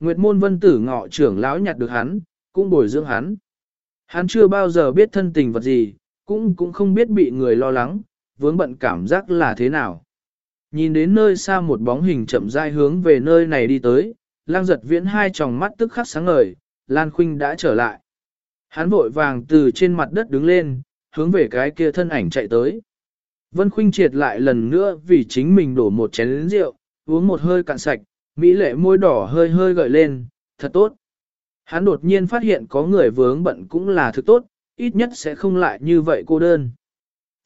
Nguyệt môn vân tử ngọ trưởng lão nhặt được hắn, cũng bồi dưỡng hắn. Hắn chưa bao giờ biết thân tình vật gì, cũng cũng không biết bị người lo lắng, vướng bận cảm giác là thế nào. Nhìn đến nơi xa một bóng hình chậm rãi hướng về nơi này đi tới, lang giật viễn hai tròng mắt tức khắc sáng ngời, Lan Khuynh đã trở lại. Hắn vội vàng từ trên mặt đất đứng lên, hướng về cái kia thân ảnh chạy tới. Vân Khuynh triệt lại lần nữa vì chính mình đổ một chén rượu, uống một hơi cạn sạch, mỹ lệ môi đỏ hơi hơi gợi lên, thật tốt. Hắn đột nhiên phát hiện có người vướng bận cũng là thứ tốt, ít nhất sẽ không lại như vậy cô đơn.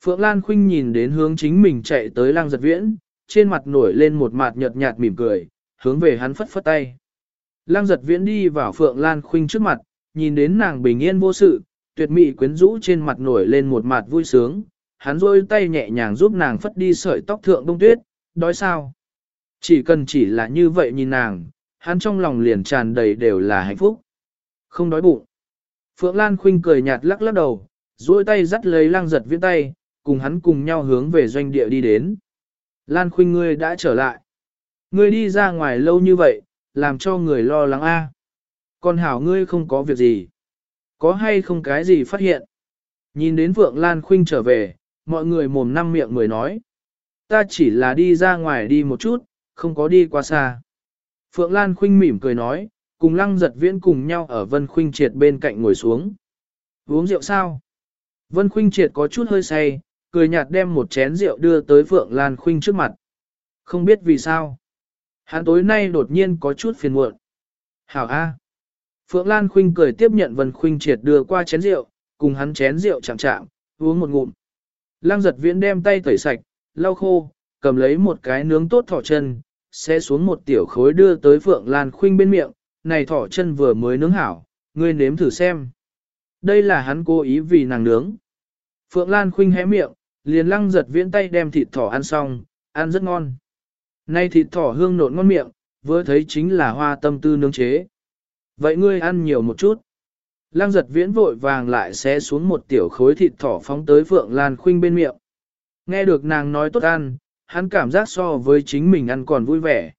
Phượng Lan Khuynh nhìn đến hướng chính mình chạy tới lang giật viễn, trên mặt nổi lên một mặt nhợt nhạt mỉm cười, hướng về hắn phất phất tay. Lang giật viễn đi vào Phượng Lan Khuynh trước mặt, nhìn đến nàng bình yên vô sự, tuyệt mỹ quyến rũ trên mặt nổi lên một mặt vui sướng, hắn rôi tay nhẹ nhàng giúp nàng phất đi sợi tóc thượng bông tuyết, đói sao? Chỉ cần chỉ là như vậy nhìn nàng, hắn trong lòng liền tràn đầy đều là hạnh phúc. Không đói bụng. Phượng Lan Khuynh cười nhạt lắc lắc đầu, duỗi tay dắt lấy lang giật viễn tay, cùng hắn cùng nhau hướng về doanh địa đi đến. Lan Khuynh ngươi đã trở lại. Ngươi đi ra ngoài lâu như vậy, làm cho người lo lắng a. Còn hảo ngươi không có việc gì. Có hay không cái gì phát hiện? Nhìn đến Phượng Lan Khuynh trở về, mọi người mồm năm miệng mười nói. Ta chỉ là đi ra ngoài đi một chút, không có đi quá xa. Phượng Lan Khuynh mỉm cười nói, cùng lăng giật viễn cùng nhau ở Vân Khuynh Triệt bên cạnh ngồi xuống. Uống rượu sao? Vân Khuynh Triệt có chút hơi say, cười nhạt đem một chén rượu đưa tới Phượng Lan Khuynh trước mặt. Không biết vì sao. Hắn tối nay đột nhiên có chút phiền muộn. Hảo A. Phượng Lan Khuynh cười tiếp nhận Vân Khuynh Triệt đưa qua chén rượu, cùng hắn chén rượu chạm chạm, uống một ngụm. Lăng giật viễn đem tay tẩy sạch, lau khô, cầm lấy một cái nướng tốt thỏ chân, sẽ xuống một tiểu khối đưa tới Phượng Lan Khuynh bên miệng, này thỏ chân vừa mới nướng hảo, ngươi nếm thử xem. Đây là hắn cố ý vì nàng nướng. Phượng Lan Khuynh hé miệng, liền lăng giật viễn tay đem thịt thỏ ăn xong, ăn rất ngon. Nay thịt thỏ hương nộn ngon miệng, vừa thấy chính là hoa tâm tư nướng chế. Vậy ngươi ăn nhiều một chút. Lăng giật viễn vội vàng lại xé xuống một tiểu khối thịt thỏ phóng tới Phượng Lan Khuynh bên miệng. Nghe được nàng nói tốt ăn, hắn cảm giác so với chính mình ăn còn vui vẻ.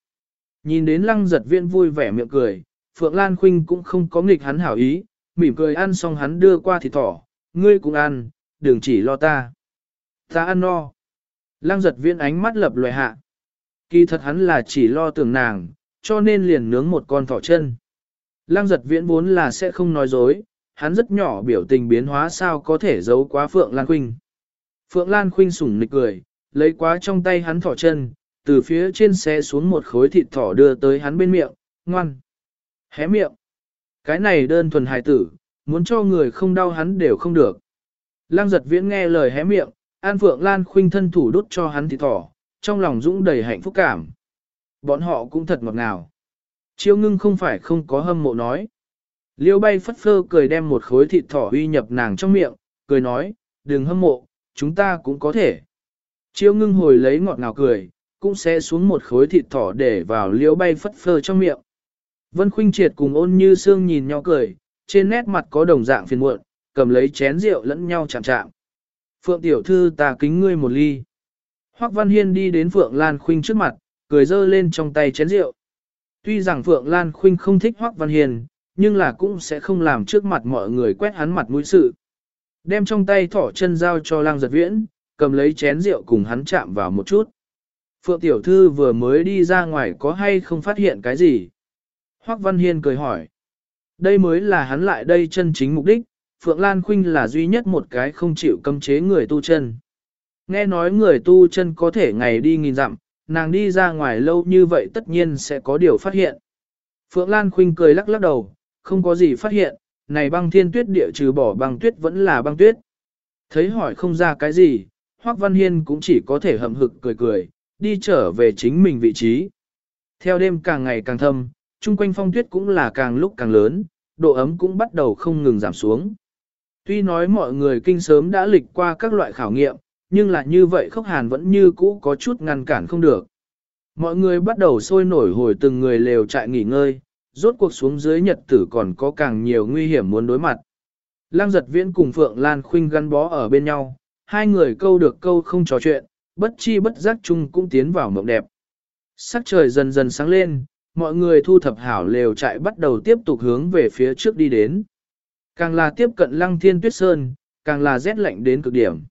Nhìn đến lăng giật viễn vui vẻ miệng cười, Phượng Lan Khuynh cũng không có nghịch hắn hảo ý, mỉm cười ăn xong hắn đưa qua thịt thỏ, ngươi cũng ăn, đừng chỉ lo ta. Ta ăn no. Lăng giật viễn ánh mắt lập loài hạ. Kỳ thật hắn là chỉ lo tưởng nàng, cho nên liền nướng một con thỏ chân. Lăng giật viễn vốn là sẽ không nói dối, hắn rất nhỏ biểu tình biến hóa sao có thể giấu quá Phượng Lan Khuynh. Phượng Lan Khuynh sủng nịch cười, lấy quá trong tay hắn thỏ chân, từ phía trên xe xuống một khối thịt thỏ đưa tới hắn bên miệng, ngoan. Hé miệng. Cái này đơn thuần hài tử, muốn cho người không đau hắn đều không được. Lăng giật viễn nghe lời hé miệng, An Phượng Lan Khuynh thân thủ đút cho hắn thịt thỏ, trong lòng dũng đầy hạnh phúc cảm. Bọn họ cũng thật ngọt ngào. Chiêu ngưng không phải không có hâm mộ nói. Liêu bay phất phơ cười đem một khối thịt thỏ uy nhập nàng trong miệng, cười nói, đừng hâm mộ, chúng ta cũng có thể. Chiêu ngưng hồi lấy ngọt ngào cười, cũng sẽ xuống một khối thịt thỏ để vào liễu bay phất phơ trong miệng. Vân Khuynh Triệt cùng ôn như xương nhìn nhau cười, trên nét mặt có đồng dạng phiền muộn, cầm lấy chén rượu lẫn nhau chạm chạm. Phượng tiểu thư ta kính ngươi một ly. Hoắc Văn Hiên đi đến Phượng Lan Khuynh trước mặt, cười dơ lên trong tay chén rượu. Tuy rằng Phượng Lan Khuynh không thích Hoắc Văn Hiên, nhưng là cũng sẽ không làm trước mặt mọi người quét hắn mặt mũi sự. Đem trong tay thỏ chân giao cho Lang Giật Viễn, cầm lấy chén rượu cùng hắn chạm vào một chút. Phượng Tiểu Thư vừa mới đi ra ngoài có hay không phát hiện cái gì? Hoắc Văn Hiên cười hỏi. Đây mới là hắn lại đây chân chính mục đích, Phượng Lan Khuynh là duy nhất một cái không chịu cấm chế người tu chân. Nghe nói người tu chân có thể ngày đi nghìn dặm, nàng đi ra ngoài lâu như vậy tất nhiên sẽ có điều phát hiện. Phượng Lan Khuynh cười lắc lắc đầu, không có gì phát hiện, này băng thiên tuyết địa trừ bỏ băng tuyết vẫn là băng tuyết. Thấy hỏi không ra cái gì, Hoắc Văn Hiên cũng chỉ có thể hậm hực cười cười, đi trở về chính mình vị trí. Theo đêm càng ngày càng thâm, chung quanh phong tuyết cũng là càng lúc càng lớn, độ ấm cũng bắt đầu không ngừng giảm xuống. Tuy nói mọi người kinh sớm đã lịch qua các loại khảo nghiệm, nhưng là như vậy khốc hàn vẫn như cũ có chút ngăn cản không được. Mọi người bắt đầu sôi nổi hồi từng người lều trại nghỉ ngơi, rốt cuộc xuống dưới nhật tử còn có càng nhiều nguy hiểm muốn đối mặt. Lăng giật viễn cùng Phượng Lan Khuynh gắn bó ở bên nhau, hai người câu được câu không trò chuyện, bất chi bất giác chung cũng tiến vào mộng đẹp. Sắc trời dần dần sáng lên, mọi người thu thập hảo lều trại bắt đầu tiếp tục hướng về phía trước đi đến. Càng là tiếp cận lăng thiên tuyết sơn, càng là rét lạnh đến cực điểm.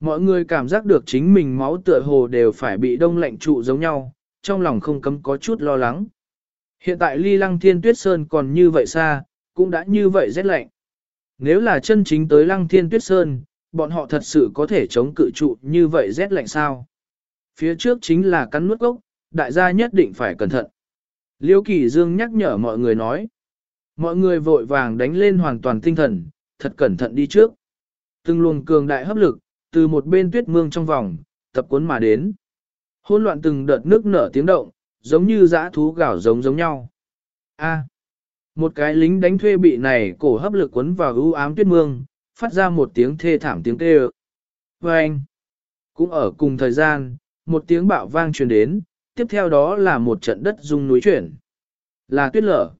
Mọi người cảm giác được chính mình máu tựa hồ đều phải bị đông lạnh trụ giống nhau, trong lòng không cấm có chút lo lắng. Hiện tại ly lăng thiên tuyết sơn còn như vậy xa, cũng đã như vậy rét lạnh. Nếu là chân chính tới lăng thiên tuyết sơn, bọn họ thật sự có thể chống cự trụ như vậy rét lạnh sao? Phía trước chính là cắn nuốt gốc, đại gia nhất định phải cẩn thận. Liêu Kỳ Dương nhắc nhở mọi người nói. Mọi người vội vàng đánh lên hoàn toàn tinh thần, thật cẩn thận đi trước. Từng luồng cường đại hấp lực, từ một bên tuyết mương trong vòng, tập cuốn mà đến. Hôn loạn từng đợt nước nở tiếng động, giống như dã thú gào giống giống nhau. A. một cái lính đánh thuê bị này cổ hấp lực cuốn vào ưu ám tuyết mương, phát ra một tiếng thê thảm tiếng kêu. Và anh, cũng ở cùng thời gian, một tiếng bạo vang truyền đến, tiếp theo đó là một trận đất rung núi chuyển. Là tuyết lở.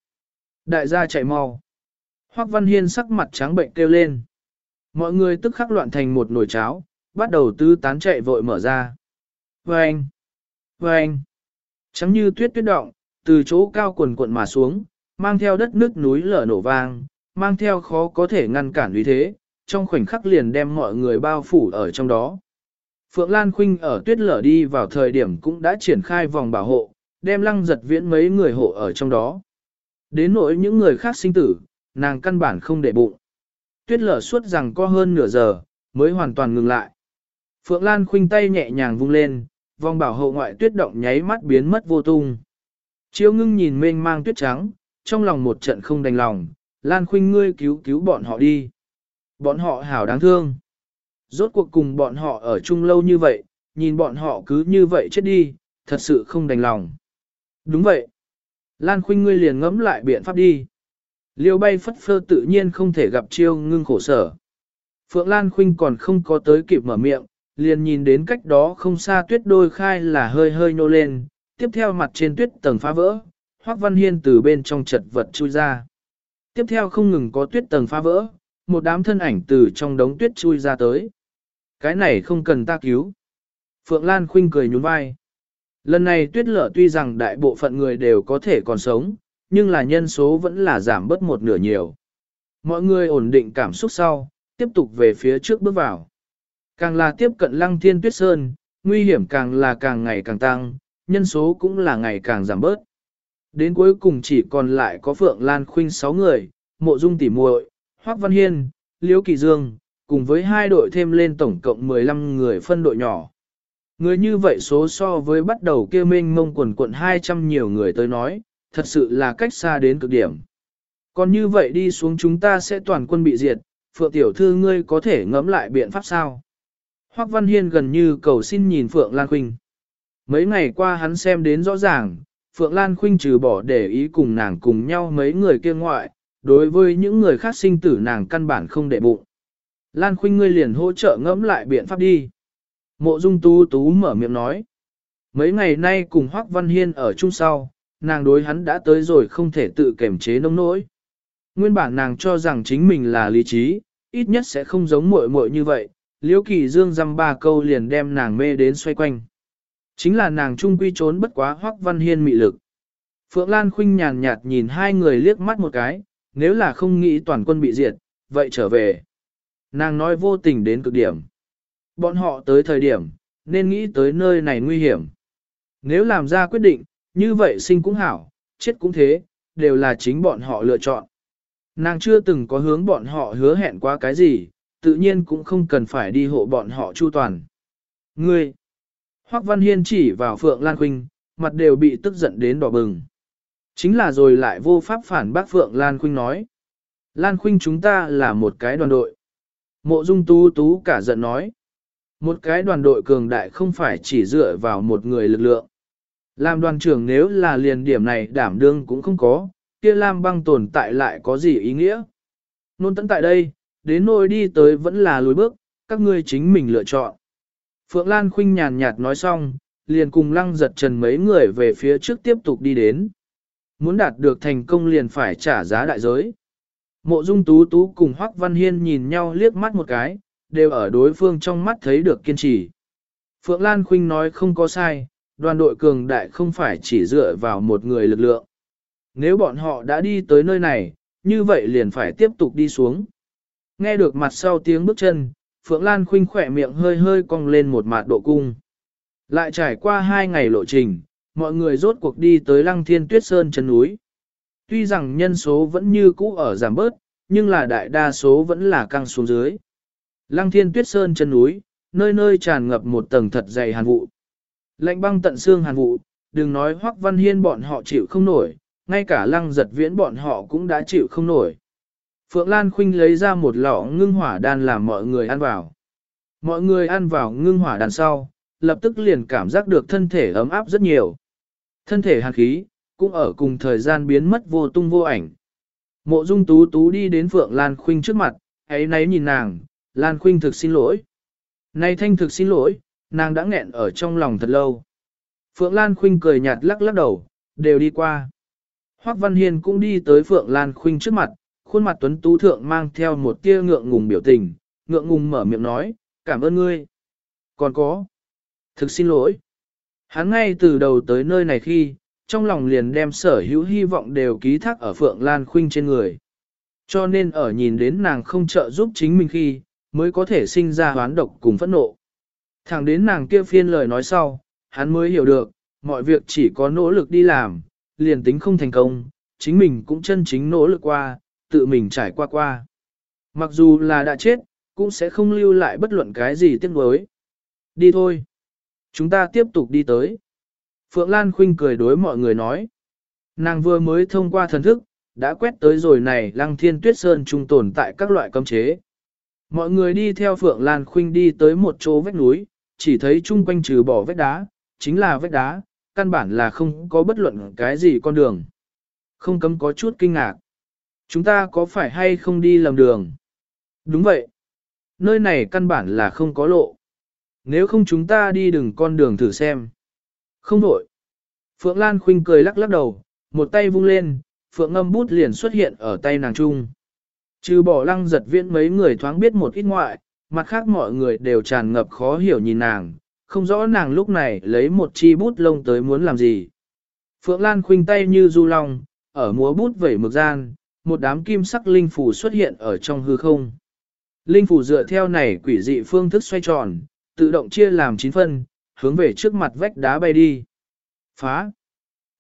Đại gia chạy mau. Hoắc Văn Hiên sắc mặt trắng bệnh kêu lên. Mọi người tức khắc loạn thành một nồi cháo, bắt đầu tứ tán chạy vội mở ra. Vâng! Vâng! Trắng như tuyết tuyết động, từ chỗ cao quần cuộn mà xuống, mang theo đất nước núi lở nổ vang, mang theo khó có thể ngăn cản uy thế, trong khoảnh khắc liền đem mọi người bao phủ ở trong đó. Phượng Lan Khuynh ở tuyết lở đi vào thời điểm cũng đã triển khai vòng bảo hộ, đem lăng giật viễn mấy người hộ ở trong đó. Đến nỗi những người khác sinh tử, nàng căn bản không để bụng. Tuyết lở suốt rằng có hơn nửa giờ, mới hoàn toàn ngừng lại. Phượng Lan Khuynh tay nhẹ nhàng vung lên, vòng bảo hộ ngoại tuyết động nháy mắt biến mất vô tung. Chiêu ngưng nhìn mênh mang tuyết trắng, trong lòng một trận không đành lòng, Lan Khuynh ngươi cứu cứu bọn họ đi. Bọn họ hảo đáng thương. Rốt cuộc cùng bọn họ ở chung lâu như vậy, nhìn bọn họ cứ như vậy chết đi, thật sự không đành lòng. Đúng vậy. Lan Khuynh ngươi liền ngẫm lại biện pháp đi. Liêu bay phất phơ tự nhiên không thể gặp chiêu ngưng khổ sở. Phượng Lan Khuynh còn không có tới kịp mở miệng, liền nhìn đến cách đó không xa tuyết đôi khai là hơi hơi nô lên, tiếp theo mặt trên tuyết tầng phá vỡ, Hoắc Văn Hiên từ bên trong chật vật chui ra. Tiếp theo không ngừng có tuyết tầng phá vỡ, một đám thân ảnh từ trong đống tuyết chui ra tới. Cái này không cần ta cứu. Phượng Lan khinh cười nhún vai. Lần này tuyết lở tuy rằng đại bộ phận người đều có thể còn sống, nhưng là nhân số vẫn là giảm bớt một nửa nhiều. Mọi người ổn định cảm xúc sau, tiếp tục về phía trước bước vào. Càng là tiếp cận lăng thiên tuyết sơn, nguy hiểm càng là càng ngày càng tăng, nhân số cũng là ngày càng giảm bớt. Đến cuối cùng chỉ còn lại có Phượng Lan Khuynh 6 người, Mộ Dung Tỷ muội, Hoắc Văn Hiên, Liễu Kỳ Dương, cùng với hai đội thêm lên tổng cộng 15 người phân đội nhỏ. Người như vậy số so với bắt đầu kêu minh mông quần quận 200 nhiều người tới nói, thật sự là cách xa đến cực điểm. Còn như vậy đi xuống chúng ta sẽ toàn quân bị diệt, Phượng Tiểu Thư ngươi có thể ngẫm lại biện pháp sao? Hoắc Văn Hiên gần như cầu xin nhìn Phượng Lan Khuynh. Mấy ngày qua hắn xem đến rõ ràng, Phượng Lan Khuynh trừ bỏ để ý cùng nàng cùng nhau mấy người kia ngoại, đối với những người khác sinh tử nàng căn bản không để bụng. Lan Khuynh ngươi liền hỗ trợ ngẫm lại biện pháp đi. Mộ Dung Tú Tú mở miệng nói. Mấy ngày nay cùng Hoắc Văn Hiên ở chung sau, nàng đối hắn đã tới rồi không thể tự kiềm chế nông nỗi. Nguyên bản nàng cho rằng chính mình là lý trí, ít nhất sẽ không giống muội muội như vậy, liễu kỳ dương dăm ba câu liền đem nàng mê đến xoay quanh. Chính là nàng trung quy trốn bất quá Hoắc Văn Hiên mị lực. Phượng Lan Khuynh nhàn nhạt nhìn hai người liếc mắt một cái, nếu là không nghĩ toàn quân bị diệt, vậy trở về. Nàng nói vô tình đến cực điểm. Bọn họ tới thời điểm, nên nghĩ tới nơi này nguy hiểm. Nếu làm ra quyết định, như vậy sinh cũng hảo, chết cũng thế, đều là chính bọn họ lựa chọn. Nàng chưa từng có hướng bọn họ hứa hẹn qua cái gì, tự nhiên cũng không cần phải đi hộ bọn họ chu toàn. Ngươi! Hoắc Văn Hiên chỉ vào Phượng Lan Khuynh, mặt đều bị tức giận đến đỏ bừng. Chính là rồi lại vô pháp phản bác Phượng Lan Khuynh nói. Lan Khuynh chúng ta là một cái đoàn đội. Mộ Dung Tú Tú cả giận nói. Một cái đoàn đội cường đại không phải chỉ dựa vào một người lực lượng. Làm đoàn trưởng nếu là liền điểm này đảm đương cũng không có, kia Lam băng tồn tại lại có gì ý nghĩa. Nôn tận tại đây, đến nôi đi tới vẫn là lùi bước, các ngươi chính mình lựa chọn. Phượng Lan Khuynh nhàn nhạt nói xong, liền cùng lăng giật trần mấy người về phía trước tiếp tục đi đến. Muốn đạt được thành công liền phải trả giá đại giới. Mộ Dung Tú Tú cùng Hoắc Văn Hiên nhìn nhau liếc mắt một cái, đều ở đối phương trong mắt thấy được kiên trì. Phượng Lan Khuynh nói không có sai, đoàn đội cường đại không phải chỉ dựa vào một người lực lượng. Nếu bọn họ đã đi tới nơi này, như vậy liền phải tiếp tục đi xuống. Nghe được mặt sau tiếng bước chân, Phượng Lan khinh khỏe miệng hơi hơi cong lên một mạt độ cung. Lại trải qua hai ngày lộ trình, mọi người rốt cuộc đi tới lăng thiên tuyết sơn chân núi. Tuy rằng nhân số vẫn như cũ ở giảm bớt, nhưng là đại đa số vẫn là căng xuống dưới. Lăng thiên tuyết sơn chân núi, nơi nơi tràn ngập một tầng thật dày hàn vụ. Lạnh băng tận xương hàn vụ, đừng nói hoắc văn hiên bọn họ chịu không nổi, ngay cả lăng giật viễn bọn họ cũng đã chịu không nổi. Phượng Lan Khuynh lấy ra một lọ ngưng hỏa đan làm mọi người ăn vào. Mọi người ăn vào ngưng hỏa đan sau, lập tức liền cảm giác được thân thể ấm áp rất nhiều. Thân thể hàn khí, cũng ở cùng thời gian biến mất vô tung vô ảnh. Mộ dung tú tú đi đến Phượng Lan Khuynh trước mặt, ấy nấy nhìn nàng, Lan Khuynh thực xin lỗi. Này thanh thực xin lỗi, nàng đã nghẹn ở trong lòng thật lâu. Phượng Lan Khuynh cười nhạt lắc lắc đầu, đều đi qua. Hoắc Văn Hiên cũng đi tới Phượng Lan Khuynh trước mặt, khuôn mặt tuấn tú thượng mang theo một tia ngượng ngùng biểu tình, ngượng ngùng mở miệng nói, cảm ơn ngươi. Còn có, thực xin lỗi. Hắn ngay từ đầu tới nơi này khi, trong lòng liền đem sở hữu hy vọng đều ký thác ở Phượng Lan Khuynh trên người. Cho nên ở nhìn đến nàng không trợ giúp chính mình khi, mới có thể sinh ra hoán độc cùng phẫn nộ. Thẳng đến nàng kia phiên lời nói sau, hắn mới hiểu được, mọi việc chỉ có nỗ lực đi làm, liền tính không thành công, chính mình cũng chân chính nỗ lực qua, tự mình trải qua qua. Mặc dù là đã chết, cũng sẽ không lưu lại bất luận cái gì tiếc nuối. Đi thôi. Chúng ta tiếp tục đi tới. Phượng Lan Khuynh cười đối mọi người nói. Nàng vừa mới thông qua thần thức, đã quét tới rồi này lăng thiên tuyết sơn trung tồn tại các loại cấm chế. Mọi người đi theo Phượng Lan Khuynh đi tới một chỗ vách núi, chỉ thấy chung quanh trừ bỏ vách đá, chính là vách đá, căn bản là không có bất luận cái gì con đường. Không cấm có chút kinh ngạc. Chúng ta có phải hay không đi lầm đường? Đúng vậy. Nơi này căn bản là không có lộ. Nếu không chúng ta đi đừng con đường thử xem. Không đổi. Phượng Lan Khuynh cười lắc lắc đầu, một tay vung lên, Phượng ngâm bút liền xuất hiện ở tay nàng trung. Trừ bỏ lăng giật viễn mấy người thoáng biết một ít ngoại, mặt khác mọi người đều tràn ngập khó hiểu nhìn nàng, không rõ nàng lúc này lấy một chi bút lông tới muốn làm gì. Phượng Lan khuynh tay như du long, ở múa bút vẩy mực gian, một đám kim sắc linh phủ xuất hiện ở trong hư không. Linh phủ dựa theo này quỷ dị phương thức xoay tròn, tự động chia làm 9 phân, hướng về trước mặt vách đá bay đi. Phá!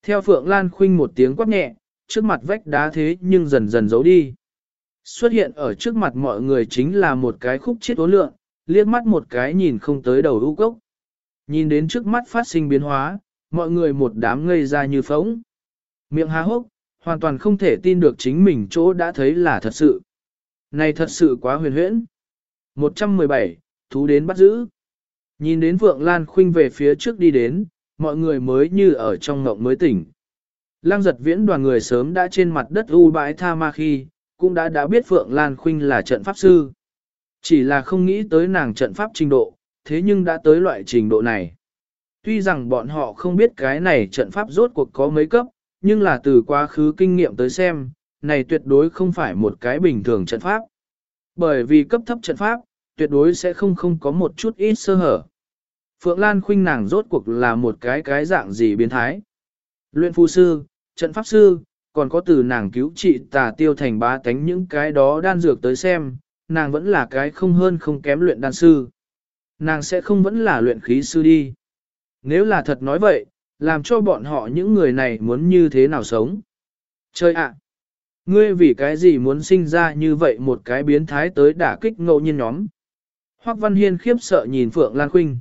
Theo Phượng Lan khuynh một tiếng quát nhẹ, trước mặt vách đá thế nhưng dần dần giấu đi. Xuất hiện ở trước mặt mọi người chính là một cái khúc chết ố lượng, liếc mắt một cái nhìn không tới đầu ưu cốc. Nhìn đến trước mắt phát sinh biến hóa, mọi người một đám ngây ra như phóng. Miệng há hốc, hoàn toàn không thể tin được chính mình chỗ đã thấy là thật sự. Này thật sự quá huyền huyễn. 117, thú đến bắt giữ. Nhìn đến Vượng Lan Khuynh về phía trước đi đến, mọi người mới như ở trong ngộng mới tỉnh. Lăng giật viễn đoàn người sớm đã trên mặt đất u bãi tha ma khi, cũng đã đã biết Phượng Lan Khuynh là trận pháp sư. Chỉ là không nghĩ tới nàng trận pháp trình độ, thế nhưng đã tới loại trình độ này. Tuy rằng bọn họ không biết cái này trận pháp rốt cuộc có mấy cấp, nhưng là từ quá khứ kinh nghiệm tới xem, này tuyệt đối không phải một cái bình thường trận pháp. Bởi vì cấp thấp trận pháp, tuyệt đối sẽ không không có một chút ít sơ hở. Phượng Lan Khuynh nàng rốt cuộc là một cái cái dạng gì biến thái. Luyện phù sư, trận pháp sư, còn có từ nàng cứu trị tà tiêu thành bá tánh những cái đó đan dược tới xem, nàng vẫn là cái không hơn không kém luyện đan sư. Nàng sẽ không vẫn là luyện khí sư đi. Nếu là thật nói vậy, làm cho bọn họ những người này muốn như thế nào sống. Chơi ạ! ngươi vì cái gì muốn sinh ra như vậy một cái biến thái tới đả kích ngẫu nhiên nhóm. Hoác Văn Hiên khiếp sợ nhìn Phượng Lan Khuynh.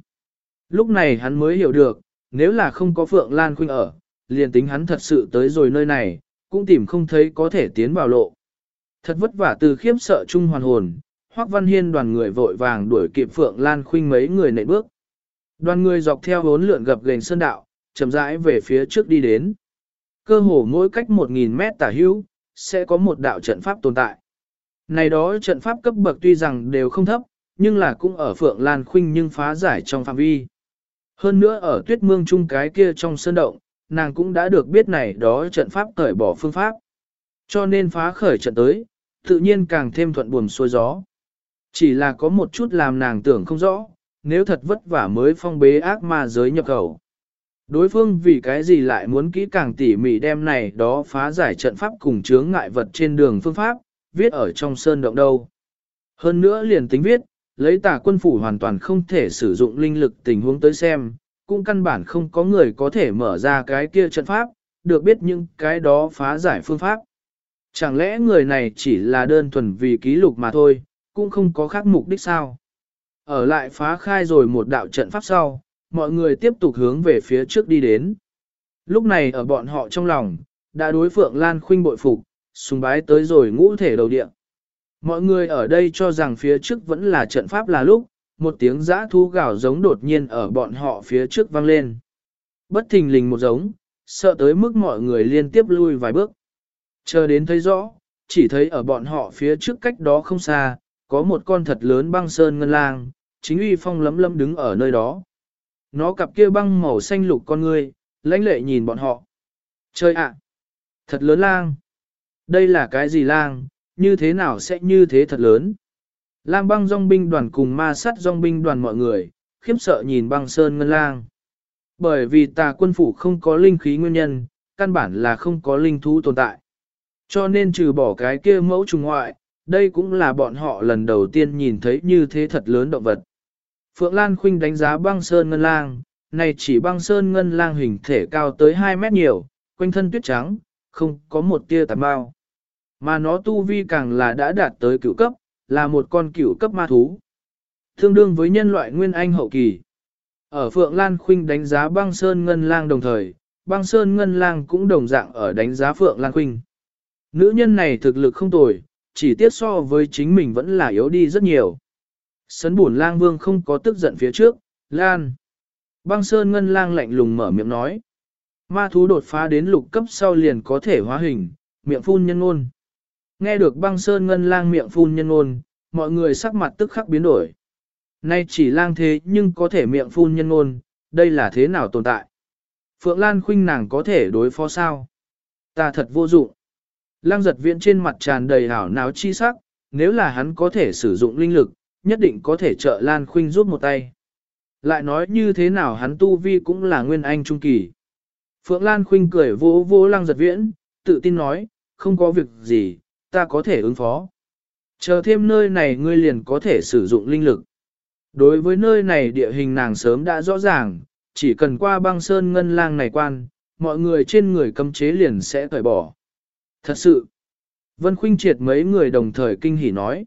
Lúc này hắn mới hiểu được, nếu là không có Phượng Lan Khuynh ở, liền tính hắn thật sự tới rồi nơi này, cũng tìm không thấy có thể tiến vào lộ. Thật vất vả từ khiếp sợ chung hoàn hồn, Hoắc Văn Hiên đoàn người vội vàng đuổi kịp Phượng Lan Khuynh mấy người nệ bước. Đoàn người dọc theo bốn lượn gập gành sơn đạo, chậm rãi về phía trước đi đến. Cơ hồ mỗi cách 1.000 mét tả hữu, sẽ có một đạo trận pháp tồn tại. Này đó trận pháp cấp bậc tuy rằng đều không thấp, nhưng là cũng ở Phượng Lan Khuynh nhưng phá giải trong phạm vi. Hơn nữa ở tuyết mương chung cái kia trong sơn động, nàng cũng đã được biết này đó trận pháp cởi bỏ phương pháp. Cho nên phá khởi trận tới, tự nhiên càng thêm thuận buồm xuôi gió. Chỉ là có một chút làm nàng tưởng không rõ, nếu thật vất vả mới phong bế ác ma giới nhập khẩu. Đối phương vì cái gì lại muốn kỹ càng tỉ mỉ đem này đó phá giải trận pháp cùng chướng ngại vật trên đường phương pháp, viết ở trong sơn động đâu. Hơn nữa liền tính viết, lấy tà quân phủ hoàn toàn không thể sử dụng linh lực tình huống tới xem, cũng căn bản không có người có thể mở ra cái kia trận pháp, được biết những cái đó phá giải phương pháp. Chẳng lẽ người này chỉ là đơn thuần vì ký lục mà thôi, cũng không có khác mục đích sao? Ở lại phá khai rồi một đạo trận pháp sau, mọi người tiếp tục hướng về phía trước đi đến. Lúc này ở bọn họ trong lòng, đã đối Phượng Lan Khuynh bội phục, sùng bái tới rồi ngũ thể đầu địa. Mọi người ở đây cho rằng phía trước vẫn là trận pháp là lúc, một tiếng giã thu gào giống đột nhiên ở bọn họ phía trước vang lên. Bất thình lình một giống, sợ tới mức mọi người liên tiếp lui vài bước. Chờ đến thấy rõ, chỉ thấy ở bọn họ phía trước cách đó không xa, có một con thật lớn băng sơn ngân lang, chính uy phong lấm lấm đứng ở nơi đó. Nó cặp kia băng màu xanh lục con người, lãnh lệ nhìn bọn họ. Chơi ạ! thật lớn lang! Đây là cái gì lang, như thế nào sẽ như thế thật lớn? Lam băng dòng binh đoàn cùng ma sát dòng binh đoàn mọi người, khiếp sợ nhìn băng sơn ngân lang. Bởi vì tà quân phủ không có linh khí nguyên nhân, căn bản là không có linh thú tồn tại. Cho nên trừ bỏ cái kia mẫu trùng ngoại, đây cũng là bọn họ lần đầu tiên nhìn thấy như thế thật lớn động vật. Phượng Lan Khuynh đánh giá băng sơn ngân lang, này chỉ băng sơn ngân lang hình thể cao tới 2 mét nhiều, quanh thân tuyết trắng, không có một tia tạp bao. Mà nó tu vi càng là đã đạt tới cửu cấp, là một con cửu cấp ma thú. Tương đương với nhân loại nguyên anh hậu kỳ. Ở Phượng Lan Khuynh đánh giá băng sơn ngân lang đồng thời, băng sơn ngân lang cũng đồng dạng ở đánh giá Phượng Lan Khuynh. Nữ nhân này thực lực không tồi, chỉ tiếc so với chính mình vẫn là yếu đi rất nhiều. Sấn buồn lang vương không có tức giận phía trước, Lan. Băng sơn ngân lang lạnh lùng mở miệng nói. Ma thú đột phá đến lục cấp sau liền có thể hóa hình, miệng phun nhân ngôn. Nghe được băng sơn ngân lang miệng phun nhân ngôn, mọi người sắc mặt tức khắc biến đổi. Nay chỉ lang thế nhưng có thể miệng phun nhân ngôn, đây là thế nào tồn tại? Phượng Lan khuynh nàng có thể đối phó sao? Ta thật vô dụng. Lang giật viện trên mặt tràn đầy hảo náo chi sắc, nếu là hắn có thể sử dụng linh lực, nhất định có thể trợ Lan khuynh giúp một tay. Lại nói như thế nào hắn tu vi cũng là nguyên anh trung kỳ. Phượng Lan khuynh cười vỗ vỗ lang giật viễn, tự tin nói, không có việc gì, ta có thể ứng phó. Chờ thêm nơi này ngươi liền có thể sử dụng linh lực. Đối với nơi này địa hình nàng sớm đã rõ ràng, chỉ cần qua băng sơn ngân lang này quan, mọi người trên người cấm chế liền sẽ cởi bỏ. Thật sự, Vân Khuynh triệt mấy người đồng thời kinh hỉ nói.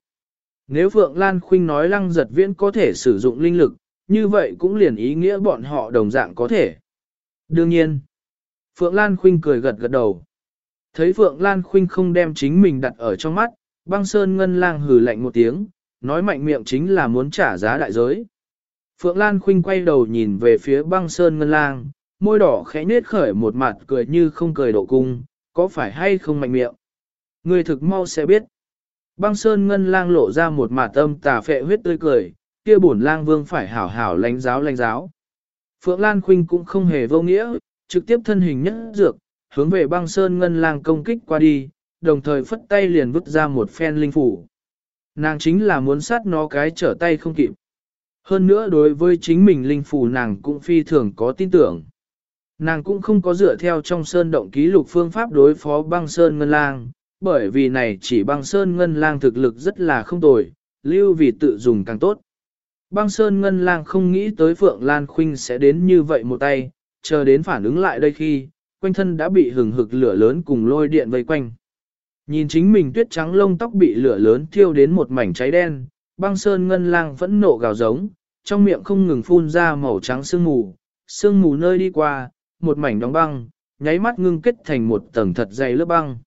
Nếu Phượng Lan Khuynh nói lăng giật viễn có thể sử dụng linh lực, như vậy cũng liền ý nghĩa bọn họ đồng dạng có thể. Đương nhiên, Phượng Lan Khuynh cười gật gật đầu. Thấy Phượng Lan Khuynh không đem chính mình đặt ở trong mắt, băng sơn ngân lang hừ lạnh một tiếng, nói mạnh miệng chính là muốn trả giá đại giới. Phượng Lan Khuynh quay đầu nhìn về phía băng sơn ngân lang, môi đỏ khẽ nết khởi một mặt cười như không cười độ cung, có phải hay không mạnh miệng? Người thực mau sẽ biết. Băng sơn ngân lang lộ ra một mặt âm tà phệ huyết tươi cười, kia bổn lang vương phải hảo hảo lánh giáo lánh giáo. Phượng Lan Khuynh cũng không hề vô nghĩa, trực tiếp thân hình nhất dược, hướng về băng sơn ngân lang công kích qua đi, đồng thời phất tay liền vứt ra một phen linh phủ. Nàng chính là muốn sát nó cái trở tay không kịp. Hơn nữa đối với chính mình linh phủ nàng cũng phi thường có tin tưởng. Nàng cũng không có dựa theo trong sơn động ký lục phương pháp đối phó băng sơn ngân lang, bởi vì này chỉ băng sơn ngân lang thực lực rất là không tồi, lưu vì tự dùng càng tốt. Băng sơn ngân lang không nghĩ tới Phượng Lan Khuynh sẽ đến như vậy một tay, chờ đến phản ứng lại đây khi, quanh thân đã bị hừng hực lửa lớn cùng lôi điện vây quanh. Nhìn chính mình tuyết trắng lông tóc bị lửa lớn thiêu đến một mảnh cháy đen, băng sơn ngân lang vẫn nộ gào giống, trong miệng không ngừng phun ra màu trắng sương mù, sương mù nơi đi qua, một mảnh đóng băng, nháy mắt ngưng kết thành một tầng thật dày lớp băng.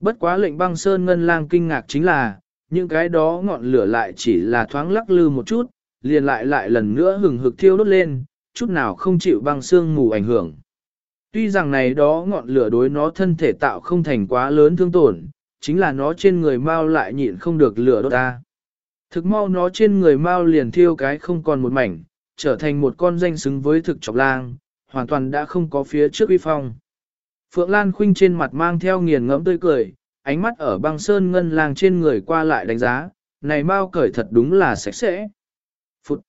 Bất quá lệnh băng sơn ngân lang kinh ngạc chính là, những cái đó ngọn lửa lại chỉ là thoáng lắc lư một chút, liền lại lại lần nữa hừng hực thiêu đốt lên, chút nào không chịu băng sương mù ảnh hưởng. Tuy rằng này đó ngọn lửa đối nó thân thể tạo không thành quá lớn thương tổn, chính là nó trên người mau lại nhịn không được lửa đốt ta. Thực mau nó trên người mau liền thiêu cái không còn một mảnh, trở thành một con danh xứng với thực chọc lang, hoàn toàn đã không có phía trước uy phong. Phượng Lan Khuynh trên mặt mang theo nghiền ngẫm tươi cười, ánh mắt ở băng sơn ngân lang trên người qua lại đánh giá, này mau cởi thật đúng là sạch sẽ. Phụt!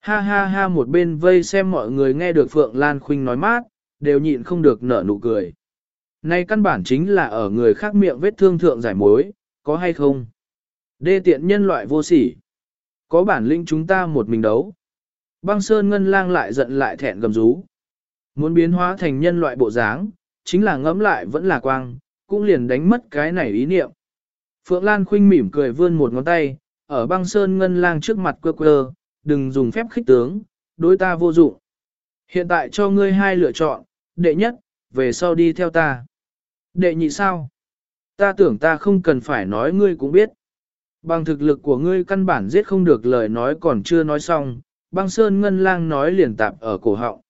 Ha ha ha một bên vây xem mọi người nghe được Phượng Lan Khuynh nói mát, đều nhịn không được nở nụ cười. Nay căn bản chính là ở người khác miệng vết thương thượng giải mối, có hay không? Đê tiện nhân loại vô sỉ. Có bản lĩnh chúng ta một mình đấu. Băng Sơn Ngân Lang lại giận lại thẹn gầm rú. Muốn biến hóa thành nhân loại bộ dáng, chính là ngẫm lại vẫn là quang, cũng liền đánh mất cái này ý niệm. Phượng Lan khinh mỉm cười vươn một ngón tay, ở băng Sơn Ngân Lang trước mặt quơ quơ, đừng dùng phép khích tướng, đối ta vô dụng. Hiện tại cho ngươi hai lựa chọn, đệ nhất, về sau đi theo ta. Đệ nhị sao? Ta tưởng ta không cần phải nói ngươi cũng biết. Bằng thực lực của ngươi căn bản giết không được lời nói còn chưa nói xong, băng sơn ngân lang nói liền tạp ở cổ họng.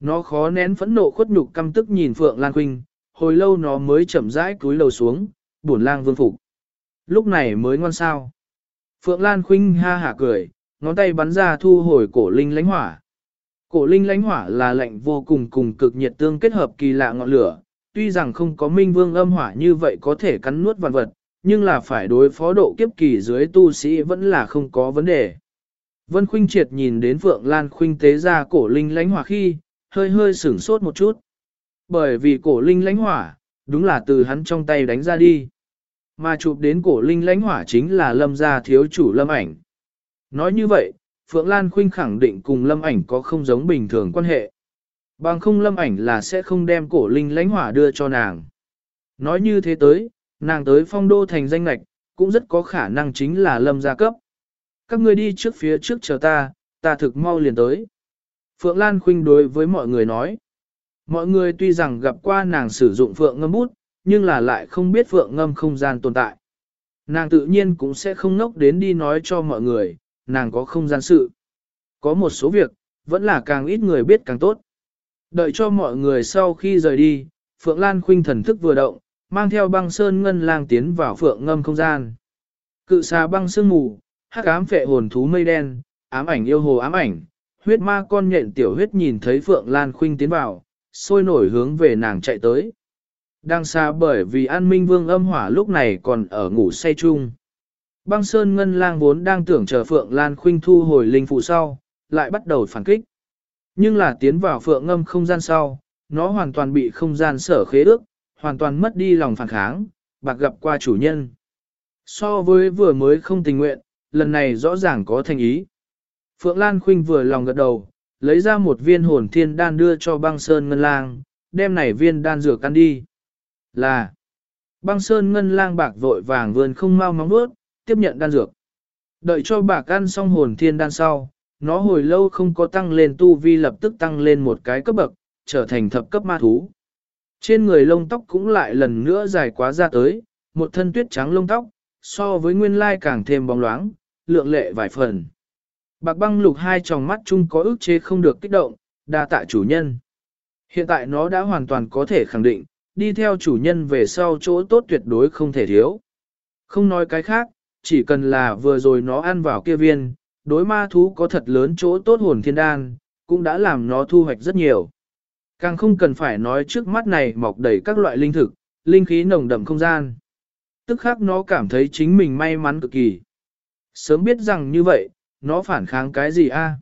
Nó khó nén phẫn nộ khuất nhục căm tức nhìn Phượng Lan Quynh, hồi lâu nó mới chậm rãi cúi đầu xuống, buồn lang vương phục. Lúc này mới ngon sao. Phượng Lan Khuynh ha hả cười, ngón tay bắn ra thu hồi cổ linh lánh hỏa. Cổ linh lánh hỏa là lạnh vô cùng cùng cực nhiệt tương kết hợp kỳ lạ ngọn lửa, tuy rằng không có minh vương âm hỏa như vậy có thể cắn nuốt vạn vật, nhưng là phải đối phó độ kiếp kỳ dưới tu sĩ vẫn là không có vấn đề. Vân Khuynh Triệt nhìn đến Phượng Lan Khuynh tế ra cổ linh lánh hỏa khi, hơi hơi sửng sốt một chút. Bởi vì cổ linh lánh hỏa, đúng là từ hắn trong tay đánh ra đi. Mà chụp đến cổ linh lánh hỏa chính là lâm gia thiếu chủ lâm ảnh. Nói như vậy, Phượng Lan Khuynh khẳng định cùng lâm ảnh có không giống bình thường quan hệ. Bằng không lâm ảnh là sẽ không đem cổ linh lãnh hỏa đưa cho nàng. Nói như thế tới, nàng tới phong đô thành danh lạch, cũng rất có khả năng chính là lâm gia cấp. Các ngươi đi trước phía trước chờ ta, ta thực mau liền tới. Phượng Lan Khuynh đối với mọi người nói. Mọi người tuy rằng gặp qua nàng sử dụng phượng ngâm bút, nhưng là lại không biết phượng ngâm không gian tồn tại. Nàng tự nhiên cũng sẽ không ngốc đến đi nói cho mọi người, nàng có không gian sự. Có một số việc, vẫn là càng ít người biết càng tốt. Đợi cho mọi người sau khi rời đi, Phượng Lan Khuynh thần thức vừa động, mang theo băng sơn ngân lang tiến vào phượng ngâm không gian. Cự xà băng sương mù, hắc ám phệ hồn thú mây đen, ám ảnh yêu hồ ám ảnh, huyết ma con nhện tiểu huyết nhìn thấy Phượng Lan Khuynh tiến vào, sôi nổi hướng về nàng chạy tới. Đang xa bởi vì an minh vương âm hỏa lúc này còn ở ngủ say chung. Băng Sơn Ngân Lang vốn đang tưởng chờ Phượng Lan Khuynh thu hồi linh phụ sau, lại bắt đầu phản kích. Nhưng là tiến vào Phượng ngâm không gian sau, nó hoàn toàn bị không gian sở khế ước, hoàn toàn mất đi lòng phản kháng, bạc gặp qua chủ nhân. So với vừa mới không tình nguyện, lần này rõ ràng có thành ý. Phượng Lan Khuynh vừa lòng gật đầu, lấy ra một viên hồn thiên đan đưa cho băng sơn ngân lang, đem này viên đan dược ăn đi. Là, băng sơn ngân lang bạc vội vàng vươn không mau móng bước, tiếp nhận đan dược. Đợi cho bạc ăn xong hồn thiên đan sau, nó hồi lâu không có tăng lên tu vi lập tức tăng lên một cái cấp bậc, trở thành thập cấp ma thú. Trên người lông tóc cũng lại lần nữa dài quá ra tới, một thân tuyết trắng lông tóc, so với nguyên lai càng thêm bóng loáng, lượng lệ vài phần. Bạc băng lục hai tròng mắt chung có ức chế không được kích động, đa tạ chủ nhân. Hiện tại nó đã hoàn toàn có thể khẳng định, đi theo chủ nhân về sau chỗ tốt tuyệt đối không thể thiếu. Không nói cái khác, chỉ cần là vừa rồi nó ăn vào kia viên, đối ma thú có thật lớn chỗ tốt hồn thiên đan, cũng đã làm nó thu hoạch rất nhiều. Càng không cần phải nói trước mắt này mọc đầy các loại linh thực, linh khí nồng đậm không gian. Tức khắc nó cảm thấy chính mình may mắn cực kỳ. Sớm biết rằng như vậy, nó phản kháng cái gì a?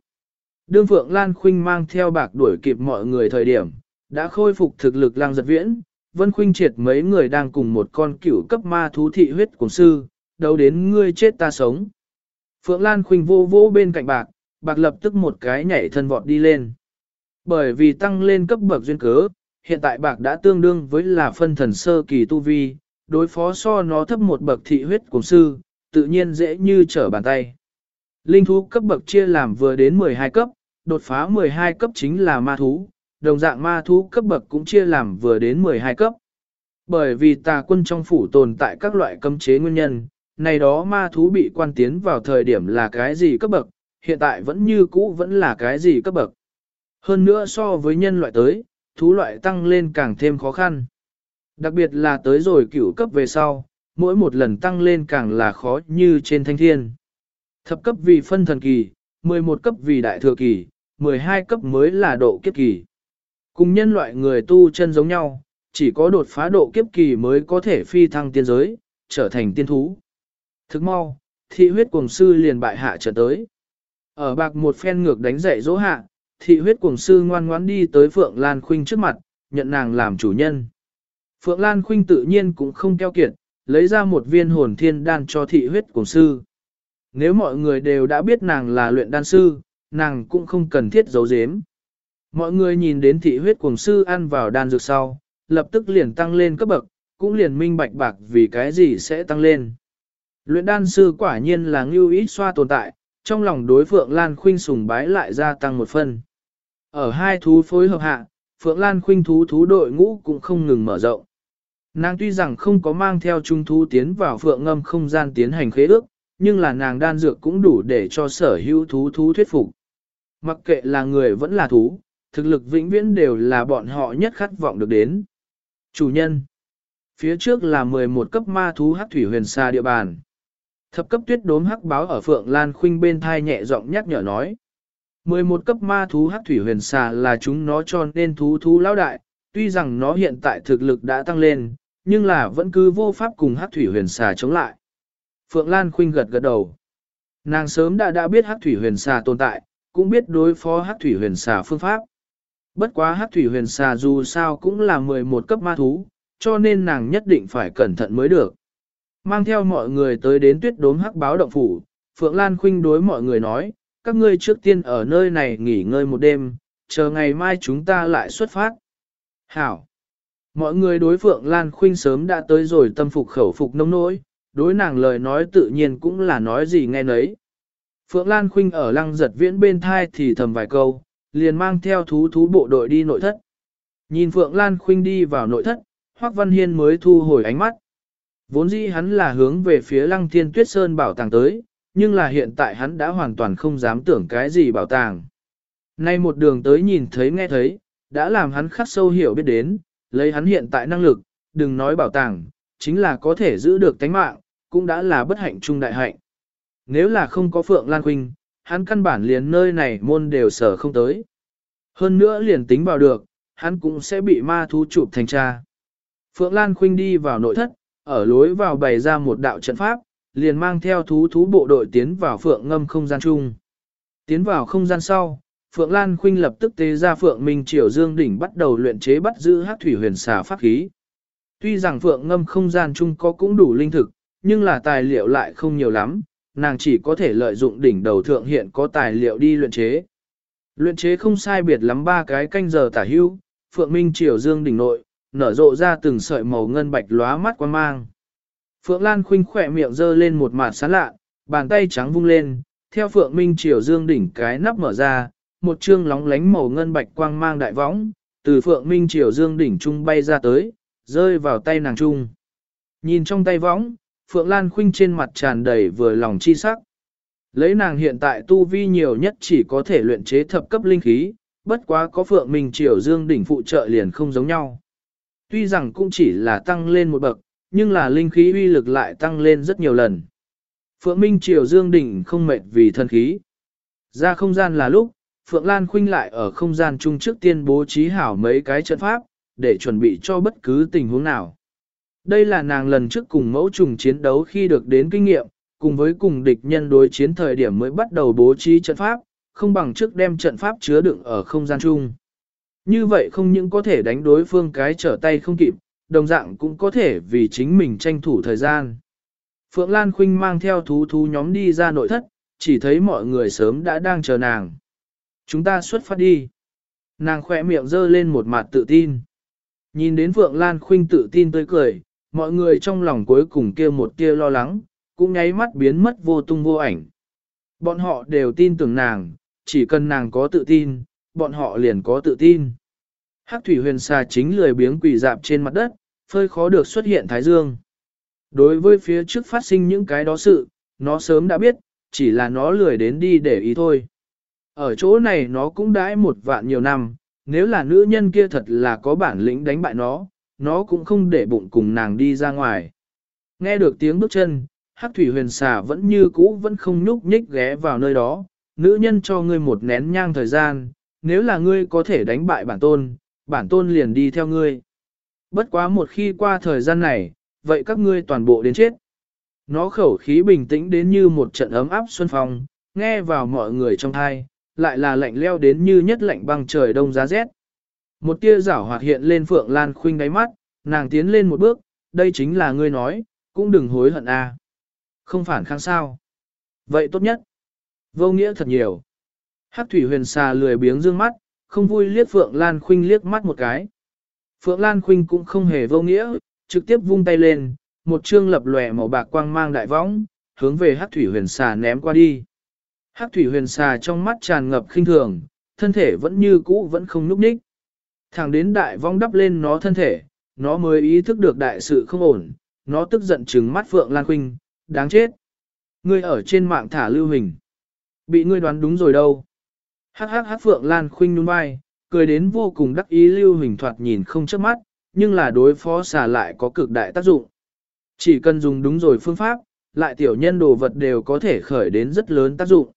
Đương Phượng Lan Khuynh mang theo bạc đuổi kịp mọi người thời điểm, đã khôi phục thực lực lang giật viễn, Vân Khuynh triệt mấy người đang cùng một con cửu cấp ma thú thị huyết cùng sư, đâu đến ngươi chết ta sống. Phượng Lan Khuynh vô vô bên cạnh bạc, bạc lập tức một cái nhảy thân vọt đi lên. Bởi vì tăng lên cấp bậc duyên cớ, hiện tại bạc đã tương đương với là phân thần sơ kỳ tu vi, đối phó so nó thấp một bậc thị huyết cùng sư, tự nhiên dễ như trở bàn tay. Linh thú cấp bậc chia làm vừa đến 12 cấp, đột phá 12 cấp chính là ma thú, đồng dạng ma thú cấp bậc cũng chia làm vừa đến 12 cấp. Bởi vì tà quân trong phủ tồn tại các loại cấm chế nguyên nhân, này đó ma thú bị quan tiến vào thời điểm là cái gì cấp bậc, hiện tại vẫn như cũ vẫn là cái gì cấp bậc. Hơn nữa so với nhân loại tới, thú loại tăng lên càng thêm khó khăn. Đặc biệt là tới rồi cửu cấp về sau, mỗi một lần tăng lên càng là khó như trên thanh thiên. Thập cấp vì phân thần kỳ, 11 cấp vì đại thừa kỳ, 12 cấp mới là độ kiếp kỳ. Cùng nhân loại người tu chân giống nhau, chỉ có đột phá độ kiếp kỳ mới có thể phi thăng tiên giới, trở thành tiên thú. Thức mau, thị huyết cuồng sư liền bại hạ trở tới. Ở bạc một phen ngược đánh dậy dỗ hạ, thị huyết cuồng sư ngoan ngoãn đi tới Phượng Lan Khuynh trước mặt, nhận nàng làm chủ nhân. Phượng Lan Khuynh tự nhiên cũng không keo kiệt, lấy ra một viên hồn thiên đan cho thị huyết cuồng sư. Nếu mọi người đều đã biết nàng là luyện đan sư, nàng cũng không cần thiết giấu giếm. Mọi người nhìn đến thị huyết cuồng sư ăn vào đan dược sau, lập tức liền tăng lên cấp bậc, cũng liền minh bạch bạc vì cái gì sẽ tăng lên. Luyện đan sư quả nhiên là ngưu ít xoa tồn tại, trong lòng đối Phượng Lan Khuynh sùng bái lại gia tăng một phần. Ở hai thú phối hợp hạ, Phượng Lan Khuynh thú thú đội ngũ cũng không ngừng mở rộng. Nàng tuy rằng không có mang theo trung thú tiến vào Phượng ngâm không gian tiến hành khế ước, nhưng là nàng đan dược cũng đủ để cho sở hữu thú thú thuyết phục. Mặc kệ là người vẫn là thú, thực lực vĩnh viễn đều là bọn họ nhất khát vọng được đến. Chủ nhân Phía trước là 11 cấp ma thú hắc thủy huyền xa địa bàn. Thập cấp tuyết đốm hắc báo ở Phượng Lan Khuynh bên thai nhẹ giọng nhắc nhở nói. 11 cấp ma thú hắc thủy huyền xà là chúng nó cho nên thú thú lão đại, tuy rằng nó hiện tại thực lực đã tăng lên, nhưng là vẫn cứ vô pháp cùng hắc thủy huyền xà chống lại. Phượng Lan Khuynh gật gật đầu. Nàng sớm đã đã biết hắc thủy huyền xà tồn tại, cũng biết đối phó hắc thủy huyền xà phương pháp. Bất quá hắc thủy huyền xà dù sao cũng là 11 cấp ma thú, cho nên nàng nhất định phải cẩn thận mới được. Mang theo mọi người tới đến tuyết đốm hắc báo động phủ, Phượng Lan Khuynh đối mọi người nói, các ngươi trước tiên ở nơi này nghỉ ngơi một đêm, chờ ngày mai chúng ta lại xuất phát. Hảo! Mọi người đối Phượng Lan Khuynh sớm đã tới rồi tâm phục khẩu phục nông nỗi, đối nàng lời nói tự nhiên cũng là nói gì nghe nấy. Phượng Lan Khuynh ở lăng giật viễn bên thai thì thầm vài câu, liền mang theo thú thú bộ đội đi nội thất. Nhìn Phượng Lan Khuynh đi vào nội thất, Hoắc Văn Hiên mới thu hồi ánh mắt. Vốn dĩ hắn là hướng về phía lăng thiên tuyết sơn bảo tàng tới, nhưng là hiện tại hắn đã hoàn toàn không dám tưởng cái gì bảo tàng. Nay một đường tới nhìn thấy nghe thấy, đã làm hắn khắc sâu hiểu biết đến, lấy hắn hiện tại năng lực, đừng nói bảo tàng, chính là có thể giữ được tánh mạng, cũng đã là bất hạnh trung đại hạnh. Nếu là không có Phượng Lan Khuynh, hắn căn bản liền nơi này môn đều sở không tới. Hơn nữa liền tính vào được, hắn cũng sẽ bị ma thú chụp thành cha. Phượng Lan Khuynh đi vào nội thất, ở lối vào bày ra một đạo trận pháp, liền mang theo thú thú bộ đội tiến vào Phượng ngâm không gian chung. Tiến vào không gian sau, Phượng Lan Khuynh lập tức tế ra Phượng Minh Triều Dương đỉnh bắt đầu luyện chế bắt giữ hắc thủy huyền xà pháp khí. Tuy rằng Phượng ngâm không gian chung có cũng đủ linh thực, nhưng là tài liệu lại không nhiều lắm, nàng chỉ có thể lợi dụng đỉnh đầu thượng hiện có tài liệu đi luyện chế. Luyện chế không sai biệt lắm ba cái canh giờ tả hưu, Phượng Minh Triều Dương đỉnh nội, nở rộ ra từng sợi màu ngân bạch lóa mắt quan mang. Phượng Lan khinh khỏe miệng dơ lên một mặt sán lạ, bàn tay trắng vung lên, theo Phượng Minh Triều Dương đỉnh cái nắp mở ra, một chương lóng lánh màu ngân bạch quang mang đại võng, từ Phượng Minh Triều Dương đỉnh trung bay ra tới, rơi vào tay nàng trung. Nhìn trong tay võng, Phượng Lan Khuynh trên mặt tràn đầy vừa lòng chi sắc. Lấy nàng hiện tại tu vi nhiều nhất chỉ có thể luyện chế thập cấp linh khí, bất quá có Phượng Minh Triều Dương đỉnh phụ trợ liền không giống nhau. Tuy rằng cũng chỉ là tăng lên một bậc, nhưng là linh khí uy lực lại tăng lên rất nhiều lần. Phượng Minh Triều Dương đỉnh không mệt vì thân khí. Ra không gian là lúc, Phượng Lan Khuynh lại ở không gian chung trước tiên bố trí hảo mấy cái trận pháp, để chuẩn bị cho bất cứ tình huống nào. Đây là nàng lần trước cùng mẫu trùng chiến đấu khi được đến kinh nghiệm, cùng với cùng địch nhân đối chiến thời điểm mới bắt đầu bố trí trận pháp, không bằng trước đem trận pháp chứa đựng ở không gian chung. Như vậy không những có thể đánh đối phương cái trở tay không kịp, đồng dạng cũng có thể vì chính mình tranh thủ thời gian. Phượng Lan Khuynh mang theo thú thú nhóm đi ra nội thất, chỉ thấy mọi người sớm đã đang chờ nàng. Chúng ta xuất phát đi. Nàng khỏe miệng dơ lên một mặt tự tin. Nhìn đến Phượng Lan Khuynh tự tin tươi cười, mọi người trong lòng cuối cùng kia một tia lo lắng, cũng nháy mắt biến mất vô tung vô ảnh. Bọn họ đều tin tưởng nàng, chỉ cần nàng có tự tin, bọn họ liền có tự tin. Hắc thủy huyền xà chính lười biếng quỳ dạp trên mặt đất, phơi khó được xuất hiện thái dương. Đối với phía trước phát sinh những cái đó sự, nó sớm đã biết, chỉ là nó lười đến đi để ý thôi. Ở chỗ này nó cũng đãi một vạn nhiều năm, nếu là nữ nhân kia thật là có bản lĩnh đánh bại nó, nó cũng không để bụng cùng nàng đi ra ngoài. Nghe được tiếng bước chân, hắc thủy huyền xà vẫn như cũ vẫn không nhúc nhích ghé vào nơi đó, nữ nhân cho ngươi một nén nhang thời gian, nếu là ngươi có thể đánh bại bản tôn, bản tôn liền đi theo ngươi. Bất quá một khi qua thời gian này, vậy các ngươi toàn bộ đến chết. Nó khẩu khí bình tĩnh đến như một trận ấm áp xuân phong, nghe vào mọi người trong thai, lại là lạnh leo đến như nhất lạnh băng trời đông giá rét. Một tia giảo hoạt hiện lên Phượng Lan Khuynh đáy mắt, nàng tiến lên một bước, đây chính là ngươi nói, cũng đừng hối hận a. Không phản kháng sao. Vậy tốt nhất. Vô nghĩa thật nhiều. Hắc thủy huyền xà lười biếng dương mắt, không vui liếc Phượng Lan Khuynh liếc mắt một cái. Phượng Lan Khuynh cũng không hề vô nghĩa, trực tiếp vung tay lên, một chương lập lòe màu bạc quang mang đại võng, hướng về Hắc thủy huyền xà ném qua đi. Hắc thủy huyền xà trong mắt tràn ngập khinh thường, thân thể vẫn như cũ vẫn không núp ních. Thẳng đến đại vong đắp lên nó thân thể, nó mới ý thức được đại sự không ổn, nó tức giận trừng mắt Phượng Lan Khuynh, đáng chết. Ngươi ở trên mạng thả lưu hình. Bị ngươi đoán đúng rồi đâu. Hắc hắc hắc Phượng Lan Khuynh nhún vai, cười đến vô cùng đắc ý lưu hình thoạt nhìn không chớp mắt, nhưng là đối phó xà lại có cực đại tác dụng. Chỉ cần dùng đúng rồi phương pháp, lại tiểu nhân đồ vật đều có thể khởi đến rất lớn tác dụng.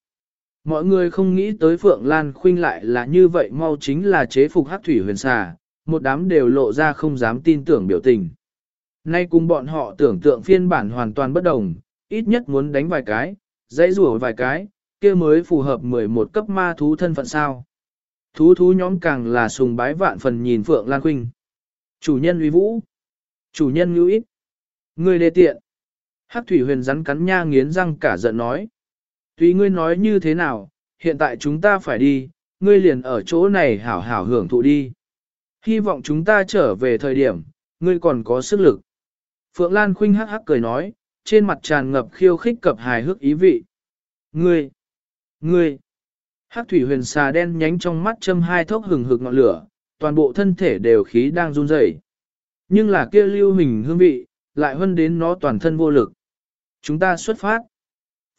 Mọi người không nghĩ tới Phượng Lan Khuynh lại là như vậy mau chính là chế phục hắc thủy huyền xà, một đám đều lộ ra không dám tin tưởng biểu tình. Nay cùng bọn họ tưởng tượng phiên bản hoàn toàn bất đồng, ít nhất muốn đánh vài cái, dãy rủa vài cái, kia mới phù hợp 11 cấp ma thú thân phận sao. Thú thú nhóm càng là sùng bái vạn phần nhìn Phượng Lan Khuynh. Chủ nhân uy vũ. Chủ nhân ngữ ít. Người đề tiện. Hắc thủy huyền rắn cắn nha nghiến răng cả giận nói. Tùy ngươi nói như thế nào, hiện tại chúng ta phải đi, ngươi liền ở chỗ này hảo hảo hưởng thụ đi. Hy vọng chúng ta trở về thời điểm, ngươi còn có sức lực. Phượng Lan Khuynh hắc hắc cười nói, trên mặt tràn ngập khiêu khích cập hài hước ý vị. Ngươi, ngươi, hắc thủy huyền xà đen nhánh trong mắt châm hai thốc hừng hực ngọn lửa, toàn bộ thân thể đều khí đang run rẩy. Nhưng là kia lưu hình hương vị, lại hơn đến nó toàn thân vô lực. Chúng ta xuất phát.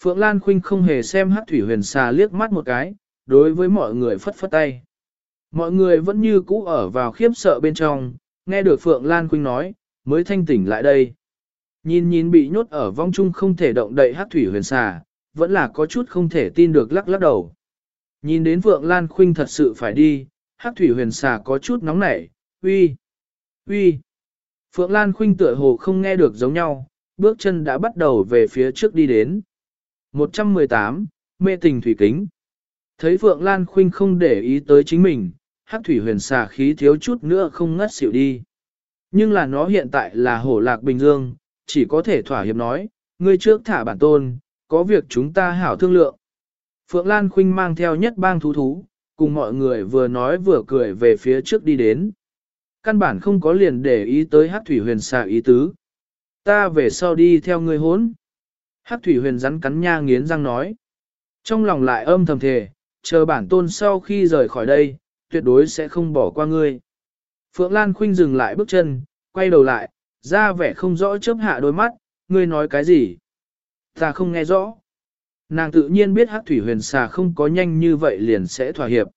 Phượng Lan Khuynh không hề xem Hắc Thủy Huyền Xà liếc mắt một cái, đối với mọi người phất phất tay. Mọi người vẫn như cũ ở vào khiếp sợ bên trong, nghe được Phượng Lan Khuynh nói, mới thanh tỉnh lại đây. Nhìn nhìn bị nhốt ở vong trung không thể động đậy Hắc Thủy Huyền Xà, vẫn là có chút không thể tin được lắc lắc đầu. Nhìn đến Vượng Lan Khuynh thật sự phải đi, Hắc Thủy Huyền Xà có chút nóng nảy, uy, uy. Phượng Lan Khuynh tựa hồ không nghe được giống nhau, bước chân đã bắt đầu về phía trước đi đến. 118, mê tình thủy kính. Thấy Phượng Lan Khuynh không để ý tới chính mình, hắc thủy huyền xà khí thiếu chút nữa không ngất xỉu đi. Nhưng là nó hiện tại là hổ lạc bình dương, chỉ có thể thỏa hiệp nói, ngươi trước thả bản tôn, có việc chúng ta hảo thương lượng. Phượng Lan Khuynh mang theo nhất bang thú thú, cùng mọi người vừa nói vừa cười về phía trước đi đến. Căn bản không có liền để ý tới hắc thủy huyền xà ý tứ. Ta về sau đi theo ngươi hốn. Hắc thủy huyền rắn cắn nha nghiến răng nói. Trong lòng lại âm thầm thề, chờ bản tôn sau khi rời khỏi đây, tuyệt đối sẽ không bỏ qua ngươi. Phượng Lan Khuynh dừng lại bước chân, quay đầu lại, ra vẻ không rõ chớp hạ đôi mắt, ngươi nói cái gì? Ta không nghe rõ. Nàng tự nhiên biết Hắc Thủy Huyền Xà không có nhanh như vậy liền sẽ thỏa hiệp.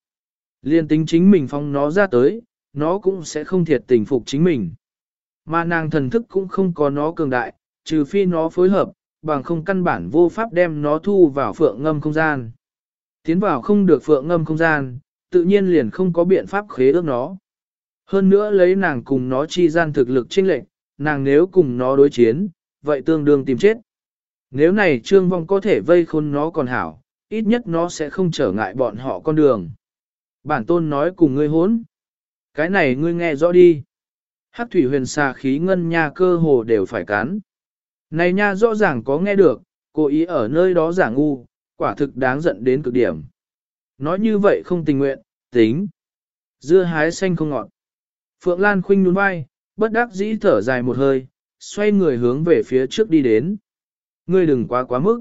Liên tính chính mình phong nó ra tới, nó cũng sẽ không thiệt tình phục chính mình. Mà nàng thần thức cũng không có nó cường đại, trừ phi nó phối hợp, bằng không căn bản vô pháp đem nó thu vào phượng ngâm không gian. Tiến vào không được phượng ngâm không gian, tự nhiên liền không có biện pháp khế ước nó. Hơn nữa lấy nàng cùng nó chi gian thực lực chênh lệnh, nàng nếu cùng nó đối chiến, vậy tương đương tìm chết. Nếu này trương vong có thể vây khôn nó còn hảo, ít nhất nó sẽ không trở ngại bọn họ con đường. Bản tôn nói cùng ngươi hốn. Cái này ngươi nghe rõ đi. Hắc thủy huyền xà khí ngân nha cơ hồ đều phải cắn. Này nha rõ ràng có nghe được, cố ý ở nơi đó giả ngu, quả thực đáng giận đến cực điểm. Nói như vậy không tình nguyện, tính. Dưa hái xanh không ngọt. Phượng Lan khinh nhún vai, bất đắc dĩ thở dài một hơi, xoay người hướng về phía trước đi đến. Ngươi đừng quá quá mức.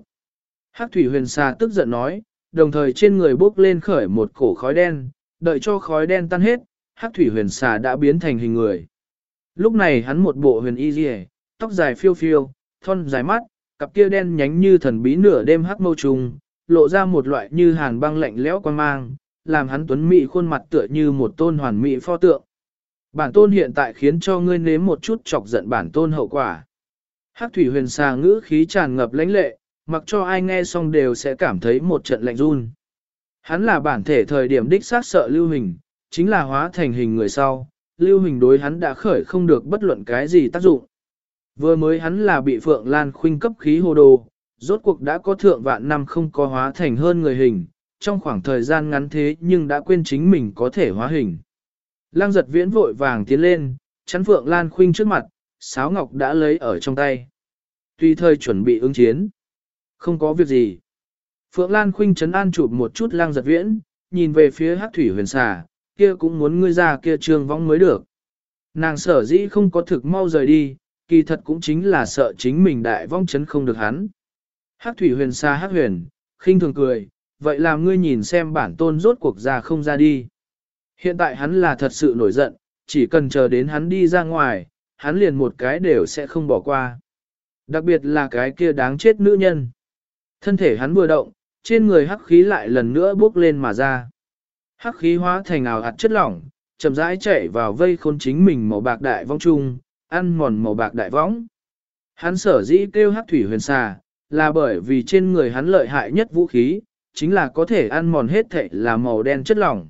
Hắc thủy huyền xà tức giận nói, đồng thời trên người bốc lên khởi một cổ khói đen, đợi cho khói đen tan hết, Hắc thủy huyền xà đã biến thành hình người. Lúc này hắn một bộ huyền y rìa, tóc dài phiêu phiêu, thon dài mắt, cặp kia đen nhánh như thần bí nửa đêm hắc mâu trùng, lộ ra một loại như hàn băng lạnh lẽo quan mang, làm hắn tuấn mỹ khuôn mặt tựa như một tôn hoàn mỹ pho tượng. Bản tôn hiện tại khiến cho ngươi nếm một chút chọc giận bản tôn hậu quả. Hắc thủy huyền xà ngữ khí tràn ngập lãnh lệ, mặc cho ai nghe xong đều sẽ cảm thấy một trận lạnh run. Hắn là bản thể thời điểm đích sát sợ lưu hình, chính là hóa thành hình người sau, lưu hình đối hắn đã khởi không được bất luận cái gì tác dụng. Vừa mới hắn là bị Phượng Lan khuynh cấp khí hồ đồ, Rốt cuộc đã có thượng vạn năm không có hóa thành hơn người hình, trong khoảng thời gian ngắn thế nhưng đã quên chính mình có thể hóa hình. Lăng giật viễn vội vàng tiến lên, chắn Phượng Lan Khuynh trước mặt, sáo ngọc đã lấy ở trong tay. Tuy thời chuẩn bị ứng chiến. Không có việc gì. Phượng Lan Khuynh chấn an chụp một chút lang giật viễn, nhìn về phía hát thủy huyền xà, kia cũng muốn ngươi ra kia trường vong mới được. Nàng sở dĩ không có thực mau rời đi, kỳ thật cũng chính là sợ chính mình đại vong chấn không được hắn. Hát thủy huyền xà hát huyền, khinh thường cười, vậy làm ngươi nhìn xem bản tôn rốt cuộc ra không ra đi. Hiện tại hắn là thật sự nổi giận, chỉ cần chờ đến hắn đi ra ngoài, hắn liền một cái đều sẽ không bỏ qua. Đặc biệt là cái kia đáng chết nữ nhân. Thân thể hắn vừa động, trên người hắc khí lại lần nữa bước lên mà ra. Hắc khí hóa thành ảo hạt chất lỏng, chậm rãi chạy vào vây khôn chính mình màu bạc đại vong trung, ăn mòn màu bạc đại võng. Hắn sở dĩ kêu hắc thủy huyền xà, là bởi vì trên người hắn lợi hại nhất vũ khí, chính là có thể ăn mòn hết thệ là màu đen chất lỏng.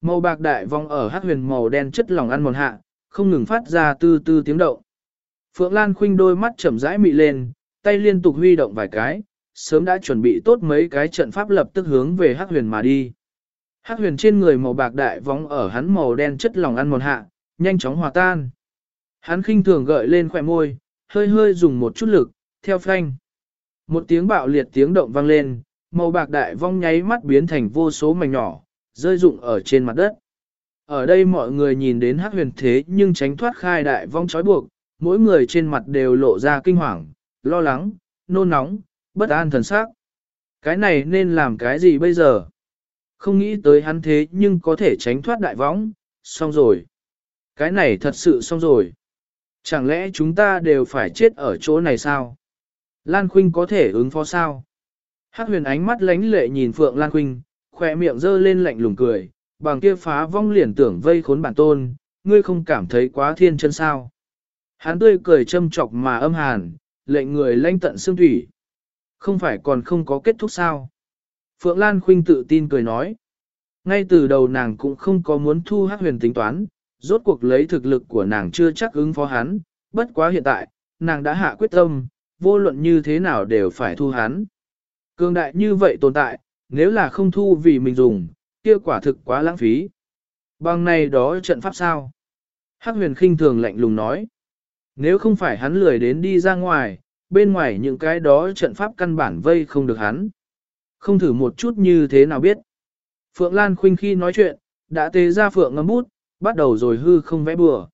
Màu bạc đại vong ở hắc huyền màu đen chất lỏng ăn mòn hạ, không ngừng phát ra tư tư tiếng động. Phượng Lan khuynh đôi mắt chậm rãi mị lên, tay liên tục huy động vài cái, sớm đã chuẩn bị tốt mấy cái trận pháp lập tức hướng về hắc huyền mà đi. Hắc huyền trên người màu bạc đại vong ở hắn màu đen chất lỏng ăn mòn hạ, nhanh chóng hòa tan. Hắn khinh thường gợi lên khỏe môi, hơi hơi dùng một chút lực, theo phanh. Một tiếng bạo liệt tiếng động vang lên, màu bạc đại vong nháy mắt biến thành vô số mảnh nhỏ, rơi rụng ở trên mặt đất. Ở đây mọi người nhìn đến hắc huyền thế nhưng tránh thoát khai đại vong trói buộc, mỗi người trên mặt đều lộ ra kinh hoàng, lo lắng, nôn nóng, bất an thần sắc. Cái này nên làm cái gì bây giờ? Không nghĩ tới hắn thế nhưng có thể tránh thoát đại võng, xong rồi. Cái này thật sự xong rồi. Chẳng lẽ chúng ta đều phải chết ở chỗ này sao? Lan Khuynh có thể ứng phó sao? Hắc huyền ánh mắt lánh lệ nhìn Phượng Lan Khuynh, khỏe miệng dơ lên lạnh lùng cười, bằng kia phá vong liền tưởng vây khốn bản tôn, ngươi không cảm thấy quá thiên chân sao? Hắn tươi cười châm chọc mà âm hàn, lệnh người lanh tận xương thủy. Không phải còn không có kết thúc sao? Phượng Lan Khuynh tự tin cười nói. Ngay từ đầu nàng cũng không có muốn thu hắc huyền tính toán, rốt cuộc lấy thực lực của nàng chưa chắc ứng phó hắn, bất quá hiện tại, nàng đã hạ quyết tâm, vô luận như thế nào đều phải thu hắn. Cường đại như vậy tồn tại, nếu là không thu vì mình dùng, kia quả thực quá lãng phí. Bằng này đó trận pháp sao? Hắc huyền khinh thường lạnh lùng nói. Nếu không phải hắn lười đến đi ra ngoài, bên ngoài những cái đó trận pháp căn bản vây không được hắn. Không thử một chút như thế nào biết. Phượng Lan Khuynh khi nói chuyện, đã tế ra Phượng ngâm bút, bắt đầu rồi hư không vẽ bừa.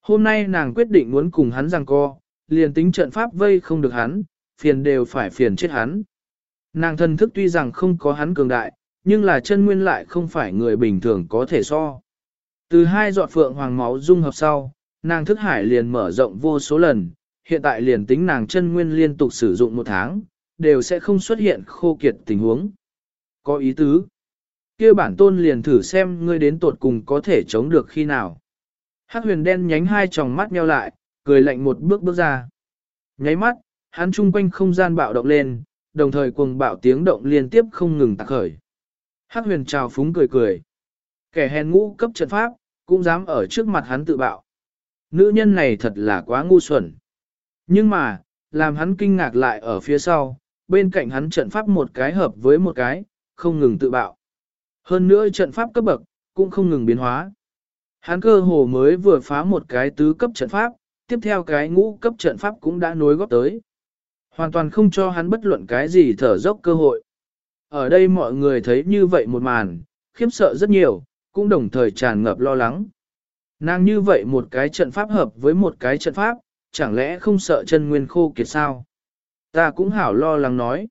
Hôm nay nàng quyết định muốn cùng hắn giằng co, liền tính trận pháp vây không được hắn, phiền đều phải phiền chết hắn. Nàng thân thức tuy rằng không có hắn cường đại, nhưng là chân nguyên lại không phải người bình thường có thể so. Từ hai giọt phượng hoàng máu dung hợp sau, nàng thức hải liền mở rộng vô số lần, hiện tại liền tính nàng chân nguyên liên tục sử dụng một tháng, đều sẽ không xuất hiện khô kiệt tình huống. Có ý tứ. kia bản tôn liền thử xem ngươi đến tột cùng có thể chống được khi nào. Hắc huyền đen nhánh hai tròng mắt nheo lại, cười lạnh một bước bước ra. Nháy mắt, hắn chung quanh không gian bạo động lên, đồng thời cuồng bạo tiếng động liên tiếp không ngừng tạc khởi. Hắc huyền trào phúng cười cười. Kẻ hèn ngũ cấp trận pháp, cũng dám ở trước mặt hắn tự bạo. Nữ nhân này thật là quá ngu xuẩn. Nhưng mà, làm hắn kinh ngạc lại ở phía sau, bên cạnh hắn trận pháp một cái hợp với một cái, không ngừng tự bạo. Hơn nữa trận pháp cấp bậc, cũng không ngừng biến hóa. Hắn cơ hồ mới vừa phá một cái tứ cấp trận pháp, tiếp theo cái ngũ cấp trận pháp cũng đã nối góp tới. Hoàn toàn không cho hắn bất luận cái gì thở dốc cơ hội. Ở đây mọi người thấy như vậy một màn, khiếp sợ rất nhiều, cũng đồng thời tràn ngập lo lắng. Nàng như vậy một cái trận pháp hợp với một cái trận pháp, chẳng lẽ không sợ chân nguyên khô kiệt sao? Ta cũng hảo lo lắng nói.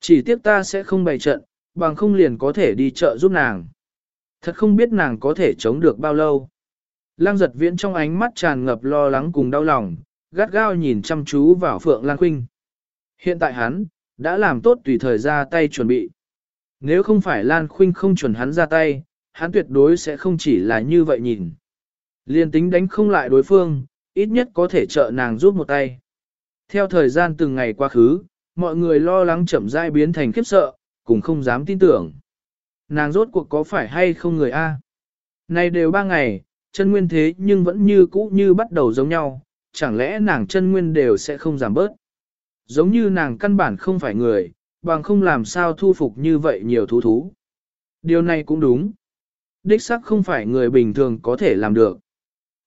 Chỉ tiếc ta sẽ không bày trận, bằng không liền có thể đi chợ giúp nàng. Thật không biết nàng có thể chống được bao lâu. Lăng giật viễn trong ánh mắt tràn ngập lo lắng cùng đau lòng, gắt gao nhìn chăm chú vào Phượng Lan Khuynh. Hiện tại hắn, đã làm tốt tùy thời ra tay chuẩn bị. Nếu không phải Lan Khuynh không chuẩn hắn ra tay, hắn tuyệt đối sẽ không chỉ là như vậy nhìn. Liên tính đánh không lại đối phương, ít nhất có thể trợ nàng giúp một tay. Theo thời gian từng ngày qua khứ, mọi người lo lắng chậm rãi biến thành khiếp sợ, cũng không dám tin tưởng. Nàng rốt cuộc có phải hay không người A? Này đều ba ngày, chân nguyên thế nhưng vẫn như cũ như bắt đầu giống nhau, chẳng lẽ nàng chân nguyên đều sẽ không giảm bớt? Giống như nàng căn bản không phải người, bằng không làm sao thu phục như vậy nhiều thú thú. Điều này cũng đúng. Đích sắc không phải người bình thường có thể làm được.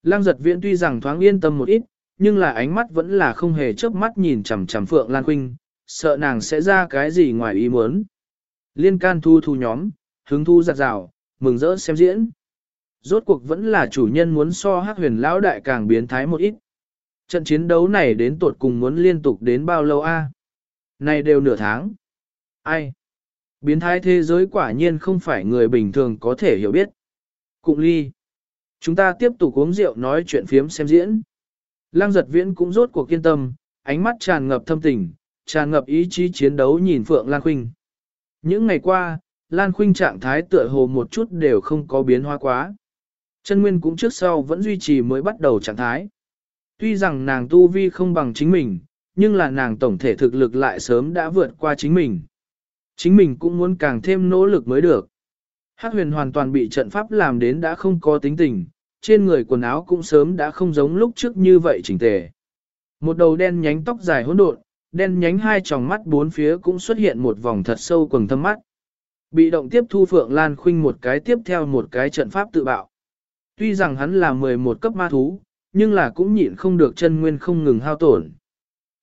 Lăng giật viễn tuy rằng thoáng yên tâm một ít, nhưng là ánh mắt vẫn là không hề chớp mắt nhìn chằm chằm Phượng Lan Khuynh, sợ nàng sẽ ra cái gì ngoài ý muốn. Liên can thu thu nhóm, hứng thu giặt rào, mừng rỡ xem diễn. Rốt cuộc vẫn là chủ nhân muốn so hắc huyền lão đại càng biến thái một ít. Trận chiến đấu này đến tột cùng muốn liên tục đến bao lâu a? Này đều nửa tháng. Ai? Biến thái thế giới quả nhiên không phải người bình thường có thể hiểu biết. Cụng ly. Chúng ta tiếp tục uống rượu nói chuyện phiếm xem diễn. Lăng giật viễn cũng rốt cuộc kiên tâm, ánh mắt tràn ngập thâm tình, tràn ngập ý chí chiến đấu nhìn Phượng Lan Khuynh. Những ngày qua, Lan Khuynh trạng thái tựa hồ một chút đều không có biến hóa quá. Chân nguyên cũng trước sau vẫn duy trì mới bắt đầu trạng thái. Tuy rằng nàng tu vi không bằng chính mình, nhưng là nàng tổng thể thực lực lại sớm đã vượt qua chính mình. Chính mình cũng muốn càng thêm nỗ lực mới được. Hắc huyền hoàn toàn bị trận pháp làm đến đã không có tính tình, trên người quần áo cũng sớm đã không giống lúc trước như vậy chỉnh tề. Một đầu đen nhánh tóc dài hỗn độn, đen nhánh hai tròng mắt bốn phía cũng xuất hiện một vòng thật sâu quầng thâm mắt. Bị động tiếp thu Phượng Lan Khuynh một cái tiếp theo một cái trận pháp tự bạo. Tuy rằng hắn là 11 cấp ma thú, nhưng là cũng nhịn không được chân nguyên không ngừng hao tổn.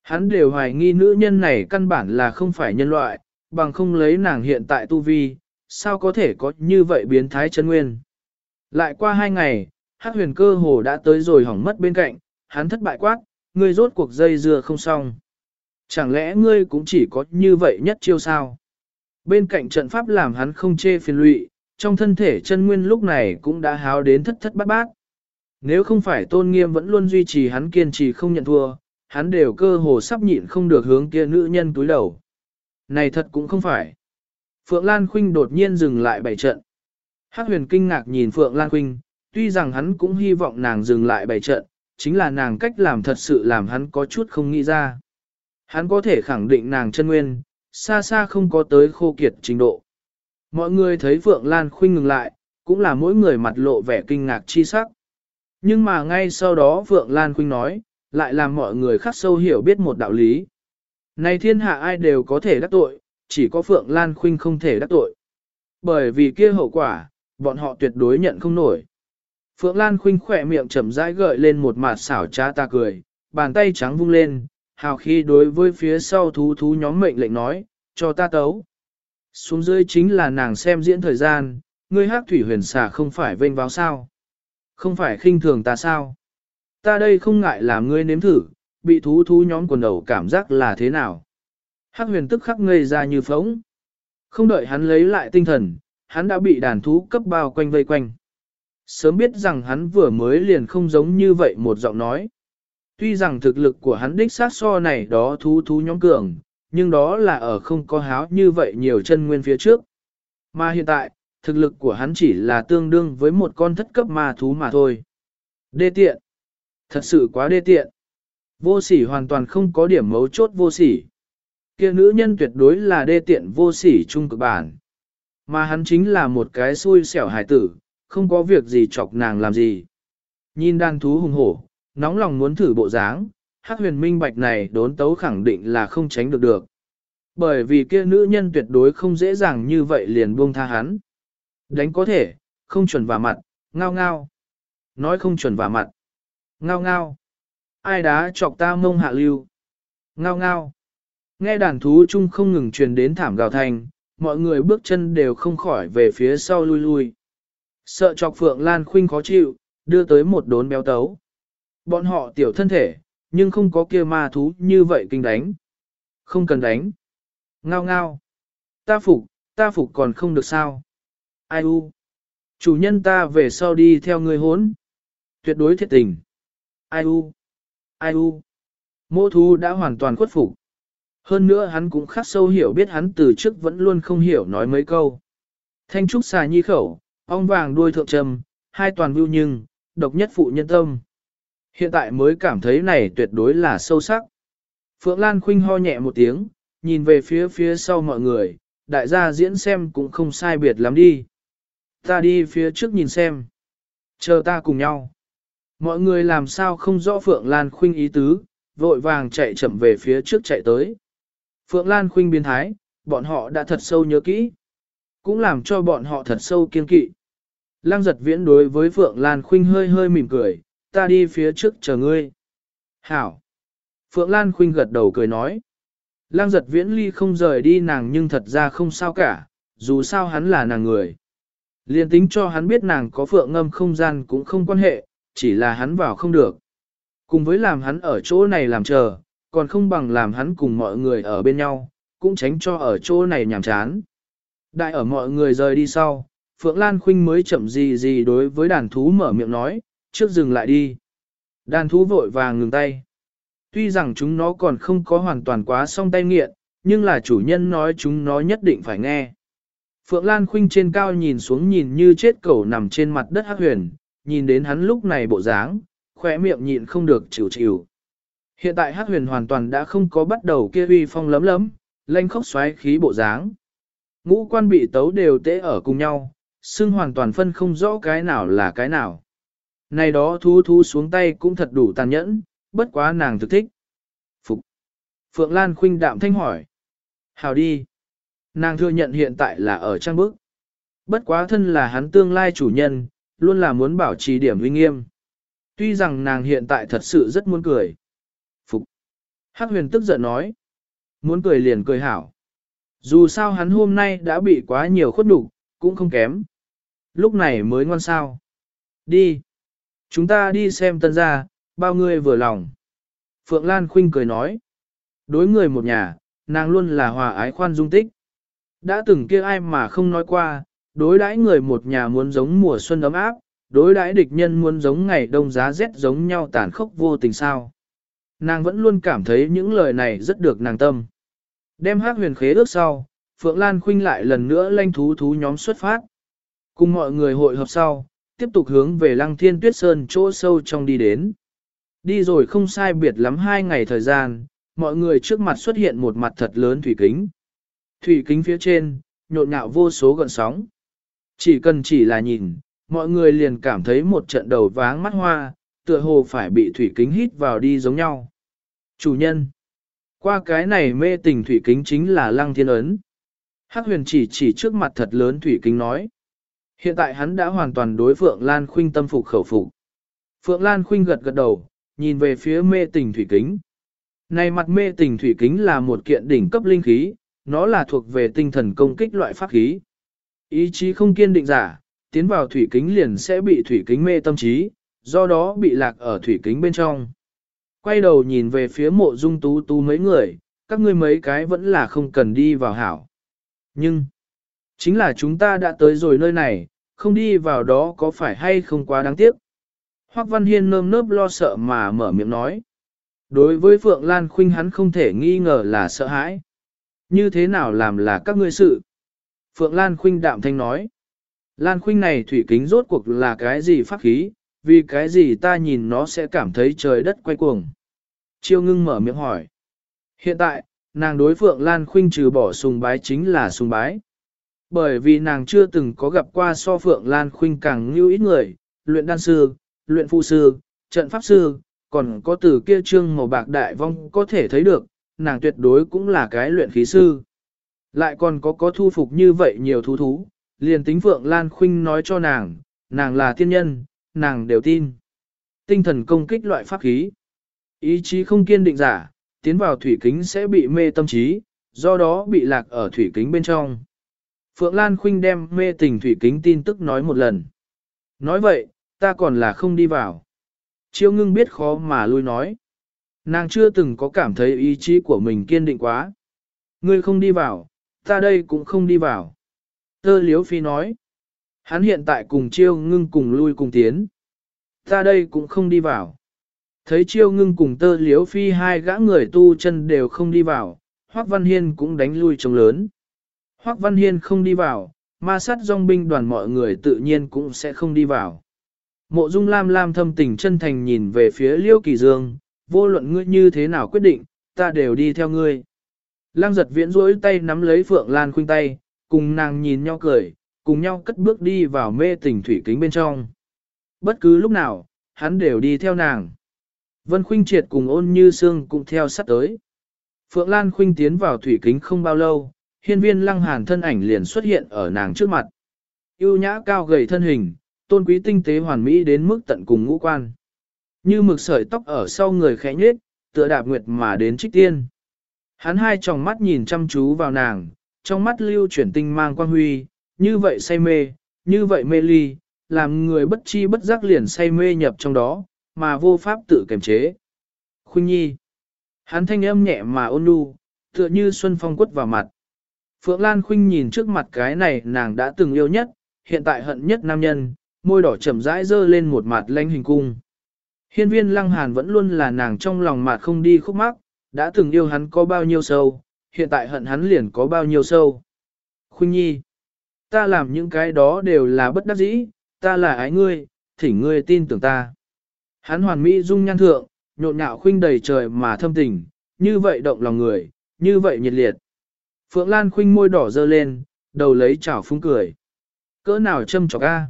Hắn đều hoài nghi nữ nhân này căn bản là không phải nhân loại, bằng không lấy nàng hiện tại tu vi, sao có thể có như vậy biến thái chân nguyên. Lại qua hai ngày, Hắc huyền cơ hồ đã tới rồi hỏng mất bên cạnh, hắn thất bại quát, ngươi rốt cuộc dây dưa không xong. Chẳng lẽ ngươi cũng chỉ có như vậy nhất chiêu sao? Bên cạnh trận pháp làm hắn không chê phiền lụy, trong thân thể chân nguyên lúc này cũng đã háo đến thất thất bát bát. Nếu không phải tôn nghiêm vẫn luôn duy trì hắn kiên trì không nhận thua, hắn đều cơ hồ sắp nhịn không được hướng kia nữ nhân túi đầu. Này thật cũng không phải. Phượng Lan Khuynh đột nhiên dừng lại bảy trận. Hắc huyền kinh ngạc nhìn Phượng Lan Khuynh, tuy rằng hắn cũng hy vọng nàng dừng lại bảy trận, chính là nàng cách làm thật sự làm hắn có chút không nghĩ ra. Hắn có thể khẳng định nàng chân nguyên, xa xa không có tới khô kiệt trình độ. Mọi người thấy Phượng Lan Khuynh ngừng lại, cũng là mỗi người mặt lộ vẻ kinh ngạc chi sắc. Nhưng mà ngay sau đó Phượng Lan Khuynh nói, lại làm mọi người khắc sâu hiểu biết một đạo lý. Này thiên hạ ai đều có thể đắc tội, chỉ có Phượng Lan Khuynh không thể đắc tội. Bởi vì kia hậu quả, bọn họ tuyệt đối nhận không nổi. Phượng Lan Khuynh khỏe miệng chậm rãi gợi lên một mặt xảo trá ta cười, bàn tay trắng vung lên, hào khi đối với phía sau thú thú nhóm mệnh lệnh nói, cho ta tấu. Xuống dưới chính là nàng xem diễn thời gian, ngươi hát thủy huyền xà không phải vênh vào sao. Không phải khinh thường ta sao? Ta đây không ngại làm ngươi nếm thử, bị thú thú nhóm quần đầu cảm giác là thế nào? Hắc huyền tức khắc ngây ra như phóng. Không đợi hắn lấy lại tinh thần, hắn đã bị đàn thú cấp bao quanh vây quanh. Sớm biết rằng hắn vừa mới liền không giống như vậy một giọng nói. Tuy rằng thực lực của hắn đích sát so này đó thú thú nhóm cường, nhưng đó là ở không có háo như vậy nhiều chân nguyên phía trước. Mà hiện tại, thực lực của hắn chỉ là tương đương với một con thất cấp ma thú mà thôi. Đê tiện. Thật sự quá đê tiện. Vô sỉ hoàn toàn không có điểm mấu chốt vô sỉ. Kia nữ nhân tuyệt đối là đê tiện vô sỉ trung cực bản. Mà hắn chính là một cái xui xẻo hải tử, không có việc gì chọc nàng làm gì. Nhìn đàn thú hùng hổ, nóng lòng muốn thử bộ dáng, hắc huyền minh bạch này đốn tấu khẳng định là không tránh được được. Bởi vì kia nữ nhân tuyệt đối không dễ dàng như vậy liền buông tha hắn. Đánh có thể, không chuẩn vào mặt, ngao ngao. Nói không chuẩn vào mặt. Ngao ngao. Ai đá chọc ta mông hạ lưu. Ngao ngao. Nghe đàn thú chung không ngừng truyền đến thảm gào thành, mọi người bước chân đều không khỏi về phía sau lui lui. Sợ chọc Phượng Lan Khuynh khó chịu, đưa tới một đốn béo tấu. Bọn họ tiểu thân thể, nhưng không có kia ma thú như vậy kinh đánh. Không cần đánh. Ngao ngao. Ta phục, ta phục còn không được sao. Ai u. Chủ nhân ta về sau đi theo người hốn. Tuyệt đối thiệt tình. Ai u. Ai u. Mô thú đã hoàn toàn khuất phục. Hơn nữa hắn cũng khắc sâu hiểu biết hắn từ trước vẫn luôn không hiểu nói mấy câu. Thanh trúc xà nhi khẩu, ong vàng đuôi thượng trầm, hai toàn vưu nhưng, độc nhất phụ nhân tâm. Hiện tại mới cảm thấy này tuyệt đối là sâu sắc. Phượng Lan khinh ho nhẹ một tiếng, nhìn về phía phía sau mọi người, đại gia diễn xem cũng không sai biệt lắm đi. Ta đi phía trước nhìn xem. Chờ ta cùng nhau. Mọi người làm sao không rõ Phượng Lan khinh ý tứ, vội vàng chạy chậm về phía trước chạy tới. Phượng Lan khuynh biến thái, bọn họ đã thật sâu nhớ kỹ. Cũng làm cho bọn họ thật sâu kiên kỵ. Lăng giật viễn đối với Phượng Lan khuynh hơi hơi mỉm cười, ta đi phía trước chờ ngươi. Hảo. Phượng Lan khuynh gật đầu cười nói. Lăng giật viễn ly không rời đi nàng nhưng thật ra không sao cả, dù sao hắn là nàng người. Liên tính cho hắn biết nàng có phượng ngâm không gian cũng không quan hệ, chỉ là hắn vào không được. Cùng với làm hắn ở chỗ này làm chờ, còn không bằng làm hắn cùng mọi người ở bên nhau, cũng tránh cho ở chỗ này nhàm chán. Đại ở mọi người rời đi sau, Phượng Lan Khuynh mới chậm gì gì đối với đàn thú mở miệng nói, trước dừng lại đi. Đàn thú vội vàng ngừng tay. Tuy rằng chúng nó còn không có hoàn toàn quá xong tay nghiện, nhưng là chủ nhân nói chúng nó nhất định phải nghe. Phượng Lan Khuynh trên cao nhìn xuống nhìn như chết cẩu nằm trên mặt đất hắc huyền, nhìn đến hắn lúc này bộ dáng, khỏe miệng nhịn không được chịu chịu. Hiện tại hắc huyền hoàn toàn đã không có bắt đầu kia uy phong lấm lấm, lanh khóc xoáy khí bộ dáng. Ngũ quan bị tấu đều tễ ở cùng nhau, xương hoàn toàn phân không rõ cái nào là cái nào. Này đó thu thu xuống tay cũng thật đủ tàn nhẫn, bất quá nàng thực thích. Phục. Phượng Lan khuynh đạm thanh hỏi. Hào đi. Nàng thừa nhận hiện tại là ở trang bức. Bất quá thân là hắn tương lai chủ nhân, luôn là muốn bảo trì điểm uy nghiêm. Tuy rằng nàng hiện tại thật sự rất muốn cười. Phục. Hắc huyền tức giận nói. Muốn cười liền cười hảo. Dù sao hắn hôm nay đã bị quá nhiều khuất nhục, cũng không kém. Lúc này mới ngoan sao. Đi. Chúng ta đi xem tân gia, bao người vừa lòng. Phượng Lan Khuynh cười nói. Đối người một nhà, nàng luôn là hòa ái khoan dung tích. Đã từng kia ai mà không nói qua, đối đãi người một nhà muốn giống mùa xuân ấm áp, đối đãi địch nhân muốn giống ngày đông giá rét giống nhau tàn khốc vô tình sao. Nàng vẫn luôn cảm thấy những lời này rất được nàng tâm. Đem hát huyền khế ước sau, Phượng Lan Khuynh lại lần nữa lanh thú thú nhóm xuất phát. Cùng mọi người hội hợp sau, tiếp tục hướng về lăng thiên tuyết sơn chỗ sâu trong đi đến. Đi rồi không sai biệt lắm hai ngày thời gian, mọi người trước mặt xuất hiện một mặt thật lớn thủy kính. Thủy kính phía trên, nhộn nhạo vô số gợn sóng. Chỉ cần chỉ là nhìn, mọi người liền cảm thấy một trận đầu váng mắt hoa, tựa hồ phải bị thủy kính hít vào đi giống nhau. Chủ nhân, qua cái này mê tình thủy kính chính là lăng thiên ấn. Hắc huyền chỉ chỉ trước mặt thật lớn thủy kính nói. Hiện tại hắn đã hoàn toàn đối Phượng Lan Khuynh tâm phục khẩu phục. Phượng Lan Khuynh gật gật đầu, nhìn về phía mê tình thủy kính. Này mặt mê tình thủy kính là một kiện đỉnh cấp linh khí, nó là thuộc về tinh thần công kích loại pháp khí. Ý chí không kiên định giả, tiến vào thủy kính liền sẽ bị thủy kính mê tâm trí, do đó bị lạc ở thủy kính bên trong. Quay đầu nhìn về phía mộ dung tú tú mấy người, các ngươi mấy cái vẫn là không cần đi vào hảo. Nhưng, chính là chúng ta đã tới rồi nơi này, không đi vào đó có phải hay không quá đáng tiếc. Hoác Văn Hiên nơm nớp lo sợ mà mở miệng nói. Đối với Phượng Lan Khuynh hắn không thể nghi ngờ là sợ hãi. Như thế nào làm là các ngươi sự? Phượng Lan Khuynh đạm thanh nói. Lan Khuynh này thủy kính rốt cuộc là cái gì pháp khí, vì cái gì ta nhìn nó sẽ cảm thấy trời đất quay cuồng. Chiêu ngưng mở miệng hỏi. Hiện tại, nàng đối Phượng Lan Khuynh trừ bỏ sùng bái chính là sùng bái. Bởi vì nàng chưa từng có gặp qua so Phượng Lan Khuynh càng như ít người, luyện đan sư, luyện phụ sư, trận pháp sư, còn có từ kia trương màu bạc đại vong có thể thấy được, nàng tuyệt đối cũng là cái luyện khí sư. Lại còn có có thu phục như vậy nhiều thú thú, liền tính Phượng Lan Khuynh nói cho nàng, nàng là tiên nhân, nàng đều tin. Tinh thần công kích loại pháp khí. Ý chí không kiên định giả, tiến vào thủy kính sẽ bị mê tâm trí, do đó bị lạc ở thủy kính bên trong. Phượng Lan Khuynh đem mê tình thủy kính tin tức nói một lần. Nói vậy, ta còn là không đi vào. Chiêu ngưng biết khó mà lui nói. Nàng chưa từng có cảm thấy ý chí của mình kiên định quá. Ngươi không đi vào, ta đây cũng không đi vào. Tơ liếu phi nói. Hắn hiện tại cùng chiêu ngưng cùng lui cùng tiến. Ta đây cũng không đi vào. Thấy chiêu ngưng cùng tơ liếu phi hai gã người tu chân đều không đi vào, Hoác Văn Hiên cũng đánh lui trống lớn. Hoác Văn Hiên không đi vào, ma sát dòng binh đoàn mọi người tự nhiên cũng sẽ không đi vào. Mộ Dung Lam Lam thâm tình chân thành nhìn về phía Liêu Kỳ Dương, vô luận ngươi như thế nào quyết định, ta đều đi theo ngươi. Lăng giật viễn rỗi tay nắm lấy Phượng Lan khuynh tay, cùng nàng nhìn nhau cười, cùng nhau cất bước đi vào mê tình thủy kính bên trong. Bất cứ lúc nào, hắn đều đi theo nàng. Vân Khuynh Triệt cùng ôn như xương cũng theo sát tới. Phượng Lan Khuynh tiến vào thủy kính không bao lâu, hiên viên lăng hàn thân ảnh liền xuất hiện ở nàng trước mặt. Yêu nhã cao gầy thân hình, tôn quý tinh tế hoàn mỹ đến mức tận cùng ngũ quan. Như mực sợi tóc ở sau người khẽ nhết, tựa đạp nguyệt mà đến trích tiên. Hắn hai tròng mắt nhìn chăm chú vào nàng, trong mắt lưu chuyển tinh mang quang huy, như vậy say mê, như vậy mê ly, làm người bất chi bất giác liền say mê nhập trong đó, mà vô pháp tự kiềm chế. Khuynh nhi. Hắn thanh âm nhẹ mà ôn nhu, tựa như xuân phong quất vào mặt. Phượng Lan Khuynh nhìn trước mặt cái này nàng đã từng yêu nhất, hiện tại hận nhất nam nhân, môi đỏ chậm rãi dơ lên một mặt lanh hình cung. Hiên viên lăng hàn vẫn luôn là nàng trong lòng mà không đi khúc mắc, đã từng yêu hắn có bao nhiêu sâu, hiện tại hận hắn liền có bao nhiêu sâu. Khuynh nhi, ta làm những cái đó đều là bất đắc dĩ, ta là ái ngươi, thỉnh ngươi tin tưởng ta. Hắn hoàn mỹ dung nhan thượng, nhộn nhạo khuynh đầy trời mà thâm tình, như vậy động lòng người, như vậy nhiệt liệt. Phượng Lan khuynh môi đỏ dơ lên, đầu lấy chảo phúng cười. Cỡ nào châm chọc a?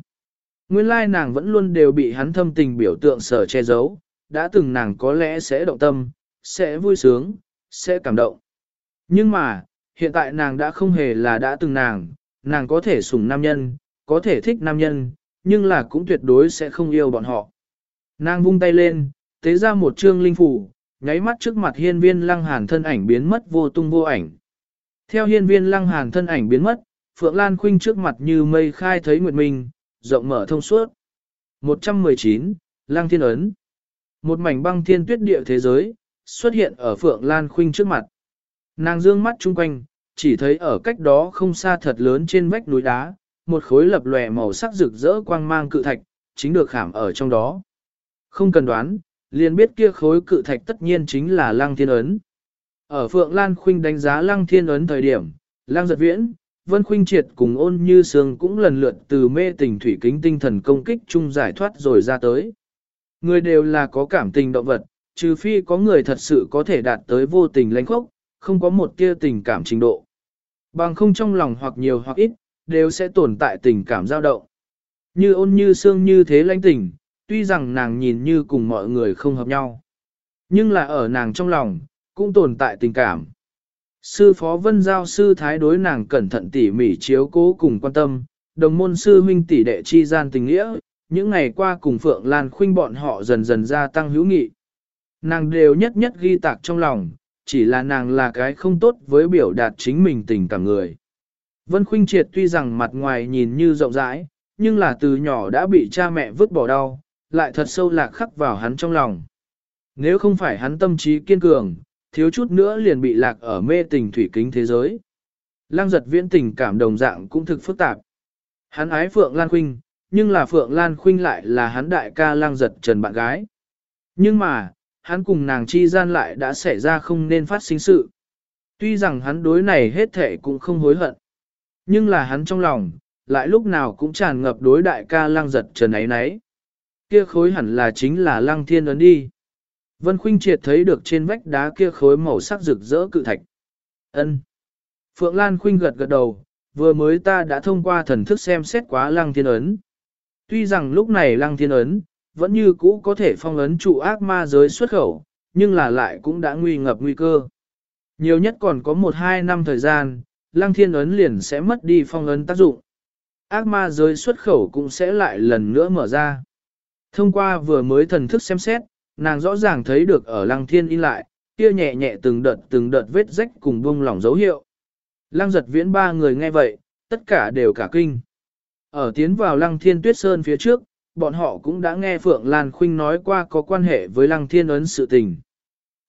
Nguyên lai nàng vẫn luôn đều bị hắn thâm tình biểu tượng sở che giấu, đã từng nàng có lẽ sẽ động tâm, sẽ vui sướng, sẽ cảm động. Nhưng mà, hiện tại nàng đã không hề là đã từng nàng, nàng có thể sủng nam nhân, có thể thích nam nhân, nhưng là cũng tuyệt đối sẽ không yêu bọn họ. Nàng vung tay lên, tế ra một trương linh phủ, nháy mắt trước mặt hiên viên lăng hàn thân ảnh biến mất vô tung vô ảnh. Theo hiên viên lăng hàn thân ảnh biến mất, Phượng Lan Khuynh trước mặt như mây khai thấy nguyệt minh, rộng mở thông suốt. 119, Lăng Thiên Ấn Một mảnh băng thiên tuyết địa thế giới, xuất hiện ở Phượng Lan Khuynh trước mặt. Nàng dương mắt chung quanh, chỉ thấy ở cách đó không xa thật lớn trên vách núi đá, một khối lập lòe màu sắc rực rỡ quang mang cự thạch, chính được khảm ở trong đó. Không cần đoán, liền biết kia khối cự thạch tất nhiên chính là Lăng Thiên Ấn. Ở Phượng Lan Khuynh đánh giá Lăng Thiên Ấn thời điểm, Lăng Giật Viễn, Vân Khuynh Triệt cùng ôn như sương cũng lần lượt từ mê tình thủy kính tinh thần công kích chung giải thoát rồi ra tới. Người đều là có cảm tình động vật, trừ phi có người thật sự có thể đạt tới vô tình lãnh khốc, không có một tia tình cảm trình độ. Bằng không trong lòng hoặc nhiều hoặc ít, đều sẽ tồn tại tình cảm dao động. Như ôn như xương như thế lãnh tình, tuy rằng nàng nhìn như cùng mọi người không hợp nhau. Nhưng là ở nàng trong lòng, cũng tồn tại tình cảm. Sư phó vân giao sư thái đối nàng cẩn thận tỉ mỉ chiếu cố cùng quan tâm, đồng môn sư huynh tỷ đệ chi gian tình nghĩa, những ngày qua cùng Phượng Lan khuynh bọn họ dần dần gia tăng hữu nghị. Nàng đều nhất nhất ghi tạc trong lòng, chỉ là nàng là cái không tốt với biểu đạt chính mình tình cảm người. Vân Khuynh Triệt tuy rằng mặt ngoài nhìn như rộng rãi, nhưng là từ nhỏ đã bị cha mẹ vứt bỏ đau, lại thật sâu lạc khắc vào hắn trong lòng. Nếu không phải hắn tâm trí kiên cường, thiếu chút nữa liền bị lạc ở mê tình thủy kính thế giới. Lăng giật viễn tình cảm đồng dạng cũng thực phức tạp. Hắn ái Phượng Lan Khuynh, nhưng là Phượng Lan Khuynh lại là hắn đại ca Lăng giật trần bạn gái. Nhưng mà, hắn cùng nàng chi gian lại đã xảy ra không nên phát sinh sự. Tuy rằng hắn đối này hết thể cũng không hối hận. Nhưng là hắn trong lòng, lại lúc nào cũng tràn ngập đối đại ca Lăng giật trần ấy nấy. Kia khối hẳn là chính là Lăng thiên ấn đi. Vân Khuynh Triệt thấy được trên vách đá kia khối màu sắc rực rỡ cự thạch. Ân. Phượng Lan Khuynh gật gật đầu, vừa mới ta đã thông qua thần thức xem xét quá Lăng Thiên Ấn. Tuy rằng lúc này Lăng Thiên Ấn, vẫn như cũ có thể phong ấn trụ ác ma giới xuất khẩu, nhưng là lại cũng đã nguy ngập nguy cơ. Nhiều nhất còn có 1-2 năm thời gian, Lăng Thiên Ấn liền sẽ mất đi phong ấn tác dụng. Ác ma giới xuất khẩu cũng sẽ lại lần nữa mở ra. Thông qua vừa mới thần thức xem xét, nàng rõ ràng thấy được ở lăng thiên in lại, kia nhẹ nhẹ từng đợt từng đợt vết rách cùng buông lỏng dấu hiệu. Lăng giật viễn ba người nghe vậy, tất cả đều cả kinh. Ở tiến vào lăng thiên tuyết sơn phía trước, bọn họ cũng đã nghe Phượng Lan Khuynh nói qua có quan hệ với lăng thiên ấn sự tình.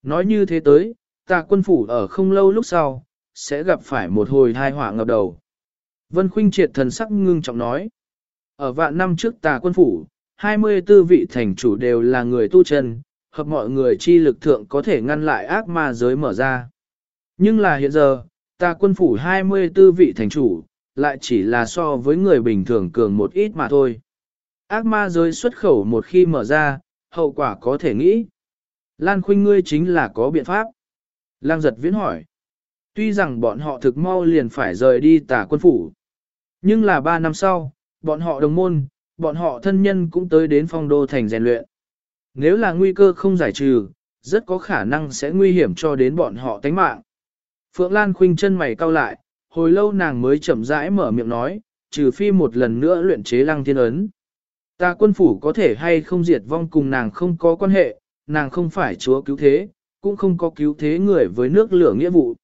Nói như thế tới, ta quân phủ ở không lâu lúc sau, sẽ gặp phải một hồi thai họa ngập đầu. Vân Khuynh triệt thần sắc ngưng trọng nói. Ở vạn năm trước tà quân phủ, 24 vị thành chủ đều là người tu chân, hợp mọi người chi lực thượng có thể ngăn lại ác ma giới mở ra. Nhưng là hiện giờ, ta quân phủ 24 vị thành chủ, lại chỉ là so với người bình thường cường một ít mà thôi. Ác ma giới xuất khẩu một khi mở ra, hậu quả có thể nghĩ. Lan Khuynh ngươi chính là có biện pháp. Lang giật viễn hỏi. Tuy rằng bọn họ thực mau liền phải rời đi tả quân phủ. Nhưng là ba năm sau, bọn họ đồng môn, bọn họ thân nhân cũng tới đến phong đô thành rèn luyện. Nếu là nguy cơ không giải trừ, rất có khả năng sẽ nguy hiểm cho đến bọn họ tánh mạng. Phượng Lan khuynh chân mày cau lại, hồi lâu nàng mới chậm rãi mở miệng nói, trừ phi một lần nữa luyện chế lăng thiên ấn. Ta quân phủ có thể hay không diệt vong cùng nàng không có quan hệ, nàng không phải chúa cứu thế, cũng không có cứu thế người với nước lửa nghĩa vụ.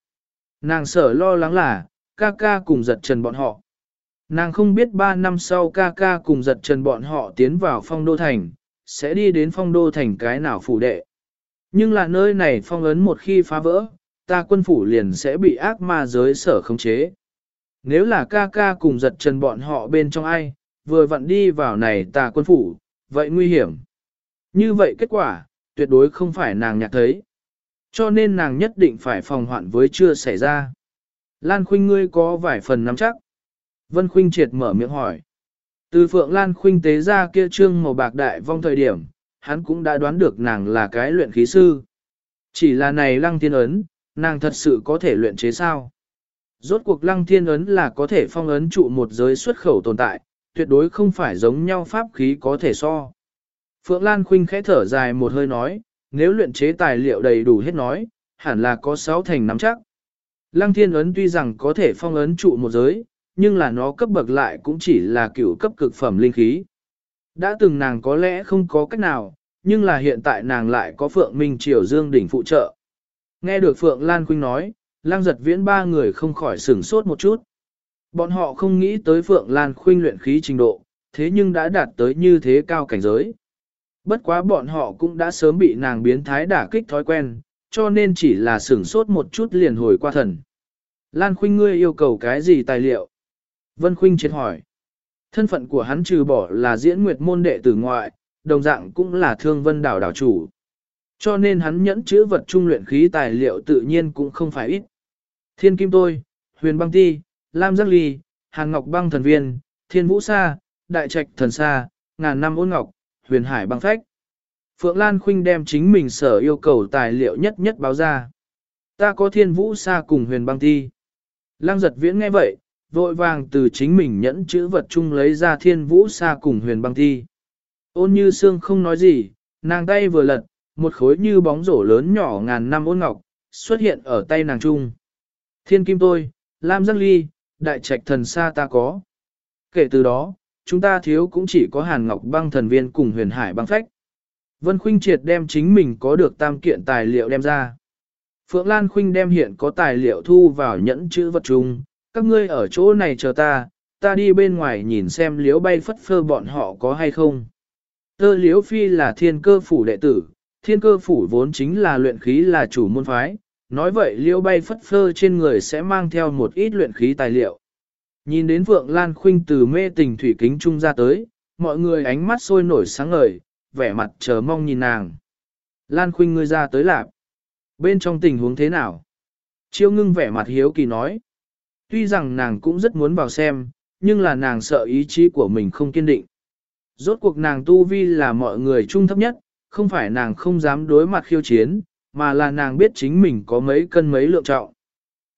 Nàng sở lo lắng là, ca ca cùng giật trần bọn họ. Nàng không biết ba năm sau ca ca cùng giật trần bọn họ tiến vào phong đô thành, sẽ đi đến phong đô thành cái nào phủ đệ. Nhưng là nơi này phong ấn một khi phá vỡ, ta quân phủ liền sẽ bị ác ma giới sở khống chế. Nếu là ca ca cùng giật trần bọn họ bên trong ai, vừa vặn đi vào này ta quân phủ, vậy nguy hiểm. Như vậy kết quả, tuyệt đối không phải nàng nhạc thấy. Cho nên nàng nhất định phải phòng hoạn với chưa xảy ra. Lan Khuynh ngươi có vài phần nắm chắc. Vân Khuynh triệt mở miệng hỏi. Từ Phượng Lan Khuynh tế ra kia trương màu bạc đại vong thời điểm, hắn cũng đã đoán được nàng là cái luyện khí sư. Chỉ là này lăng thiên ấn, nàng thật sự có thể luyện chế sao? Rốt cuộc lăng thiên ấn là có thể phong ấn trụ một giới xuất khẩu tồn tại, tuyệt đối không phải giống nhau pháp khí có thể so. Phượng Lan Khuynh khẽ thở dài một hơi nói, nếu luyện chế tài liệu đầy đủ hết nói, hẳn là có sáu thành nắm chắc. Lăng thiên ấn tuy rằng có thể phong ấn trụ một giới, nhưng là nó cấp bậc lại cũng chỉ là cựu cấp cực phẩm linh khí. Đã từng nàng có lẽ không có cách nào, nhưng là hiện tại nàng lại có Phượng Minh Triều Dương đỉnh phụ trợ. Nghe được Phượng Lan Khuynh nói, lang giật viễn ba người không khỏi sửng sốt một chút. Bọn họ không nghĩ tới Phượng Lan Khuynh luyện khí trình độ, thế nhưng đã đạt tới như thế cao cảnh giới. Bất quá bọn họ cũng đã sớm bị nàng biến thái đả kích thói quen, cho nên chỉ là sửng sốt một chút liền hồi qua thần. Lan Khuynh ngươi yêu cầu cái gì tài liệu? Vân Khuynh triệt hỏi. Thân phận của hắn trừ bỏ là diễn nguyệt môn đệ tử ngoại, đồng dạng cũng là thương vân đảo đảo chủ. Cho nên hắn nhẫn chữ vật trung luyện khí tài liệu tự nhiên cũng không phải ít. Thiên Kim Tôi, Huyền Băng Ti, Lam Giác Ly, Hàn Ngọc Băng Thần Viên, Thiên Vũ Sa, Đại Trạch Thần Sa, Ngàn Năm Ôn Ngọc, Huyền Hải Băng Phách. Phượng Lan Khuynh đem chính mình sở yêu cầu tài liệu nhất nhất báo ra. Ta có Thiên Vũ Sa cùng Huyền Băng Ti. Lăng giật viễn nghe vậy, vội vàng từ chính mình nhẫn chữ vật chung lấy ra Thiên Vũ xa cùng Huyền Băng thi Ôn như xương không nói gì, nàng tay vừa lật, một khối như bóng rổ lớn nhỏ ngàn năm ôn ngọc, xuất hiện ở tay nàng trung. Thiên kim tôi, Lam Giác Ly, đại trạch thần xa ta có. Kể từ đó, chúng ta thiếu cũng chỉ có hàn ngọc băng thần viên cùng huyền hải băng phách. Vân Khuynh triệt đem chính mình có được tam kiện tài liệu đem ra. Phượng Lan Khuynh đem hiện có tài liệu thu vào nhẫn chữ vật chung, các ngươi ở chỗ này chờ ta, ta đi bên ngoài nhìn xem liếu bay phất phơ bọn họ có hay không. Tơ liếu phi là thiên cơ phủ đệ tử, thiên cơ phủ vốn chính là luyện khí là chủ môn phái, nói vậy liêu bay phất phơ trên người sẽ mang theo một ít luyện khí tài liệu. Nhìn đến Vượng Lan Khuynh từ mê tình thủy kính trung ra tới, mọi người ánh mắt sôi nổi sáng ngời, vẻ mặt chờ mong nhìn nàng. Lan Khuynh ngươi ra tới lạp. Bên trong tình huống thế nào? Chiêu ngưng vẻ mặt hiếu kỳ nói. Tuy rằng nàng cũng rất muốn vào xem, nhưng là nàng sợ ý chí của mình không kiên định. Rốt cuộc nàng tu vi là mọi người trung thấp nhất, không phải nàng không dám đối mặt khiêu chiến, mà là nàng biết chính mình có mấy cân mấy lượng trọng.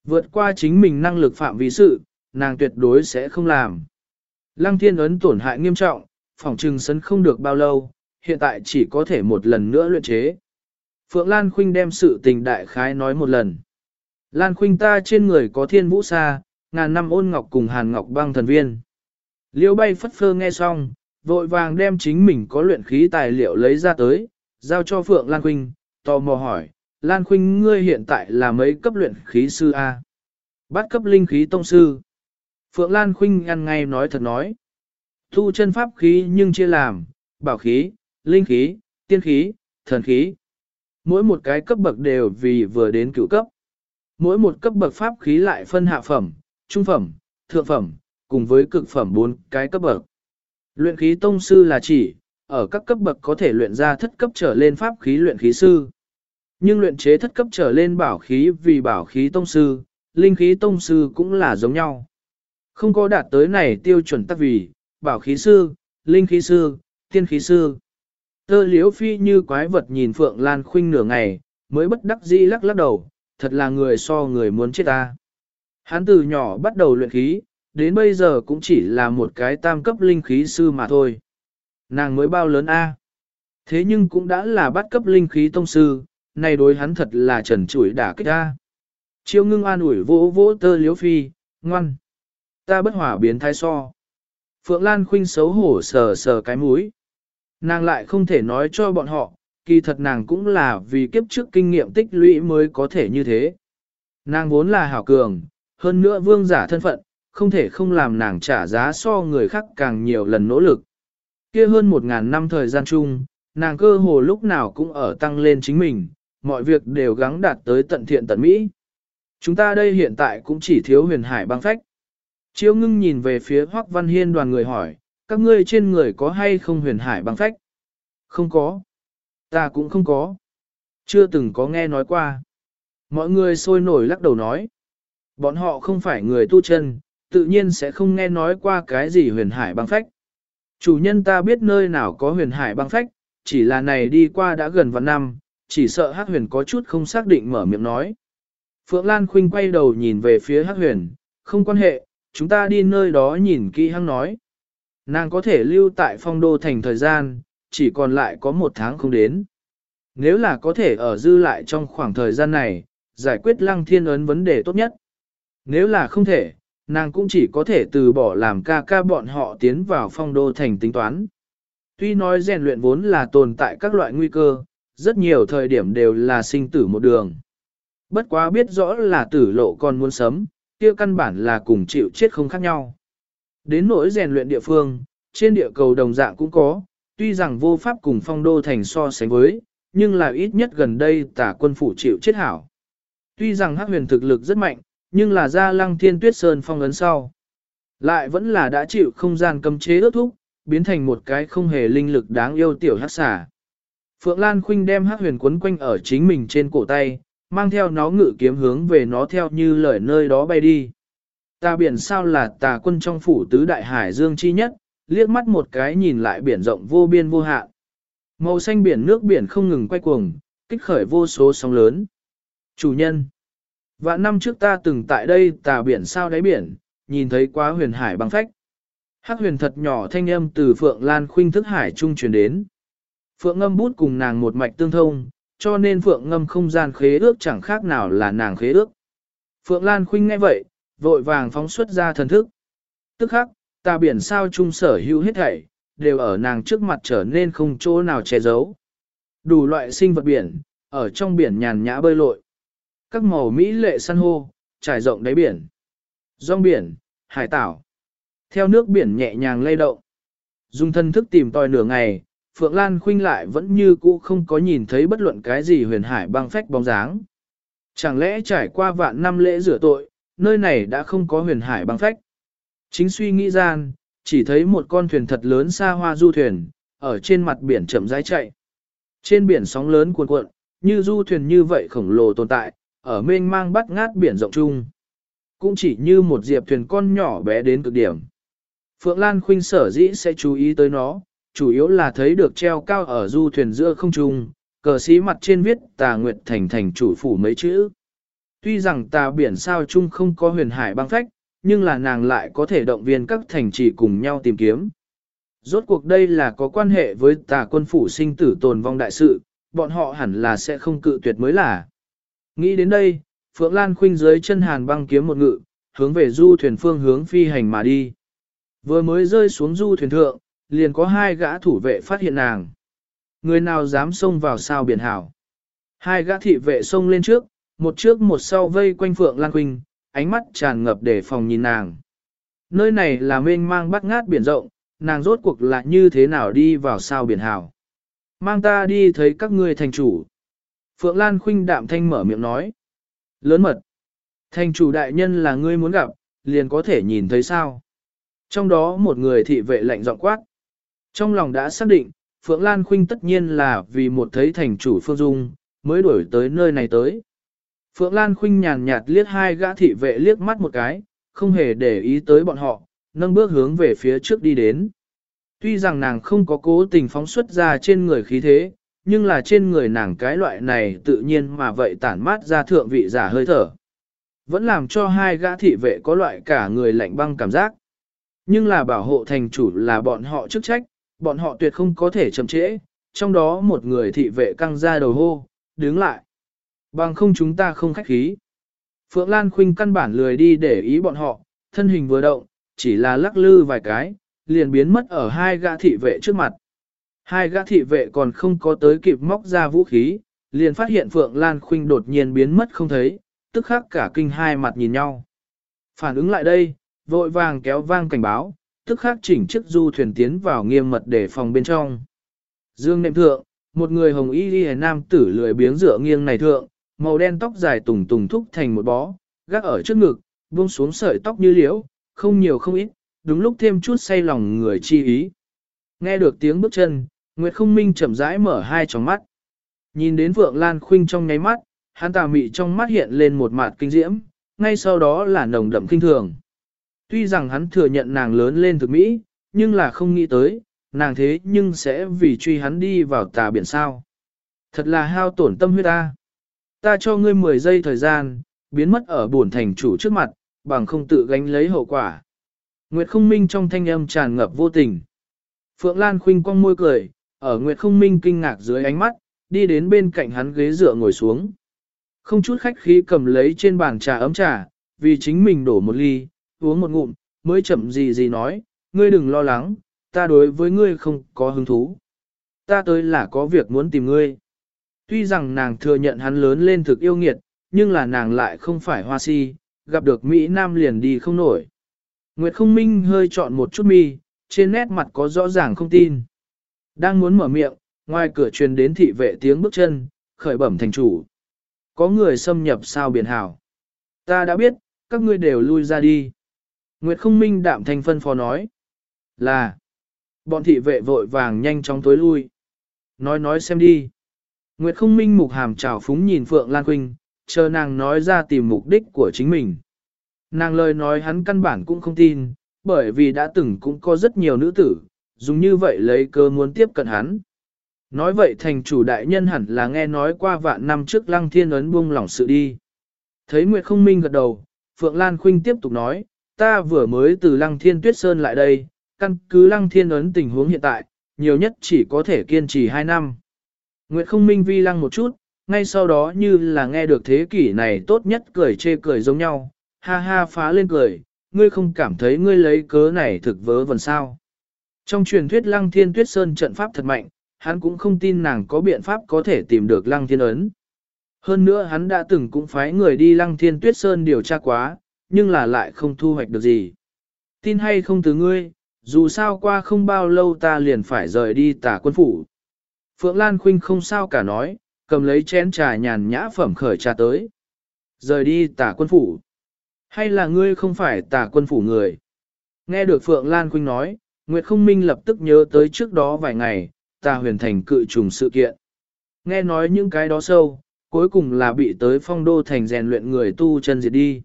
Vượt qua chính mình năng lực phạm vi sự, nàng tuyệt đối sẽ không làm. Lăng thiên ấn tổn hại nghiêm trọng, phòng trừng sấn không được bao lâu, hiện tại chỉ có thể một lần nữa luyện chế. Phượng Lan Khuynh đem sự tình đại khái nói một lần. Lan Khuynh ta trên người có thiên vũ sa, ngàn năm ôn ngọc cùng hàn ngọc băng thần viên. Liêu bay phất phơ nghe xong, vội vàng đem chính mình có luyện khí tài liệu lấy ra tới, giao cho Phượng Lan Khuynh, tò mò hỏi, Lan Khuynh ngươi hiện tại là mấy cấp luyện khí sư A? Bắt cấp linh khí tông sư. Phượng Lan Khuynh ăn ngay nói thật nói. Thu chân pháp khí nhưng chia làm, bảo khí, linh khí, tiên khí, thần khí. Mỗi một cái cấp bậc đều vì vừa đến cửu cấp. Mỗi một cấp bậc pháp khí lại phân hạ phẩm, trung phẩm, thượng phẩm, cùng với cực phẩm bốn cái cấp bậc. Luyện khí tông sư là chỉ, ở các cấp bậc có thể luyện ra thất cấp trở lên pháp khí luyện khí sư. Nhưng luyện chế thất cấp trở lên bảo khí vì bảo khí tông sư, linh khí tông sư cũng là giống nhau. Không có đạt tới này tiêu chuẩn tắc vì, bảo khí sư, linh khí sư, tiên khí sư. Tơ liếu phi như quái vật nhìn Phượng Lan Khuynh nửa ngày, mới bất đắc dĩ lắc lắc đầu, thật là người so người muốn chết ta. Hắn từ nhỏ bắt đầu luyện khí, đến bây giờ cũng chỉ là một cái tam cấp linh khí sư mà thôi. Nàng mới bao lớn A. Thế nhưng cũng đã là bắt cấp linh khí tông sư, này đối hắn thật là trần trụi đả kích A. Chiêu ngưng an ủi vỗ vỗ tơ liếu phi, ngoan. Ta bất hỏa biến thái so. Phượng Lan khinh xấu hổ sờ sờ cái mũi. Nàng lại không thể nói cho bọn họ, kỳ thật nàng cũng là vì kiếp trước kinh nghiệm tích lũy mới có thể như thế. Nàng vốn là hảo cường, hơn nữa vương giả thân phận, không thể không làm nàng trả giá so người khác càng nhiều lần nỗ lực. kia hơn một ngàn năm thời gian chung, nàng cơ hồ lúc nào cũng ở tăng lên chính mình, mọi việc đều gắng đạt tới tận thiện tận mỹ. Chúng ta đây hiện tại cũng chỉ thiếu huyền hải băng phách. Chiêu ngưng nhìn về phía Hoắc Văn Hiên đoàn người hỏi, các ngươi trên người có hay không huyền hải băng phách? Không có. Ta cũng không có. Chưa từng có nghe nói qua. Mọi người sôi nổi lắc đầu nói. Bọn họ không phải người tu chân, tự nhiên sẽ không nghe nói qua cái gì huyền hải băng phách. Chủ nhân ta biết nơi nào có huyền hải băng phách, chỉ là này đi qua đã gần vạn năm, chỉ sợ Hắc huyền có chút không xác định mở miệng nói. Phượng Lan Khuynh quay đầu nhìn về phía Hắc huyền, không quan hệ, chúng ta đi nơi đó nhìn kỹ hăng nói. Nàng có thể lưu tại phong đô thành thời gian, chỉ còn lại có một tháng không đến. Nếu là có thể ở dư lại trong khoảng thời gian này, giải quyết lăng thiên ấn vấn đề tốt nhất. Nếu là không thể, nàng cũng chỉ có thể từ bỏ làm ca ca bọn họ tiến vào phong đô thành tính toán. Tuy nói rèn luyện vốn là tồn tại các loại nguy cơ, rất nhiều thời điểm đều là sinh tử một đường. Bất quá biết rõ là tử lộ còn muốn sấm, kia căn bản là cùng chịu chết không khác nhau. Đến nỗi rèn luyện địa phương, trên địa cầu đồng dạng cũng có, tuy rằng vô pháp cùng phong đô thành so sánh với, nhưng là ít nhất gần đây tả quân phủ chịu chết hảo. Tuy rằng hắc huyền thực lực rất mạnh, nhưng là ra lăng thiên tuyết sơn phong ấn sau. Lại vẫn là đã chịu không gian cấm chế ước thúc, biến thành một cái không hề linh lực đáng yêu tiểu hắc xà. Phượng Lan Khuynh đem hắc huyền quấn quanh ở chính mình trên cổ tay, mang theo nó ngự kiếm hướng về nó theo như lời nơi đó bay đi. Tà biển sao là tà quân trong phủ tứ đại hải dương chi nhất, liếc mắt một cái nhìn lại biển rộng vô biên vô hạn. Màu xanh biển nước biển không ngừng quay cuồng, kích khởi vô số sóng lớn. Chủ nhân. Vạn năm trước ta từng tại đây tà biển sao đáy biển, nhìn thấy quá huyền hải băng phách. Hắc huyền thật nhỏ thanh âm từ Phượng Lan khuynh thức hải trung truyền đến. Phượng ngâm bút cùng nàng một mạch tương thông, cho nên Phượng ngâm không gian khế ước chẳng khác nào là nàng khế ước. Phượng Lan khuynh nghe vậy, vội vàng phóng xuất ra thần thức. Tức khắc, Ta biển sao trung sở hữu hết thảy, đều ở nàng trước mặt trở nên không chỗ nào che giấu. Đủ loại sinh vật biển, ở trong biển nhàn nhã bơi lội. Các màu mỹ lệ san hô, trải rộng đáy biển. Rong biển, hải tảo. Theo nước biển nhẹ nhàng lay động. Dùng thân thức tìm tòi nửa ngày, Phượng Lan Khuynh lại vẫn như cũ không có nhìn thấy bất luận cái gì huyền hải băng phách bóng dáng. Chẳng lẽ trải qua vạn năm lễ rửa tội, nơi này đã không có huyền hải băng phách? Chính suy nghĩ gian, chỉ thấy một con thuyền thật lớn xa hoa du thuyền, ở trên mặt biển chậm rãi chạy. Trên biển sóng lớn cuồn cuộn, như du thuyền như vậy khổng lồ tồn tại, ở mênh mang bắt ngát biển rộng chung. Cũng chỉ như một diệp thuyền con nhỏ bé đến cực điểm. Phượng Lan Khuynh sở dĩ sẽ chú ý tới nó, chủ yếu là thấy được treo cao ở du thuyền giữa không trung, cờ xí mặt trên viết tà nguyệt thành thành chủ phủ mấy chữ. Tuy rằng tà biển sao chung không có huyền hải băng phách, nhưng là nàng lại có thể động viên các thành trì cùng nhau tìm kiếm. Rốt cuộc đây là có quan hệ với tà quân phủ sinh tử tồn vong đại sự, bọn họ hẳn là sẽ không cự tuyệt mới là. Nghĩ đến đây, Phượng Lan khuynh dưới chân hàn băng kiếm một ngự, hướng về du thuyền phương hướng phi hành mà đi. Vừa mới rơi xuống du thuyền thượng, liền có hai gã thủ vệ phát hiện nàng. Người nào dám xông vào sao biển hảo. Hai gã thị vệ xông lên trước, một trước một sau vây quanh Phượng Lan Khuynh, ánh mắt tràn ngập để phòng nhìn nàng. Nơi này là mênh mang bắt ngát biển rộng, nàng rốt cuộc là như thế nào đi vào sao biển hào? Mang ta đi thấy các ngươi thành chủ. Phượng Lan Khinh đạm thanh mở miệng nói. Lớn mật. Thành chủ đại nhân là ngươi muốn gặp, liền có thể nhìn thấy sao. Trong đó một người thị vệ lạnh giọng quát. Trong lòng đã xác định, Phượng Lan Khinh tất nhiên là vì một thấy thành chủ Phương Dung, mới đuổi tới nơi này tới. Phượng Lan Khuynh nhàn nhạt liếc hai gã thị vệ liếc mắt một cái, không hề để ý tới bọn họ, nâng bước hướng về phía trước đi đến. Tuy rằng nàng không có cố tình phóng xuất ra trên người khí thế, nhưng là trên người nàng cái loại này tự nhiên mà vậy tản mát ra thượng vị giả hơi thở. Vẫn làm cho hai gã thị vệ có loại cả người lạnh băng cảm giác. Nhưng là bảo hộ thành chủ là bọn họ chức trách, bọn họ tuyệt không có thể chậm trễ, trong đó một người thị vệ căng ra đầu hô, đứng lại. Bằng không chúng ta không khách khí. Phượng Lan Khuynh căn bản lười đi để ý bọn họ, thân hình vừa động, chỉ là lắc lư vài cái, liền biến mất ở hai gã thị vệ trước mặt. Hai gã thị vệ còn không có tới kịp móc ra vũ khí, liền phát hiện Phượng Lan Khuynh đột nhiên biến mất không thấy, tức khắc cả kinh hai mặt nhìn nhau. Phản ứng lại đây, vội vàng kéo vang cảnh báo, tức khắc chỉnh chiếc du thuyền tiến vào nghiêm mật để phòng bên trong. Dương nệm thượng, một người hồng y đi nam tử lười biếng dựa nghiêng này thượng, màu đen tóc dài tùng tùng thúc thành một bó, gác ở trước ngực, buông xuống sợi tóc như liễu, không nhiều không ít, đúng lúc thêm chút say lòng người chi ý. Nghe được tiếng bước chân, Nguyệt không minh chậm rãi mở hai tròng mắt. Nhìn đến Vượng Lan Khuynh trong nháy mắt, hắn tà mị trong mắt hiện lên một mạt kinh diễm, ngay sau đó là nồng đậm kinh thường. Tuy rằng hắn thừa nhận nàng lớn lên thực mỹ, nhưng là không nghĩ tới, nàng thế nhưng sẽ vì truy hắn đi vào tà biển sao. Thật là hao tổn tâm huyết ta. Ta cho ngươi 10 giây thời gian, biến mất ở buồn thành chủ trước mặt, bằng không tự gánh lấy hậu quả. Nguyệt không minh trong thanh âm tràn ngập vô tình. Phượng Lan khinh cong môi cười, ở Nguyệt không minh kinh ngạc dưới ánh mắt, đi đến bên cạnh hắn ghế dựa ngồi xuống. Không chút khách khí cầm lấy trên bàn trà ấm trà, vì chính mình đổ một ly, uống một ngụm, mới chậm gì gì nói, ngươi đừng lo lắng, ta đối với ngươi không có hứng thú. Ta tới là có việc muốn tìm ngươi. Tuy rằng nàng thừa nhận hắn lớn lên thực yêu nghiệt, nhưng là nàng lại không phải hoa si, gặp được Mỹ Nam liền đi không nổi. Nguyệt không minh hơi chọn một chút mi, trên nét mặt có rõ ràng không tin. Đang muốn mở miệng, ngoài cửa truyền đến thị vệ tiếng bước chân, khởi bẩm thành chủ. Có người xâm nhập sao biển hảo. Ta đã biết, các ngươi đều lui ra đi. Nguyệt không minh đạm thành phân phó nói. Là. Bọn thị vệ vội vàng nhanh chóng tối lui. Nói nói xem đi. Nguyệt không minh mục hàm trào phúng nhìn Phượng Lan Quynh, chờ nàng nói ra tìm mục đích của chính mình. Nàng lời nói hắn căn bản cũng không tin, bởi vì đã từng cũng có rất nhiều nữ tử, dùng như vậy lấy cơ muốn tiếp cận hắn. Nói vậy thành chủ đại nhân hẳn là nghe nói qua vạn năm trước lăng thiên ấn buông lỏng sự đi. Thấy Nguyệt không minh gật đầu, Phượng Lan Khuynh tiếp tục nói, ta vừa mới từ lăng thiên tuyết sơn lại đây, căn cứ lăng thiên ấn tình huống hiện tại, nhiều nhất chỉ có thể kiên trì 2 năm. Nguyệt không minh vi lăng một chút, ngay sau đó như là nghe được thế kỷ này tốt nhất cười chê cười giống nhau, ha ha phá lên cười, ngươi không cảm thấy ngươi lấy cớ này thực vớ vẩn sao. Trong truyền thuyết lăng thiên tuyết sơn trận pháp thật mạnh, hắn cũng không tin nàng có biện pháp có thể tìm được lăng thiên ấn. Hơn nữa hắn đã từng cũng phái người đi lăng thiên tuyết sơn điều tra quá, nhưng là lại không thu hoạch được gì. Tin hay không từ ngươi, dù sao qua không bao lâu ta liền phải rời đi tả quân phủ. Phượng Lan Khuynh không sao cả nói, cầm lấy chén trà nhàn nhã phẩm khởi trà tới. Rời đi tả quân phủ. Hay là ngươi không phải tả quân phủ người? Nghe được Phượng Lan Khuynh nói, Nguyệt Không Minh lập tức nhớ tới trước đó vài ngày, ta huyền thành cự trùng sự kiện. Nghe nói những cái đó sâu, cuối cùng là bị tới phong đô thành rèn luyện người tu chân diệt đi.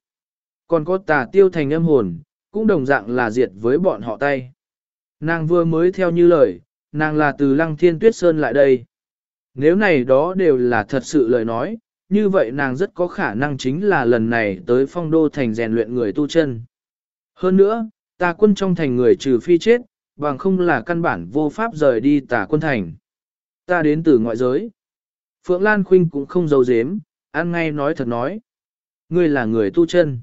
Còn có tà tiêu thành âm hồn, cũng đồng dạng là diệt với bọn họ tay. Nàng vừa mới theo như lời, nàng là từ lăng thiên tuyết sơn lại đây. Nếu này đó đều là thật sự lời nói, như vậy nàng rất có khả năng chính là lần này tới phong đô thành rèn luyện người tu chân. Hơn nữa, tà quân trong thành người trừ phi chết, bằng không là căn bản vô pháp rời đi tà quân thành. Ta đến từ ngoại giới. Phượng Lan Khuynh cũng không giấu giếm, ăn ngay nói thật nói. Ngươi là người tu chân.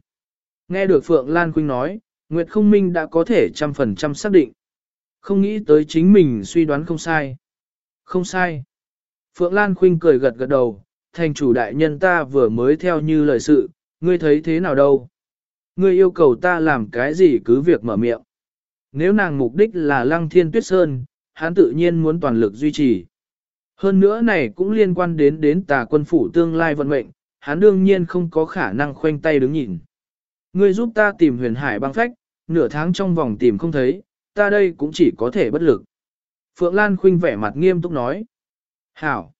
Nghe được Phượng Lan Khuynh nói, Nguyệt không minh đã có thể trăm phần trăm xác định. Không nghĩ tới chính mình suy đoán không sai. Không sai. Phượng Lan Khuynh cười gật gật đầu, thành chủ đại nhân ta vừa mới theo như lời sự, ngươi thấy thế nào đâu? Ngươi yêu cầu ta làm cái gì cứ việc mở miệng. Nếu nàng mục đích là lăng thiên tuyết sơn, hắn tự nhiên muốn toàn lực duy trì. Hơn nữa này cũng liên quan đến đến tà quân phủ tương lai vận mệnh, hắn đương nhiên không có khả năng khoanh tay đứng nhìn. Ngươi giúp ta tìm huyền hải băng phách, nửa tháng trong vòng tìm không thấy, ta đây cũng chỉ có thể bất lực. Phượng Lan Khuynh vẻ mặt nghiêm túc nói. Hảo!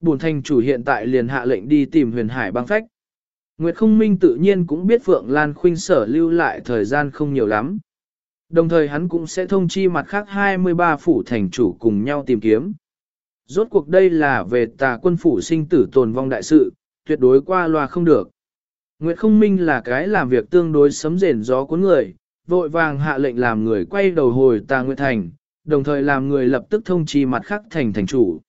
Bùn thành chủ hiện tại liền hạ lệnh đi tìm huyền hải băng phách. Nguyệt không minh tự nhiên cũng biết Phượng Lan Khuynh sở lưu lại thời gian không nhiều lắm. Đồng thời hắn cũng sẽ thông chi mặt khác 23 phủ thành chủ cùng nhau tìm kiếm. Rốt cuộc đây là về tà quân phủ sinh tử tồn vong đại sự, tuyệt đối qua loa không được. Nguyệt không minh là cái làm việc tương đối sấm rền gió cuốn người, vội vàng hạ lệnh làm người quay đầu hồi tà Nguyệt Thành, đồng thời làm người lập tức thông chi mặt khác thành thành chủ.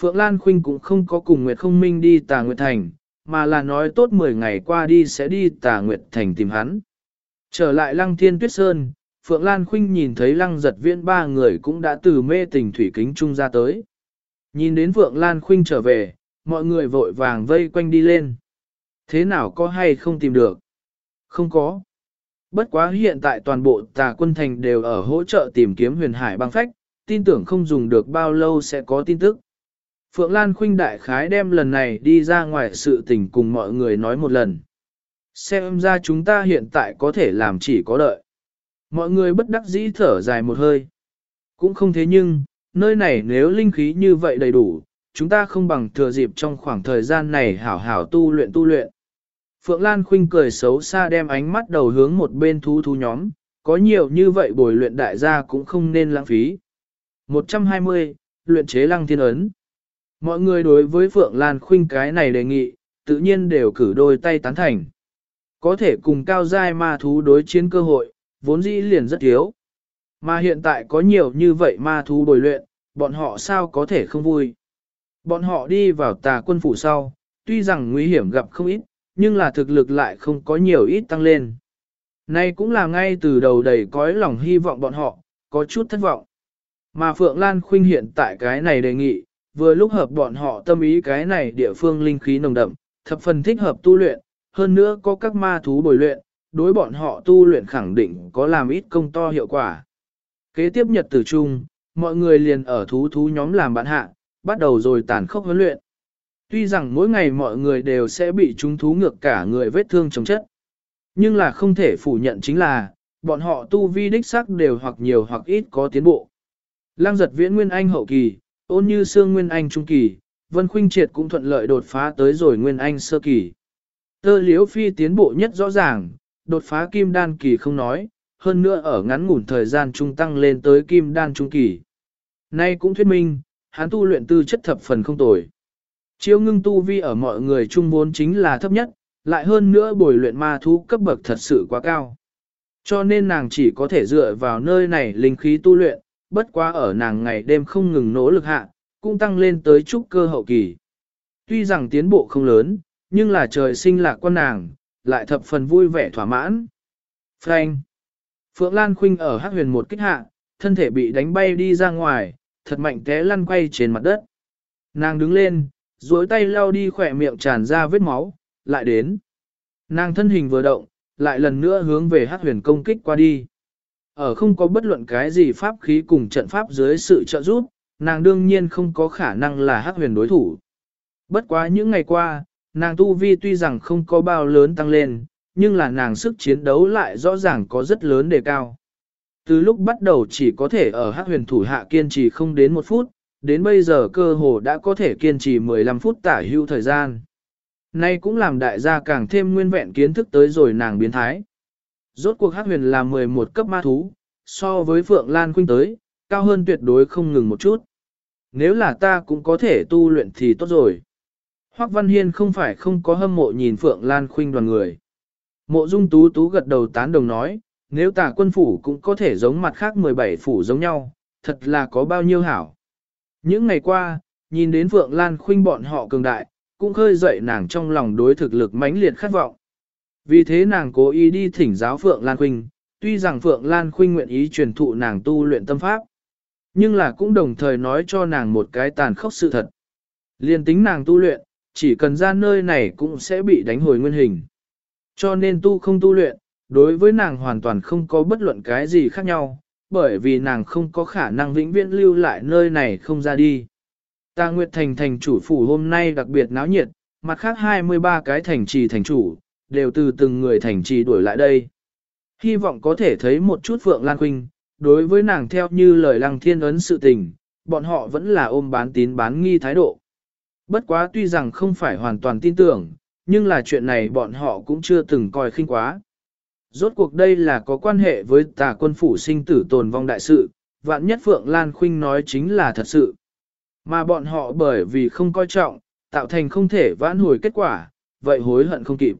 Phượng Lan Khuynh cũng không có cùng Nguyệt Không Minh đi Tà Nguyệt Thành, mà là nói tốt 10 ngày qua đi sẽ đi Tà Nguyệt Thành tìm hắn. Trở lại Lăng Thiên Tuyết Sơn, Phượng Lan Khuynh nhìn thấy Lăng Giật Viễn ba người cũng đã từ mê tình thủy kính trung ra tới. Nhìn đến Phượng Lan Khuynh trở về, mọi người vội vàng vây quanh đi lên. Thế nào có hay không tìm được? Không có. Bất quá hiện tại toàn bộ tà quân thành đều ở hỗ trợ tìm kiếm huyền hải băng phách, tin tưởng không dùng được bao lâu sẽ có tin tức. Phượng Lan Khuynh đại khái đem lần này đi ra ngoài sự tình cùng mọi người nói một lần. Xem ra chúng ta hiện tại có thể làm chỉ có đợi. Mọi người bất đắc dĩ thở dài một hơi. Cũng không thế nhưng, nơi này nếu linh khí như vậy đầy đủ, chúng ta không bằng thừa dịp trong khoảng thời gian này hảo hảo tu luyện tu luyện. Phượng Lan Khuynh cười xấu xa đem ánh mắt đầu hướng một bên thú thú nhóm, có nhiều như vậy bồi luyện đại gia cũng không nên lãng phí. 120. Luyện chế lăng thiên ấn Mọi người đối với Phượng Lan Khuynh cái này đề nghị, tự nhiên đều cử đôi tay tán thành. Có thể cùng cao giai ma thú đối chiến cơ hội, vốn dĩ liền rất thiếu. Mà hiện tại có nhiều như vậy ma thú bồi luyện, bọn họ sao có thể không vui. Bọn họ đi vào tà quân phủ sau, tuy rằng nguy hiểm gặp không ít, nhưng là thực lực lại không có nhiều ít tăng lên. Nay cũng là ngay từ đầu đầy cõi lòng hy vọng bọn họ, có chút thất vọng. Mà Phượng Lan Khuynh hiện tại cái này đề nghị, vừa lúc hợp bọn họ tâm ý cái này địa phương linh khí nồng đậm, thập phần thích hợp tu luyện, hơn nữa có các ma thú bồi luyện, đối bọn họ tu luyện khẳng định có làm ít công to hiệu quả. Kế tiếp nhật tử chung, mọi người liền ở thú thú nhóm làm bạn hạ, bắt đầu rồi tàn khốc huấn luyện. Tuy rằng mỗi ngày mọi người đều sẽ bị chúng thú ngược cả người vết thương chống chất, nhưng là không thể phủ nhận chính là, bọn họ tu vi đích sắc đều hoặc nhiều hoặc ít có tiến bộ. Lăng giật viễn nguyên anh hậu kỳ, ôn như xương nguyên anh trung kỳ, vân khuynh triệt cũng thuận lợi đột phá tới rồi nguyên anh sơ kỳ. Tơ liễu phi tiến bộ nhất rõ ràng, đột phá kim đan kỳ không nói, hơn nữa ở ngắn ngủn thời gian trung tăng lên tới kim đan trung kỳ. Nay cũng thuyết minh, hắn tu luyện tư chất thập phần không tồi. Chiêu ngưng tu vi ở mọi người trung vốn chính là thấp nhất, lại hơn nữa bồi luyện ma thú cấp bậc thật sự quá cao. Cho nên nàng chỉ có thể dựa vào nơi này linh khí tu luyện, bất quá ở nàng ngày đêm không ngừng nỗ lực hạ, cũng tăng lên tới trúc cơ hậu kỳ. Tuy rằng tiến bộ không lớn, nhưng là trời sinh lạc quan nàng, lại thập phần vui vẻ thỏa mãn. Frank Phượng Lan Khuynh ở hắc huyền một kích hạ, thân thể bị đánh bay đi ra ngoài, thật mạnh té lăn quay trên mặt đất. Nàng đứng lên, duỗi tay lao đi khỏe miệng tràn ra vết máu, lại đến. Nàng thân hình vừa động, lại lần nữa hướng về hắc huyền công kích qua đi. Ở không có bất luận cái gì pháp khí cùng trận pháp dưới sự trợ giúp, nàng đương nhiên không có khả năng là hắc huyền đối thủ. Bất quá những ngày qua, nàng tu vi tuy rằng không có bao lớn tăng lên, nhưng là nàng sức chiến đấu lại rõ ràng có rất lớn đề cao. Từ lúc bắt đầu chỉ có thể ở hắc huyền thủ hạ kiên trì không đến một phút, đến bây giờ cơ hồ đã có thể kiên trì 15 phút tả hưu thời gian. Nay cũng làm đại gia càng thêm nguyên vẹn kiến thức tới rồi nàng biến thái. Rốt cuộc hắc huyền là 11 cấp ma thú, so với Phượng Lan Khuynh tới, cao hơn tuyệt đối không ngừng một chút. Nếu là ta cũng có thể tu luyện thì tốt rồi. Hoắc Văn Hiên không phải không có hâm mộ nhìn Phượng Lan Khuynh đoàn người. Mộ Dung Tú Tú gật đầu tán đồng nói, nếu tả quân phủ cũng có thể giống mặt khác 17 phủ giống nhau, thật là có bao nhiêu hảo. Những ngày qua, nhìn đến Phượng Lan Khuynh bọn họ cường đại, cũng khơi dậy nàng trong lòng đối thực lực mãnh liệt khát vọng. Vì thế nàng cố ý đi thỉnh giáo Phượng Lan Khuynh, tuy rằng Phượng Lan Khuynh nguyện ý truyền thụ nàng tu luyện tâm pháp, nhưng là cũng đồng thời nói cho nàng một cái tàn khốc sự thật. Liên tính nàng tu luyện, chỉ cần ra nơi này cũng sẽ bị đánh hồi nguyên hình. Cho nên tu không tu luyện, đối với nàng hoàn toàn không có bất luận cái gì khác nhau, bởi vì nàng không có khả năng vĩnh viễn lưu lại nơi này không ra đi. Ta Nguyệt Thành thành chủ phủ hôm nay đặc biệt náo nhiệt, mặt khác 23 cái thành trì thành chủ, đều từ từng người thành trì đuổi lại đây. Hy vọng có thể thấy một chút Phượng Lan Quynh, đối với nàng theo như lời lăng thiên ấn sự tình, bọn họ vẫn là ôm bán tín bán nghi thái độ. Bất quá tuy rằng không phải hoàn toàn tin tưởng, nhưng là chuyện này bọn họ cũng chưa từng coi khinh quá. Rốt cuộc đây là có quan hệ với tà quân phủ sinh tử tồn vong đại sự, vạn nhất Phượng Lan Khuynh nói chính là thật sự. Mà bọn họ bởi vì không coi trọng, tạo thành không thể vãn hồi kết quả, vậy hối hận không kịp.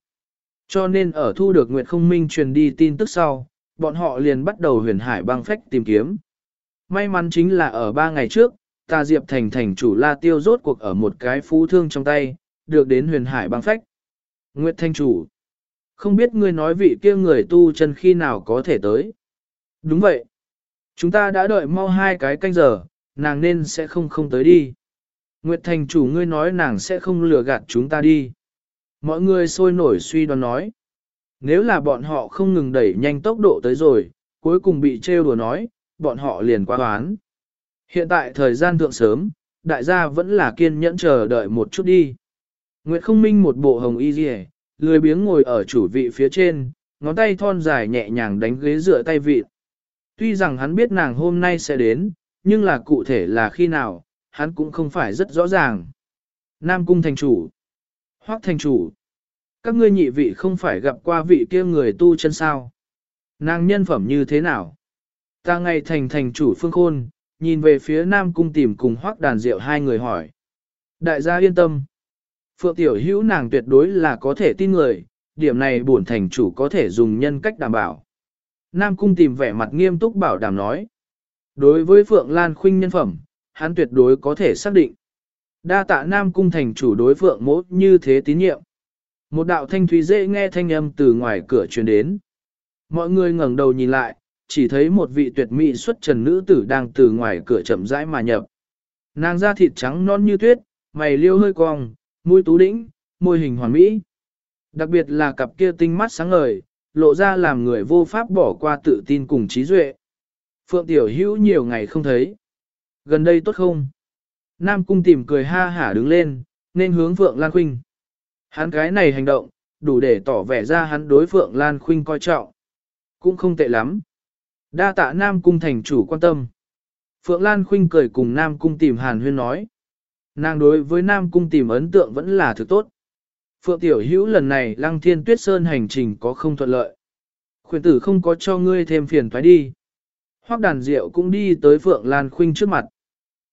Cho nên ở thu được Nguyệt Không Minh truyền đi tin tức sau, bọn họ liền bắt đầu huyền hải băng phách tìm kiếm. May mắn chính là ở ba ngày trước, ta Diệp Thành thành chủ La Tiêu rốt cuộc ở một cái phú thương trong tay, được đến huyền hải băng phách. Nguyệt Thanh chủ, không biết ngươi nói vị kia người tu chân khi nào có thể tới. Đúng vậy. Chúng ta đã đợi mau hai cái canh giờ, nàng nên sẽ không không tới đi. Nguyệt Thành chủ ngươi nói nàng sẽ không lừa gạt chúng ta đi. Mọi người sôi nổi suy đoán nói. Nếu là bọn họ không ngừng đẩy nhanh tốc độ tới rồi, cuối cùng bị trêu đùa nói, bọn họ liền quá đoán. Hiện tại thời gian thượng sớm, đại gia vẫn là kiên nhẫn chờ đợi một chút đi. Nguyệt không minh một bộ hồng y dì lười biếng ngồi ở chủ vị phía trên, ngón tay thon dài nhẹ nhàng đánh ghế dựa tay vị. Tuy rằng hắn biết nàng hôm nay sẽ đến, nhưng là cụ thể là khi nào, hắn cũng không phải rất rõ ràng. Nam cung thành chủ, Hoắc thành chủ, các ngươi nhị vị không phải gặp qua vị kia người tu chân sao. Nàng nhân phẩm như thế nào? Ta ngày thành thành chủ phương khôn, nhìn về phía Nam cung tìm cùng Hoắc đàn diệu hai người hỏi. Đại gia yên tâm. Phượng tiểu hữu nàng tuyệt đối là có thể tin người, điểm này bổn thành chủ có thể dùng nhân cách đảm bảo. Nam cung tìm vẻ mặt nghiêm túc bảo đảm nói. Đối với Phượng Lan Khuynh nhân phẩm, hắn tuyệt đối có thể xác định. Đa tạ Nam cung thành chủ đối Phượng mốt như thế tín nhiệm. Một đạo thanh thúy dễ nghe thanh âm từ ngoài cửa truyền đến. Mọi người ngẩng đầu nhìn lại, chỉ thấy một vị tuyệt mỹ xuất trần nữ tử đang từ ngoài cửa chậm rãi mà nhập. Nàng da thịt trắng non như tuyết, mày liêu hơi cong, mũi tú đĩnh, môi hình hoàn mỹ. Đặc biệt là cặp kia tinh mắt sáng ngời, lộ ra làm người vô pháp bỏ qua tự tin cùng trí duệ. Phượng Tiểu Hữu nhiều ngày không thấy. Gần đây tốt không? Nam Cung tìm cười ha hả đứng lên, nên hướng Phượng Lan Khuynh. Hắn cái này hành động, đủ để tỏ vẻ ra hắn đối Phượng Lan Khuynh coi trọng. Cũng không tệ lắm. Đa tạ Nam Cung thành chủ quan tâm. Phượng Lan Khuynh cười cùng Nam Cung tìm Hàn Huyên nói. Nàng đối với Nam Cung tìm ấn tượng vẫn là thứ tốt. Phượng Tiểu Hữu lần này Lăng Thiên Tuyết Sơn hành trình có không thuận lợi. Khuyển tử không có cho ngươi thêm phiền thoái đi. Hoắc đàn diệu cũng đi tới Phượng Lan Khuynh trước mặt.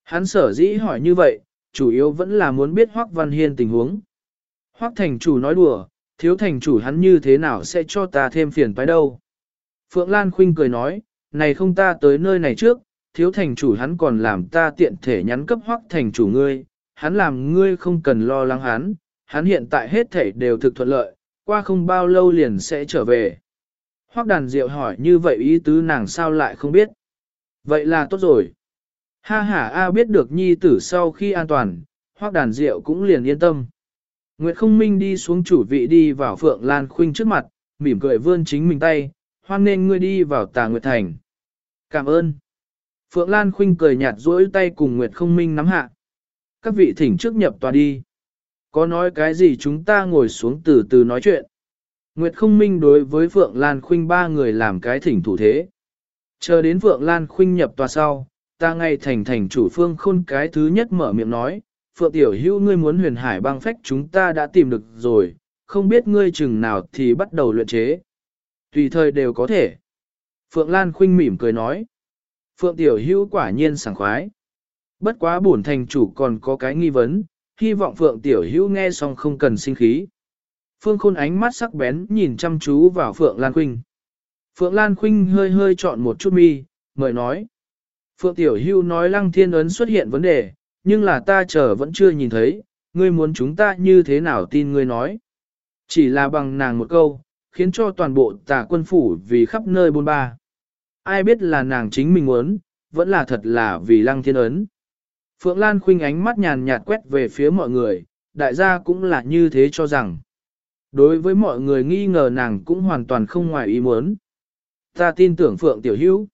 Hắn sở dĩ hỏi như vậy, chủ yếu vẫn là muốn biết Hoắc Văn Hiên tình huống. Hoắc thành chủ nói đùa, thiếu thành chủ hắn như thế nào sẽ cho ta thêm phiền toái đâu. Phượng Lan Khuynh cười nói, này không ta tới nơi này trước, thiếu thành chủ hắn còn làm ta tiện thể nhắn cấp Hoắc thành chủ ngươi, hắn làm ngươi không cần lo lắng hắn, hắn hiện tại hết thể đều thực thuận lợi, qua không bao lâu liền sẽ trở về. Hoắc đàn diệu hỏi như vậy ý tứ nàng sao lại không biết. Vậy là tốt rồi. Ha ha a biết được nhi tử sau khi an toàn, Hoắc đàn diệu cũng liền yên tâm. Nguyệt không minh đi xuống chủ vị đi vào Phượng Lan Khuynh trước mặt, mỉm cười vươn chính mình tay, hoan nên ngươi đi vào tà Nguyệt Thành. Cảm ơn. Phượng Lan Khuynh cười nhạt duỗi tay cùng Nguyệt không minh nắm hạ. Các vị thỉnh trước nhập tòa đi. Có nói cái gì chúng ta ngồi xuống từ từ nói chuyện. Nguyệt không minh đối với Phượng Lan Khuynh ba người làm cái thỉnh thủ thế. Chờ đến Phượng Lan Khuynh nhập tòa sau, ta ngay thành thành chủ phương khôn cái thứ nhất mở miệng nói, Phượng Tiểu Hữu ngươi muốn huyền hải băng phách chúng ta đã tìm được rồi, không biết ngươi chừng nào thì bắt đầu luyện chế. Tùy thời đều có thể. Phượng Lan Khuynh mỉm cười nói. Phượng Tiểu Hữu quả nhiên sảng khoái. Bất quá bổn thành chủ còn có cái nghi vấn, hy vọng Phượng Tiểu Hữu nghe xong không cần sinh khí. Phương Khôn ánh mắt sắc bén nhìn chăm chú vào Phượng Lan Khuynh. Phượng Lan Khuynh hơi hơi chọn một chút mi, mời nói. Phượng Tiểu hữu nói Lăng Thiên Ấn xuất hiện vấn đề, nhưng là ta chờ vẫn chưa nhìn thấy, ngươi muốn chúng ta như thế nào tin ngươi nói. Chỉ là bằng nàng một câu, khiến cho toàn bộ tà quân phủ vì khắp nơi bôn ba. Ai biết là nàng chính mình muốn, vẫn là thật là vì Lăng Thiên Ấn. Phượng Lan khuynh ánh mắt nhàn nhạt quét về phía mọi người, đại gia cũng là như thế cho rằng. Đối với mọi người nghi ngờ nàng cũng hoàn toàn không ngoài ý muốn. Ta tin tưởng Phượng Tiểu Hữu.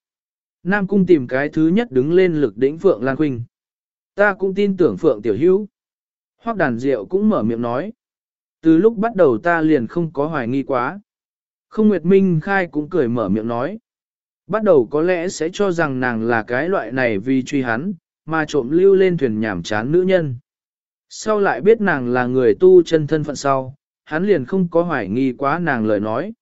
Nam Cung tìm cái thứ nhất đứng lên lực đỉnh Phượng Lan Khuynh. Ta cũng tin tưởng Phượng Tiểu Hữu. Hoắc đàn diệu cũng mở miệng nói. Từ lúc bắt đầu ta liền không có hoài nghi quá. Không Nguyệt Minh Khai cũng cười mở miệng nói. Bắt đầu có lẽ sẽ cho rằng nàng là cái loại này vì truy hắn, mà trộm lưu lên thuyền nhảm chán nữ nhân. Sau lại biết nàng là người tu chân thân phận sau, hắn liền không có hoài nghi quá nàng lời nói.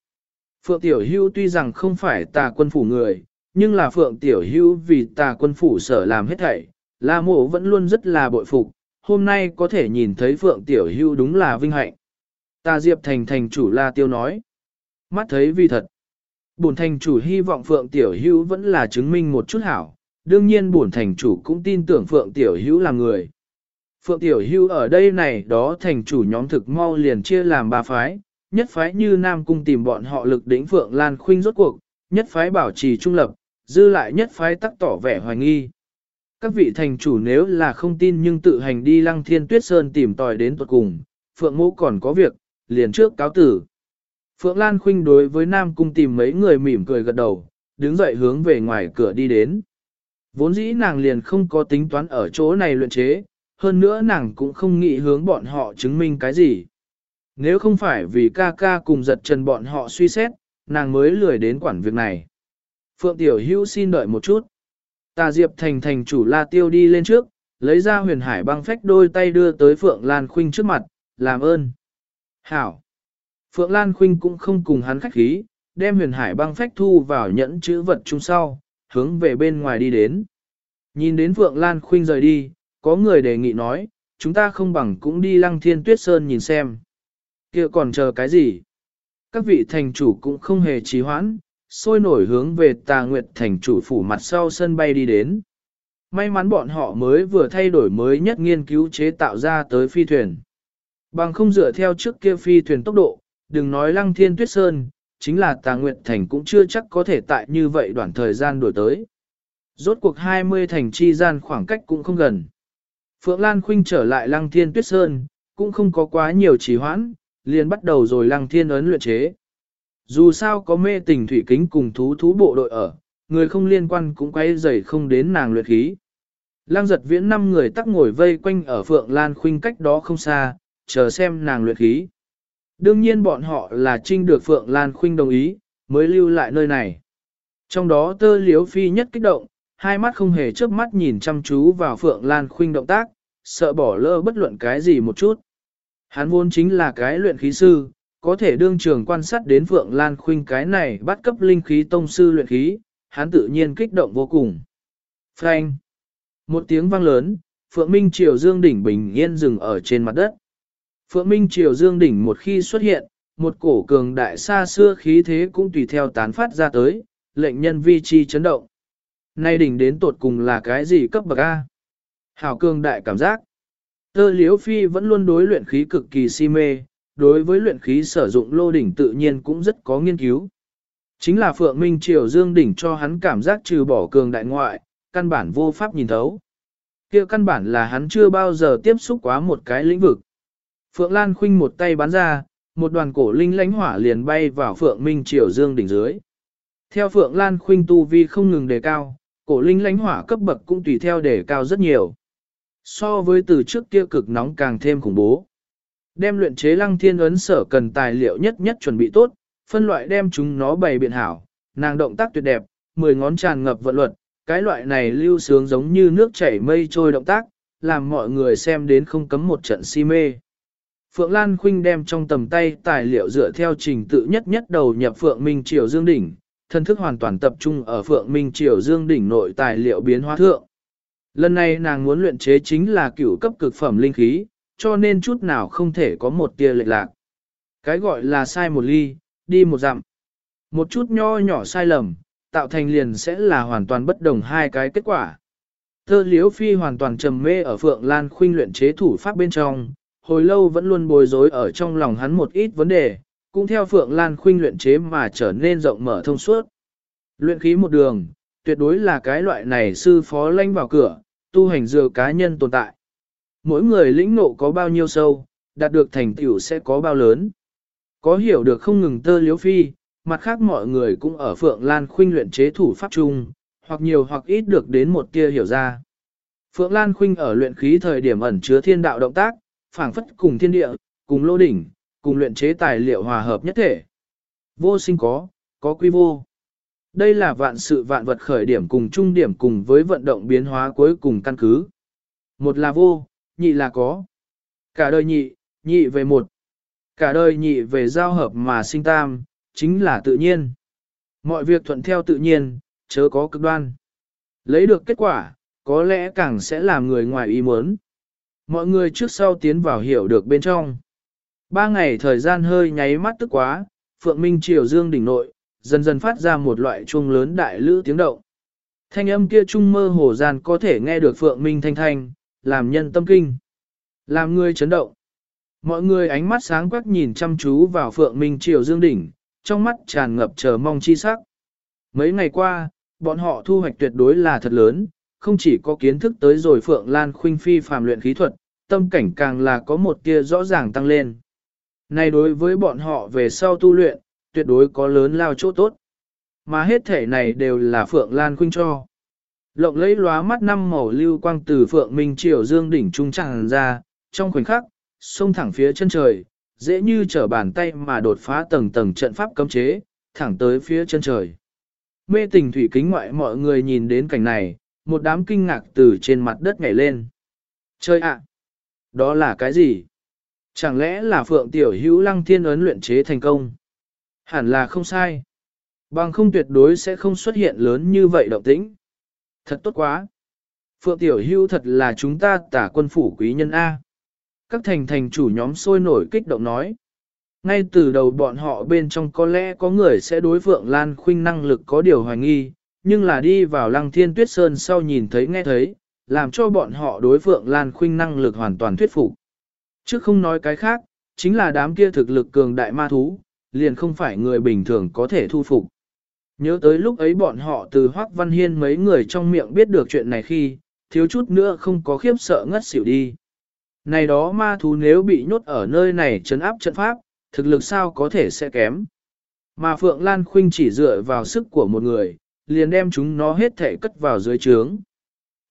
Phượng Tiểu Hưu tuy rằng không phải tà quân phủ người, nhưng là Phượng Tiểu Hưu vì tà quân phủ sở làm hết thảy, La Mộ vẫn luôn rất là bội phục, hôm nay có thể nhìn thấy Phượng Tiểu Hưu đúng là vinh hạnh. Tà Diệp Thành thành chủ La Tiêu nói, mắt thấy vì thật. Bổn thành chủ hy vọng Phượng Tiểu Hưu vẫn là chứng minh một chút hảo, đương nhiên bổn thành chủ cũng tin tưởng Phượng Tiểu Hữu là người. Phượng Tiểu Hữu ở đây này đó thành chủ nhóm thực mau liền chia làm ba phái, nhất phái như Nam Cung tìm bọn họ lực đỉnh Phượng Lan Khuynh rốt cuộc, nhất phái bảo trì trung lập, dư lại nhất phái tắc tỏ vẻ hoài nghi. Các vị thành chủ nếu là không tin nhưng tự hành đi lăng thiên tuyết sơn tìm tòi đến tuật cùng, Phượng Mẫu còn có việc, liền trước cáo tử. Phượng Lan Khuynh đối với Nam Cung tìm mấy người mỉm cười gật đầu, đứng dậy hướng về ngoài cửa đi đến. Vốn dĩ nàng liền không có tính toán ở chỗ này luyện chế, hơn nữa nàng cũng không nghĩ hướng bọn họ chứng minh cái gì. Nếu không phải vì ca ca cùng giật chân bọn họ suy xét, nàng mới lười đến quản việc này. Phượng Tiểu Hữu xin đợi một chút. Tà Diệp thành thành chủ La Tiêu đi lên trước, lấy ra huyền hải băng phách đôi tay đưa tới Phượng Lan Khuynh trước mặt, làm ơn. Hảo. Phượng Lan Khuynh cũng không cùng hắn khách khí, đem huyền hải băng phách thu vào nhẫn chữ vật chung sau, hướng về bên ngoài đi đến. Nhìn đến Phượng Lan Khuynh rời đi, có người đề nghị nói, chúng ta không bằng cũng đi lăng thiên tuyết sơn nhìn xem. kia còn chờ cái gì? Các vị thành chủ cũng không hề trì hoãn, sôi nổi hướng về tà nguyệt thành chủ phủ mặt sau sân bay đi đến. May mắn bọn họ mới vừa thay đổi mới nhất nghiên cứu chế tạo ra tới phi thuyền. Bằng không dựa theo trước kia phi thuyền tốc độ, đừng nói lăng thiên tuyết sơn, chính là tà nguyện thành cũng chưa chắc có thể tại như vậy đoạn thời gian đổi tới. Rốt cuộc 20 thành chi gian khoảng cách cũng không gần. Phượng Lan Khuynh trở lại lăng thiên tuyết sơn, cũng không có quá nhiều trì hoãn, liền bắt đầu rồi lăng thiên ấn luyện chế. Dù sao có mê tình thủy kính cùng thú thú bộ đội ở, người không liên quan cũng quay dày không đến nàng luyện khí. Lăng giật viễn năm người tắc ngồi vây quanh ở Phượng Lan Khuynh cách đó không xa, chờ xem nàng luyện khí. Đương nhiên bọn họ là trinh được Phượng Lan Khuynh đồng ý, mới lưu lại nơi này. Trong đó tơ liếu phi nhất kích động, hai mắt không hề chớp mắt nhìn chăm chú vào Phượng Lan Khuynh động tác, sợ bỏ lỡ bất luận cái gì một chút. Hắn vốn chính là cái luyện khí sư, có thể đương trường quan sát đến Phượng Lan Khuynh cái này bắt cấp linh khí tông sư luyện khí, hắn tự nhiên kích động vô cùng. Frank! Một tiếng vang lớn, Phượng Minh Triều Dương đỉnh bình yên dừng ở trên mặt đất. Phượng Minh Triều Dương đỉnh một khi xuất hiện, một cổ cường đại xa xưa khí thế cũng tùy theo tán phát ra tới, lệnh nhân vi chi chấn động. Nay đỉnh đến tột cùng là cái gì cấp bậc A? Hảo cường đại cảm giác. Tơ Liễu phi vẫn luôn đối luyện khí cực kỳ si mê, đối với luyện khí sử dụng lô đỉnh tự nhiên cũng rất có nghiên cứu. Chính là Phượng Minh Triều Dương đỉnh cho hắn cảm giác trừ bỏ cường đại ngoại, căn bản vô pháp nhìn thấu. kia căn bản là hắn chưa bao giờ tiếp xúc quá một cái lĩnh vực. Phượng Lan khinh một tay bắn ra, một đoàn cổ linh lánh hỏa liền bay vào Phượng Minh Triều Dương đỉnh dưới. Theo Phượng Lan khinh tu vi không ngừng đề cao, cổ linh lánh hỏa cấp bậc cũng tùy theo đề cao rất nhiều. So với từ trước kia cực nóng càng thêm khủng bố. Đem luyện chế lăng thiên ấn sở cần tài liệu nhất nhất chuẩn bị tốt, phân loại đem chúng nó bày biện hảo, nàng động tác tuyệt đẹp, mười ngón tràn ngập vận luật, cái loại này lưu sướng giống như nước chảy mây trôi động tác, làm mọi người xem đến không cấm một trận si mê. Phượng Lan Khuynh đem trong tầm tay tài liệu dựa theo trình tự nhất nhất đầu nhập Phượng Minh Triều Dương Đỉnh, thân thức hoàn toàn tập trung ở Phượng Minh Triều Dương Đỉnh nội tài liệu biến hóa thượng. Lần này nàng muốn luyện chế chính là cửu cấp cực phẩm linh khí, cho nên chút nào không thể có một tia lệch lạc. Cái gọi là sai một ly, đi một dặm. Một chút nho nhỏ sai lầm, tạo thành liền sẽ là hoàn toàn bất đồng hai cái kết quả. Thơ liếu phi hoàn toàn trầm mê ở Phượng Lan Khuynh luyện chế thủ pháp bên trong, hồi lâu vẫn luôn bối rối ở trong lòng hắn một ít vấn đề, cũng theo Phượng Lan Khuynh luyện chế mà trở nên rộng mở thông suốt. Luyện khí một đường, tuyệt đối là cái loại này sư phó lanh vào cửa, tu hành dừa cá nhân tồn tại. Mỗi người lĩnh ngộ có bao nhiêu sâu, đạt được thành tựu sẽ có bao lớn. Có hiểu được không ngừng tơ liếu phi, mặt khác mọi người cũng ở Phượng Lan Khuynh luyện chế thủ pháp chung, hoặc nhiều hoặc ít được đến một tia hiểu ra. Phượng Lan Khuynh ở luyện khí thời điểm ẩn chứa thiên đạo động tác, phảng phất cùng thiên địa, cùng lô đỉnh, cùng luyện chế tài liệu hòa hợp nhất thể. Vô sinh có, có quy vô. Đây là vạn sự vạn vật khởi điểm cùng trung điểm cùng với vận động biến hóa cuối cùng căn cứ. Một là vô, nhị là có. Cả đời nhị, nhị về một. Cả đời nhị về giao hợp mà sinh tam, chính là tự nhiên. Mọi việc thuận theo tự nhiên, chớ có cực đoan. Lấy được kết quả, có lẽ càng sẽ làm người ngoài ý muốn. Mọi người trước sau tiến vào hiểu được bên trong. Ba ngày thời gian hơi nháy mắt tức quá, Phượng Minh Triều Dương đỉnh nội, dần dần phát ra một loại chuông lớn đại lữ tiếng động. Thanh âm kia trung mơ hồ gian có thể nghe được Phượng Minh thanh thanh, làm nhân tâm kinh. Làm người chấn động. Mọi người ánh mắt sáng quắc nhìn chăm chú vào Phượng Minh Triều Dương Đỉnh, trong mắt tràn ngập chờ mong chi sắc. Mấy ngày qua, bọn họ thu hoạch tuyệt đối là thật lớn, không chỉ có kiến thức tới rồi Phượng Lan Khuynh Phi phàm luyện khí thuật, tâm cảnh càng là có một tia rõ ràng tăng lên. Này đối với bọn họ về sau tu luyện, tuyệt đối có lớn lao chỗ tốt. Mà hết thể này đều là Phượng Lan Khuynh cho. Lộng lấy lóa mắt năm màu lưu quang từ Phượng Minh Triều Dương đỉnh trung tràn ra, trong khoảnh khắc, xông thẳng phía chân trời, dễ như trở bàn tay mà đột phá tầng tầng trận pháp cấm chế, thẳng tới phía chân trời. Mê tình thủy kính ngoại mọi người nhìn đến cảnh này, một đám kinh ngạc từ trên mặt đất nhảy lên. Chơi ạ! đó là cái gì? Chẳng lẽ là Phượng Tiểu Hữu Lăng Thiên ấn luyện chế thành công? Hẳn là không sai. Bằng không tuyệt đối sẽ không xuất hiện lớn như vậy động tĩnh. Thật tốt quá. Phượng Tiểu Hữu thật là chúng ta tả quân phủ quý nhân A. Các thành thành chủ nhóm sôi nổi kích động nói. Ngay từ đầu bọn họ bên trong có lẽ có người sẽ đối Phượng Lan Khuynh năng lực có điều hoài nghi, nhưng là đi vào Lăng Thiên Tuyết Sơn sau nhìn thấy nghe thấy, làm cho bọn họ đối Phượng Lan Khuynh năng lực hoàn toàn thuyết phục. Chứ không nói cái khác, chính là đám kia thực lực cường đại ma thú, liền không phải người bình thường có thể thu phục. Nhớ tới lúc ấy bọn họ từ Hoác Văn Hiên mấy người trong miệng biết được chuyện này khi, thiếu chút nữa không có khiếp sợ ngất xỉu đi. Này đó ma thú nếu bị nhốt ở nơi này trấn áp trận pháp, thực lực sao có thể sẽ kém. Mà Phượng Lan Khuynh chỉ dựa vào sức của một người, liền đem chúng nó hết thể cất vào dưới trướng.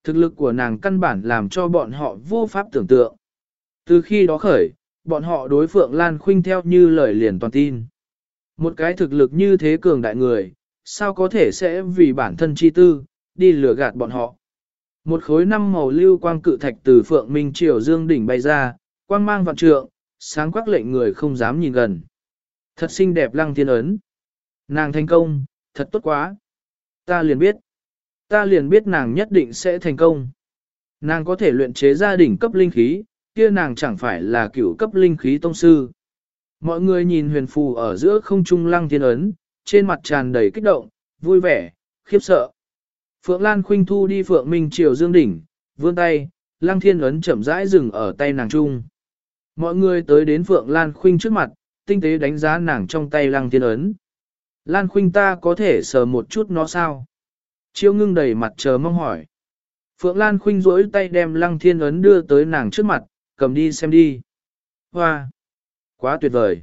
Thực lực của nàng căn bản làm cho bọn họ vô pháp tưởng tượng. Từ khi đó khởi, bọn họ đối Phượng Lan Khuynh theo như lời liền toàn tin. Một cái thực lực như thế cường đại người, sao có thể sẽ vì bản thân chi tư, đi lừa gạt bọn họ. Một khối năm màu lưu quang cự thạch từ Phượng Minh Triều Dương đỉnh bay ra, quang mang vạn trượng, sáng quắc lệnh người không dám nhìn gần. Thật xinh đẹp lăng thiên ấn. Nàng thành công, thật tốt quá. Ta liền biết. Ta liền biết nàng nhất định sẽ thành công. Nàng có thể luyện chế gia đình cấp linh khí, kia nàng chẳng phải là cựu cấp linh khí tông sư. Mọi người nhìn huyền phù ở giữa không trung lăng thiên ấn, trên mặt tràn đầy kích động, vui vẻ, khiếp sợ. Phượng Lan khuynh thu đi Phượng Minh Triều Dương Đỉnh, vươn tay, lăng thiên ấn chậm rãi dừng ở tay nàng trung. Mọi người tới đến Phượng Lan khuynh trước mặt, tinh tế đánh giá nàng trong tay lăng thiên ấn. Lan khuynh ta có thể sờ một chút nó sao? Chiêu ngưng đầy mặt chờ mong hỏi. Phượng Lan khuynh rỗi tay đem lăng thiên ấn đưa tới nàng trước mặt, cầm đi xem đi. Hoa! Quá tuyệt vời!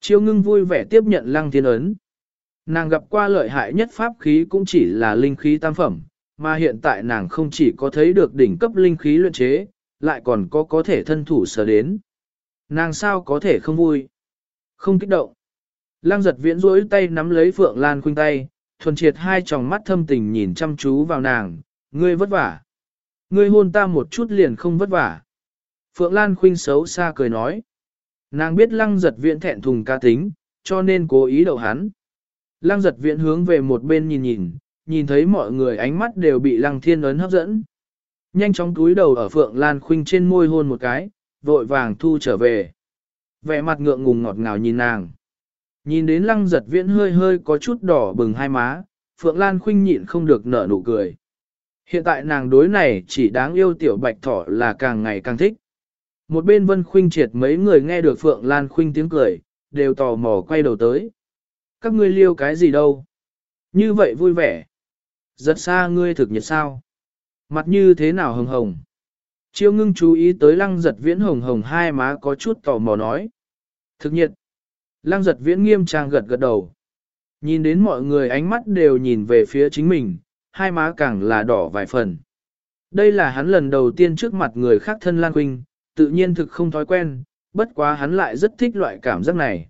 Chiêu ngưng vui vẻ tiếp nhận lăng thiên ấn. Nàng gặp qua lợi hại nhất pháp khí cũng chỉ là linh khí tam phẩm, mà hiện tại nàng không chỉ có thấy được đỉnh cấp linh khí luyện chế, lại còn có có thể thân thủ sở đến. Nàng sao có thể không vui? Không kích động. Lăng giật viễn rỗi tay nắm lấy Phượng Lan khuynh tay, thuần triệt hai tròng mắt thâm tình nhìn chăm chú vào nàng, ngươi vất vả. Ngươi hôn ta một chút liền không vất vả. Phượng Lan khuynh xấu xa cười nói. Nàng biết lăng giật viễn thẹn thùng ca tính, cho nên cố ý đậu hắn. Lăng giật viễn hướng về một bên nhìn nhìn, nhìn thấy mọi người ánh mắt đều bị lăng thiên ấn hấp dẫn. Nhanh chóng túi đầu ở Phượng Lan khuynh trên môi hôn một cái, vội vàng thu trở về. Vẻ mặt ngượng ngùng ngọt ngào nhìn nàng. Nhìn đến lăng giật viễn hơi hơi có chút đỏ bừng hai má, Phượng Lan khinh nhịn không được nở nụ cười. Hiện tại nàng đối này chỉ đáng yêu tiểu bạch thỏ là càng ngày càng thích. Một bên vân khuynh triệt mấy người nghe được Phượng Lan khuynh tiếng cười, đều tò mò quay đầu tới. Các ngươi liêu cái gì đâu? Như vậy vui vẻ. giật xa ngươi thực nhiệt sao? Mặt như thế nào hồng hồng? Chiêu ngưng chú ý tới lăng giật viễn hồng hồng hai má có chút tò mò nói. Thực nhiệt. Lăng giật viễn nghiêm trang gật gật đầu. Nhìn đến mọi người ánh mắt đều nhìn về phía chính mình, hai má càng là đỏ vài phần. Đây là hắn lần đầu tiên trước mặt người khác thân Lan Quynh, tự nhiên thực không thói quen, bất quá hắn lại rất thích loại cảm giác này.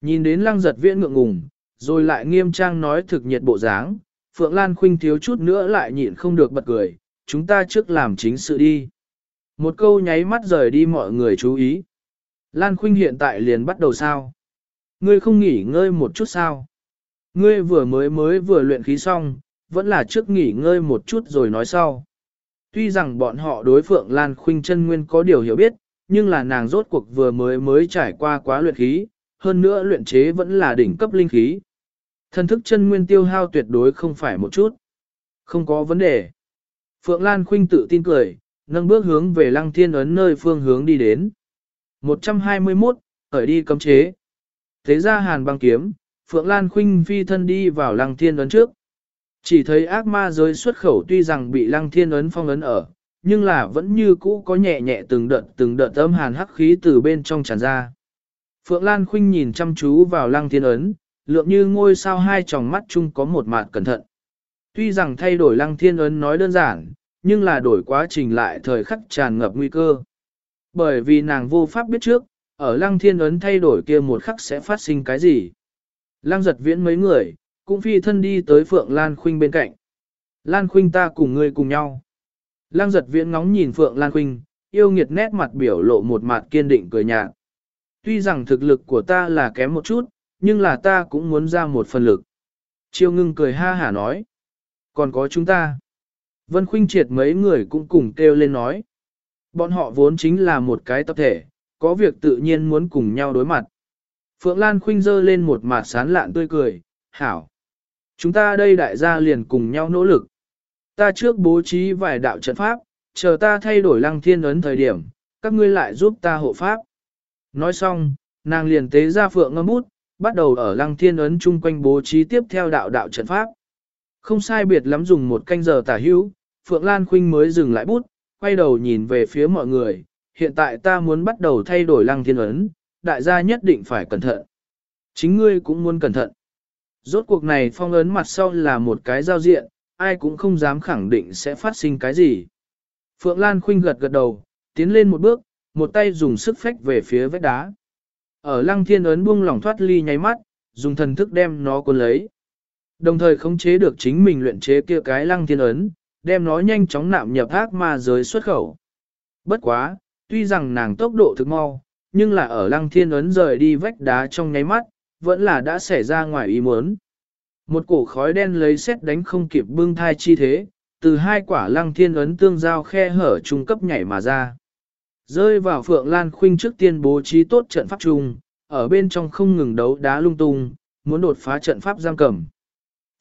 Nhìn đến lăng giật viễn ngượng ngùng, rồi lại nghiêm trang nói thực nhiệt bộ dáng, Phượng Lan Khuynh thiếu chút nữa lại nhịn không được bật cười, chúng ta trước làm chính sự đi. Một câu nháy mắt rời đi mọi người chú ý. Lan Khuynh hiện tại liền bắt đầu sao? Ngươi không nghỉ ngơi một chút sao? Ngươi vừa mới mới vừa luyện khí xong, vẫn là trước nghỉ ngơi một chút rồi nói sau. Tuy rằng bọn họ đối Phượng Lan Khuynh chân nguyên có điều hiểu biết, nhưng là nàng rốt cuộc vừa mới mới trải qua quá luyện khí, hơn nữa luyện chế vẫn là đỉnh cấp linh khí. Thần thức chân nguyên tiêu hao tuyệt đối không phải một chút. Không có vấn đề. Phượng Lan Khuynh tự tin cười, nâng bước hướng về lăng thiên ấn nơi phương hướng đi đến. 121, ở đi cấm chế. Thế ra hàn băng kiếm, Phượng Lan Khuynh phi thân đi vào lăng thiên ấn trước. Chỉ thấy ác ma giới xuất khẩu tuy rằng bị lăng thiên ấn phong ấn ở, nhưng là vẫn như cũ có nhẹ nhẹ từng đợt từng đợt âm hàn hắc khí từ bên trong tràn ra. Phượng Lan Khuynh nhìn chăm chú vào lăng thiên ấn, lượng như ngôi sao hai tròng mắt chung có một mạt cẩn thận. Tuy rằng thay đổi lăng thiên ấn nói đơn giản, nhưng là đổi quá trình lại thời khắc tràn ngập nguy cơ. Bởi vì nàng vô pháp biết trước, ở lăng thiên ấn thay đổi kia một khắc sẽ phát sinh cái gì. Lăng giật viễn mấy người, cũng phi thân đi tới Phượng Lan Khuynh bên cạnh. Lan Khuynh ta cùng ngươi cùng nhau. Lăng giật viễn ngóng nhìn Phượng Lan Khuynh, yêu nghiệt nét mặt biểu lộ một mặt kiên định cười nhạt. Tuy rằng thực lực của ta là kém một chút, nhưng là ta cũng muốn ra một phần lực. Chiêu ngưng cười ha hả nói. Còn có chúng ta. Vân Khuynh triệt mấy người cũng cùng kêu lên nói. Bọn họ vốn chính là một cái tập thể, có việc tự nhiên muốn cùng nhau đối mặt. Phượng Lan Khuynh dơ lên một mặt sán lạn tươi cười, hảo. Chúng ta đây đại gia liền cùng nhau nỗ lực. Ta trước bố trí vài đạo trận pháp, chờ ta thay đổi lăng thiên ấn thời điểm, các ngươi lại giúp ta hộ pháp. Nói xong, nàng liền tế ra phượng ngâm bút, bắt đầu ở lăng thiên ấn chung quanh bố trí tiếp theo đạo đạo trận pháp. Không sai biệt lắm dùng một canh giờ tả hữu, Phượng Lan Khuynh mới dừng lại bút, quay đầu nhìn về phía mọi người, hiện tại ta muốn bắt đầu thay đổi lăng thiên ấn, đại gia nhất định phải cẩn thận. Chính ngươi cũng muốn cẩn thận. Rốt cuộc này phong ấn mặt sau là một cái giao diện, ai cũng không dám khẳng định sẽ phát sinh cái gì. Phượng Lan Khuynh gật gật đầu, tiến lên một bước, một tay dùng sức phách về phía vách đá. Ở lăng thiên ấn buông lỏng thoát ly nháy mắt, dùng thần thức đem nó cuốn lấy. Đồng thời khống chế được chính mình luyện chế kia cái lăng thiên ấn, đem nó nhanh chóng nạm nhập ác ma giới xuất khẩu. Bất quá, tuy rằng nàng tốc độ thực mau, nhưng là ở lăng thiên ấn rời đi vách đá trong nháy mắt, vẫn là đã xảy ra ngoài ý muốn. Một cổ khói đen lấy xét đánh không kịp bưng thai chi thế, từ hai quả lăng thiên ấn tương giao khe hở trung cấp nhảy mà ra. Rơi vào Phượng Lan Khuynh trước tiên bố trí tốt trận pháp trung, ở bên trong không ngừng đấu đá lung tung, muốn đột phá trận pháp giam cầm.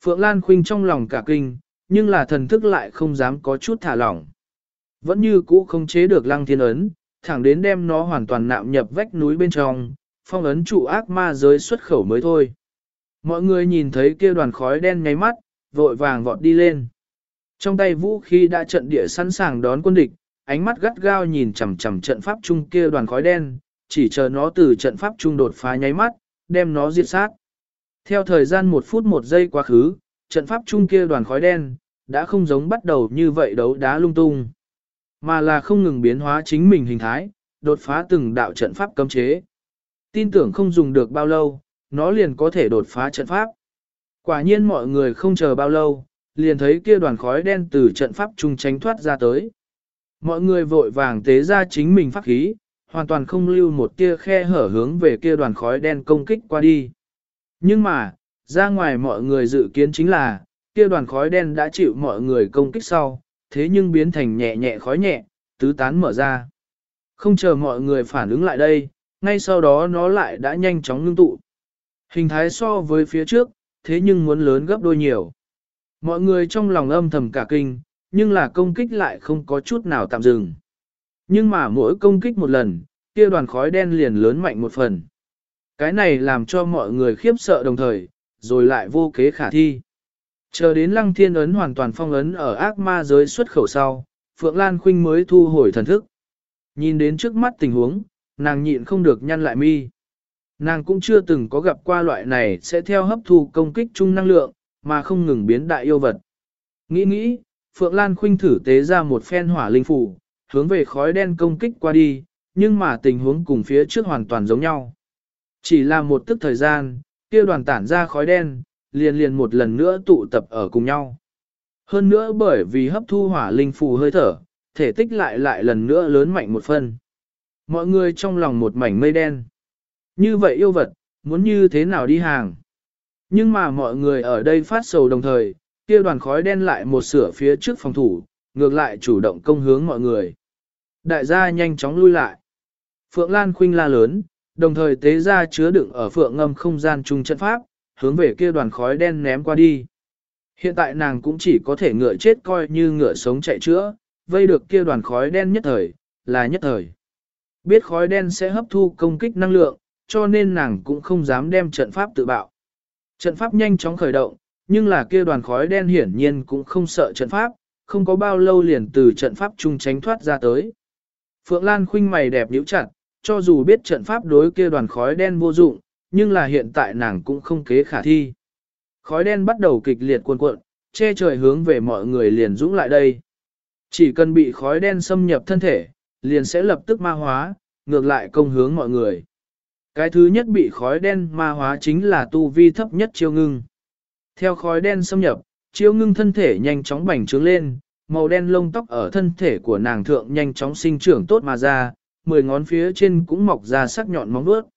Phượng Lan Khuynh trong lòng cả kinh, nhưng là thần thức lại không dám có chút thả lỏng. Vẫn như cũ không chế được lăng thiên ấn, thẳng đến đem nó hoàn toàn nạm nhập vách núi bên trong, phong ấn trụ ác ma giới xuất khẩu mới thôi. Mọi người nhìn thấy kia đoàn khói đen nháy mắt, vội vàng vọt đi lên. Trong tay vũ khí đã trận địa sẵn sàng đón quân địch, ánh mắt gắt gao nhìn chằm chằm trận pháp trung kia đoàn khói đen, chỉ chờ nó từ trận pháp trung đột phá nháy mắt, đem nó diệt sát. Theo thời gian một phút một giây quá khứ, trận pháp trung kia đoàn khói đen, đã không giống bắt đầu như vậy đấu đá lung tung, mà là không ngừng biến hóa chính mình hình thái, đột phá từng đạo trận pháp cấm chế. Tin tưởng không dùng được bao lâu, nó liền có thể đột phá trận pháp. Quả nhiên mọi người không chờ bao lâu, liền thấy kia đoàn khói đen từ trận pháp trung tránh thoát ra tới. Mọi người vội vàng tế ra chính mình pháp khí, hoàn toàn không lưu một tia khe hở hướng về kia đoàn khói đen công kích qua đi. Nhưng mà, ra ngoài mọi người dự kiến chính là, kia đoàn khói đen đã chịu mọi người công kích sau, thế nhưng biến thành nhẹ nhẹ khói nhẹ, tứ tán mở ra. Không chờ mọi người phản ứng lại đây, ngay sau đó nó lại đã nhanh chóng ngưng tụ. Hình thái so với phía trước, thế nhưng muốn lớn gấp đôi nhiều. Mọi người trong lòng âm thầm cả kinh, nhưng là công kích lại không có chút nào tạm dừng. Nhưng mà mỗi công kích một lần, kia đoàn khói đen liền lớn mạnh một phần. Cái này làm cho mọi người khiếp sợ đồng thời, rồi lại vô kế khả thi. Chờ đến lăng thiên ấn hoàn toàn phong ấn ở ác ma giới xuất khẩu sau, Phượng Lan Khuynh mới thu hồi thần thức. Nhìn đến trước mắt tình huống, nàng nhịn không được nhăn lại mi. Nàng cũng chưa từng có gặp qua loại này sẽ theo hấp thu công kích chung năng lượng, mà không ngừng biến đại yêu vật. Nghĩ nghĩ, Phượng Lan Khuynh thử tế ra một phen hỏa linh phủ, hướng về khói đen công kích qua đi, nhưng mà tình huống cùng phía trước hoàn toàn giống nhau. Chỉ là một tức thời gian, kia đoàn tản ra khói đen, liền liền một lần nữa tụ tập ở cùng nhau. Hơn nữa bởi vì hấp thu hỏa linh phù hơi thở, thể tích lại lại lần nữa lớn mạnh một phần. Mọi người trong lòng một mảnh mây đen. Như vậy yêu vật, muốn như thế nào đi hàng? Nhưng mà mọi người ở đây phát sầu đồng thời, kia đoàn khói đen lại một sửa phía trước phòng thủ, ngược lại chủ động công hướng mọi người. Đại gia nhanh chóng lui lại. Phượng Lan khuynh la lớn, đồng thời tế ra chứa đựng ở phượng ngâm không gian trung trận pháp, hướng về kia đoàn khói đen ném qua đi. Hiện tại nàng cũng chỉ có thể ngựa chết coi như ngựa sống chạy chữa, vây được kia đoàn khói đen nhất thời, là nhất thời. Biết khói đen sẽ hấp thu công kích năng lượng, cho nên nàng cũng không dám đem trận pháp tự bạo. Trận pháp nhanh chóng khởi động, nhưng là kia đoàn khói đen hiển nhiên cũng không sợ trận pháp, không có bao lâu liền từ trận pháp chung tránh thoát ra tới. Phượng Lan khinh mày đẹp nhíu chặt, cho dù biết trận pháp đối kia đoàn khói đen vô dụng, nhưng là hiện tại nàng cũng không kế khả thi. Khói đen bắt đầu kịch liệt cuồn cuộn, che trời hướng về mọi người liền dũng lại đây. Chỉ cần bị khói đen xâm nhập thân thể, liền sẽ lập tức ma hóa, ngược lại công hướng mọi người. Cái thứ nhất bị khói đen ma hóa chính là tu vi thấp nhất chiêu ngưng. Theo khói đen xâm nhập, chiêu ngưng thân thể nhanh chóng bành trướng lên, màu đen lông tóc ở thân thể của nàng thượng nhanh chóng sinh trưởng tốt mà ra, mười ngón phía trên cũng mọc ra sắc nhọn móng vuốt.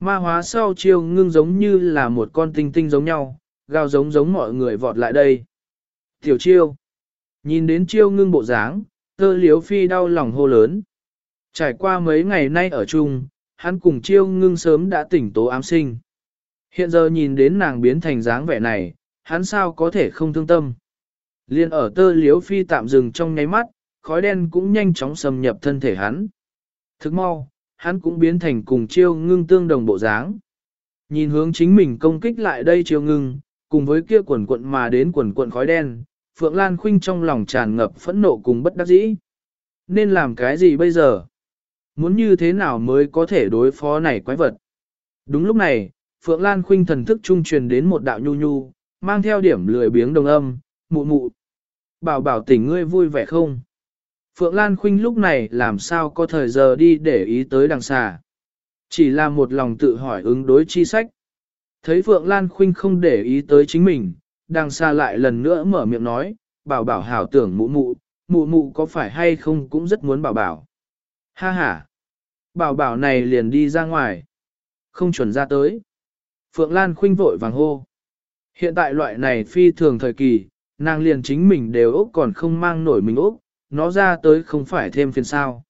Ma hóa sau chiêu ngưng giống như là một con tinh tinh giống nhau, gào giống giống mọi người vọt lại đây. Tiểu chiêu. Nhìn đến chiêu ngưng bộ dáng, tơ liếu phi đau lòng hô lớn. Trải qua mấy ngày nay ở chung, hắn cùng chiêu ngưng sớm đã tỉnh tố ám sinh. Hiện giờ nhìn đến nàng biến thành dáng vẻ này, hắn sao có thể không thương tâm. Liên ở tơ liếu phi tạm dừng trong nháy mắt, khói đen cũng nhanh chóng xâm nhập thân thể hắn. Thức mau, hắn cũng biến thành cùng chiêu ngưng tương đồng bộ dáng. Nhìn hướng chính mình công kích lại đây chiêu ngưng, cùng với kia quần quận mà đến quần quận khói đen, Phượng Lan Khuynh trong lòng tràn ngập phẫn nộ cùng bất đắc dĩ. Nên làm cái gì bây giờ? Muốn như thế nào mới có thể đối phó này quái vật? Đúng lúc này, Phượng Lan Khuynh thần thức trung truyền đến một đạo nhu nhu, mang theo điểm lười biếng đồng âm, mụ mụ. Bảo bảo tỉnh ngươi vui vẻ không? Phượng Lan Khuynh lúc này làm sao có thời giờ đi để ý tới đằng xà. Chỉ là một lòng tự hỏi ứng đối chi sách. Thấy Phượng Lan Khuynh không để ý tới chính mình, đằng xà lại lần nữa mở miệng nói, bảo bảo hảo tưởng mụ mụ, mụ mụ có phải hay không cũng rất muốn bảo bảo. Ha ha! Bảo bảo này liền đi ra ngoài. Không chuẩn ra tới. Phượng Lan khinh vội vàng hô. Hiện tại loại này phi thường thời kỳ, nàng liền chính mình đều ốc còn không mang nổi mình ốc, nó ra tới không phải thêm phiền sao.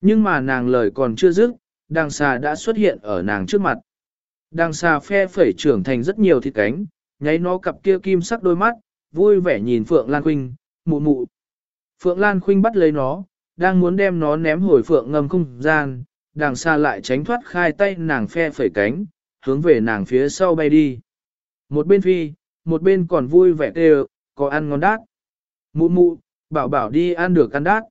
Nhưng mà nàng lời còn chưa dứt, đằng xà đã xuất hiện ở nàng trước mặt. Đằng xà phe phẩy trưởng thành rất nhiều thịt cánh, nháy nó cặp kia kim sắc đôi mắt, vui vẻ nhìn Phượng Lan Khuynh, mụ mụ. Phượng Lan Khuynh bắt lấy nó, đang muốn đem nó ném hồi Phượng ngầm không gian, đằng xa lại tránh thoát khai tay nàng phe phẩy cánh, hướng về nàng phía sau bay đi. Một bên phi, một bên còn vui vẻ đều, có ăn ngon đát. Mụ mụ, bảo bảo đi ăn được ăn đát.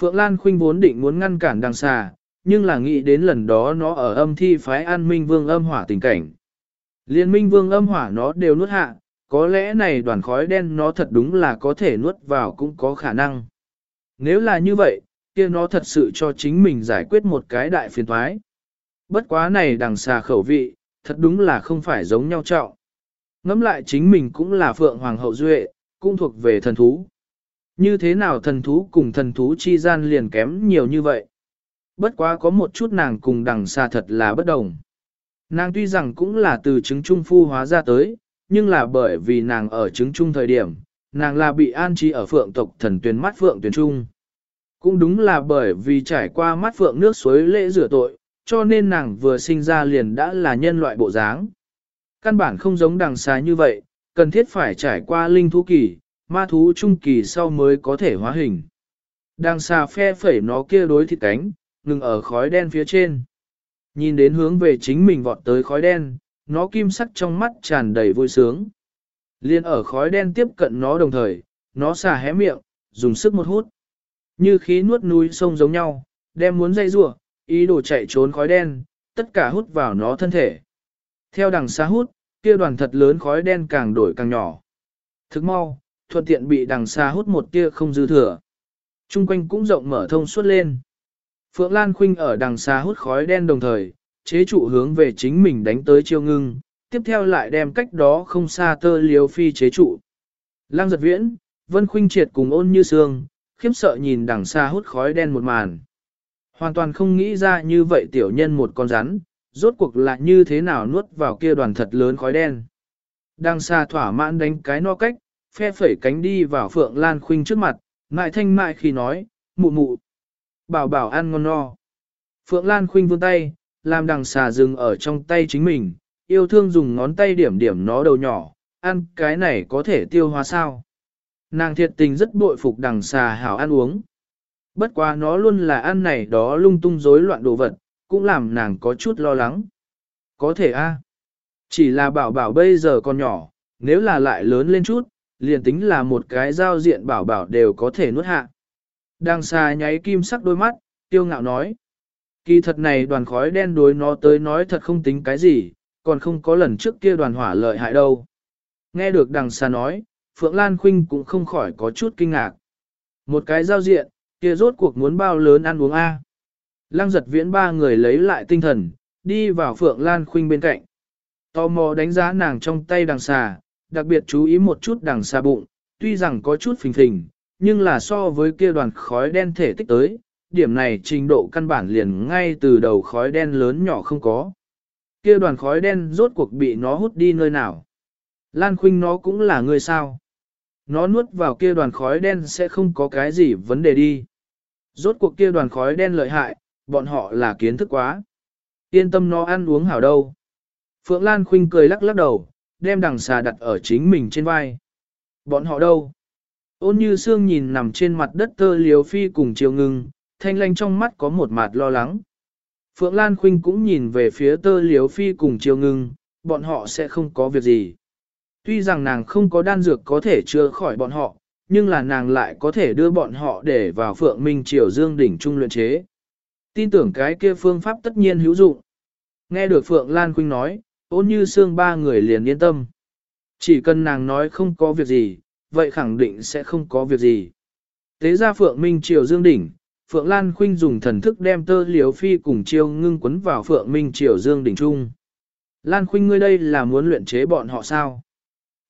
Phượng Lan Khuynh vốn định muốn ngăn cản đằng xà, nhưng là nghĩ đến lần đó nó ở âm thi phái an minh vương âm hỏa tình cảnh. Liên minh vương âm hỏa nó đều nuốt hạ, có lẽ này đoàn khói đen nó thật đúng là có thể nuốt vào cũng có khả năng. Nếu là như vậy, kia nó thật sự cho chính mình giải quyết một cái đại phiền thoái. Bất quá này đằng xà khẩu vị, thật đúng là không phải giống nhau trọng. Ngắm lại chính mình cũng là phượng hoàng hậu duệ, cũng thuộc về thần thú. Như thế nào thần thú cùng thần thú chi gian liền kém nhiều như vậy? Bất quá có một chút nàng cùng đằng xa thật là bất đồng. Nàng tuy rằng cũng là từ trứng trung phu hóa ra tới, nhưng là bởi vì nàng ở trứng trung thời điểm, nàng là bị an trí ở phượng tộc thần tuyển mắt phượng tuyển trung. Cũng đúng là bởi vì trải qua mắt phượng nước suối lễ rửa tội, cho nên nàng vừa sinh ra liền đã là nhân loại bộ dáng. Căn bản không giống đằng xa như vậy, cần thiết phải trải qua linh thú kỳ, ma thú trung kỳ sau mới có thể hóa hình. Đằng xa phe phẩy nó kia đối thịt cánh, ngừng ở khói đen phía trên. Nhìn đến hướng về chính mình vọt tới khói đen, nó kim sắc trong mắt tràn đầy vui sướng. Liên ở khói đen tiếp cận nó đồng thời, nó xà hé miệng, dùng sức một hút. Như khí nuốt núi sông giống nhau, đem muốn dây rủa ý đồ chạy trốn khói đen, tất cả hút vào nó thân thể. Theo đằng xa hút, kia đoàn thật lớn khói đen càng đổi càng nhỏ. Thức mau, thuận tiện bị đằng xa hút một tia không dư thừa. Trung quanh cũng rộng mở thông suốt lên. Phượng Lan Khuynh ở đằng xa hút khói đen đồng thời, chế trụ hướng về chính mình đánh tới chiêu ngưng, tiếp theo lại đem cách đó không xa tơ liều phi chế trụ. Lăng giật viễn, Vân Khuynh triệt cùng ôn như sương, khiếp sợ nhìn đằng xa hút khói đen một màn. Hoàn toàn không nghĩ ra như vậy tiểu nhân một con rắn, rốt cuộc lại như thế nào nuốt vào kia đoàn thật lớn khói đen. Đằng xa thỏa mãn đánh cái no cách, phe phẩy cánh đi vào Phượng Lan Khuynh trước mặt, ngại thanh mại khi nói, mụ mụ. Bảo bảo ăn ngon no. Phượng Lan Khuynh vươn tay, làm đằng xà rừng ở trong tay chính mình, yêu thương dùng ngón tay điểm điểm nó đầu nhỏ, ăn cái này có thể tiêu hóa sao. Nàng thiệt tình rất bội phục đằng xà hảo ăn uống. Bất quá nó luôn là ăn này đó lung tung rối loạn đồ vật, cũng làm nàng có chút lo lắng. Có thể a Chỉ là bảo bảo bây giờ còn nhỏ, nếu là lại lớn lên chút, liền tính là một cái giao diện bảo bảo đều có thể nuốt hạ. Đang xa nháy kim sắc đôi mắt, tiêu ngạo nói. Kỳ thật này đoàn khói đen đối nó tới nói thật không tính cái gì, còn không có lần trước kia đoàn hỏa lợi hại đâu. Nghe được đằng xa nói, Phượng Lan Khuynh cũng không khỏi có chút kinh ngạc. Một cái giao diện, kia rốt cuộc muốn bao lớn ăn uống A. Lăng giật viễn ba người lấy lại tinh thần, đi vào Phượng Lan Khuynh bên cạnh. Tò mò đánh giá nàng trong tay đằng xà, đặc biệt chú ý một chút đằng xa bụng, tuy rằng có chút phình phình, nhưng là so với kia đoàn khói đen thể tích tới, điểm này trình độ căn bản liền ngay từ đầu khói đen lớn nhỏ không có. Kia đoàn khói đen rốt cuộc bị nó hút đi nơi nào. Lan Khuynh nó cũng là người sao. Nó nuốt vào kia đoàn khói đen sẽ không có cái gì vấn đề đi. Rốt cuộc kia đoàn khói đen lợi hại, bọn họ là kiến thức quá. Yên tâm nó ăn uống hảo đâu. Phượng Lan Khuynh cười lắc lắc đầu, đem đằng xà đặt ở chính mình trên vai. Bọn họ đâu? Ôn như xương nhìn nằm trên mặt đất tơ liều phi cùng chiều ngưng, thanh lanh trong mắt có một mặt lo lắng. Phượng Lan Khuynh cũng nhìn về phía tơ liều phi cùng chiều ngưng, bọn họ sẽ không có việc gì. Tuy rằng nàng không có đan dược có thể chữa khỏi bọn họ, nhưng là nàng lại có thể đưa bọn họ để vào Phượng Minh Triều Dương đỉnh trung luyện chế. Tin tưởng cái kia phương pháp tất nhiên hữu dụng. Nghe được Phượng Lan Khuynh nói, ôn như xương ba người liền yên tâm. Chỉ cần nàng nói không có việc gì, vậy khẳng định sẽ không có việc gì. Tế ra Phượng Minh Triều Dương đỉnh, Phượng Lan Khuynh dùng thần thức đem tơ liếu phi cùng chiêu ngưng quấn vào Phượng Minh Triều Dương đỉnh trung. Lan Khuynh ngươi đây là muốn luyện chế bọn họ sao?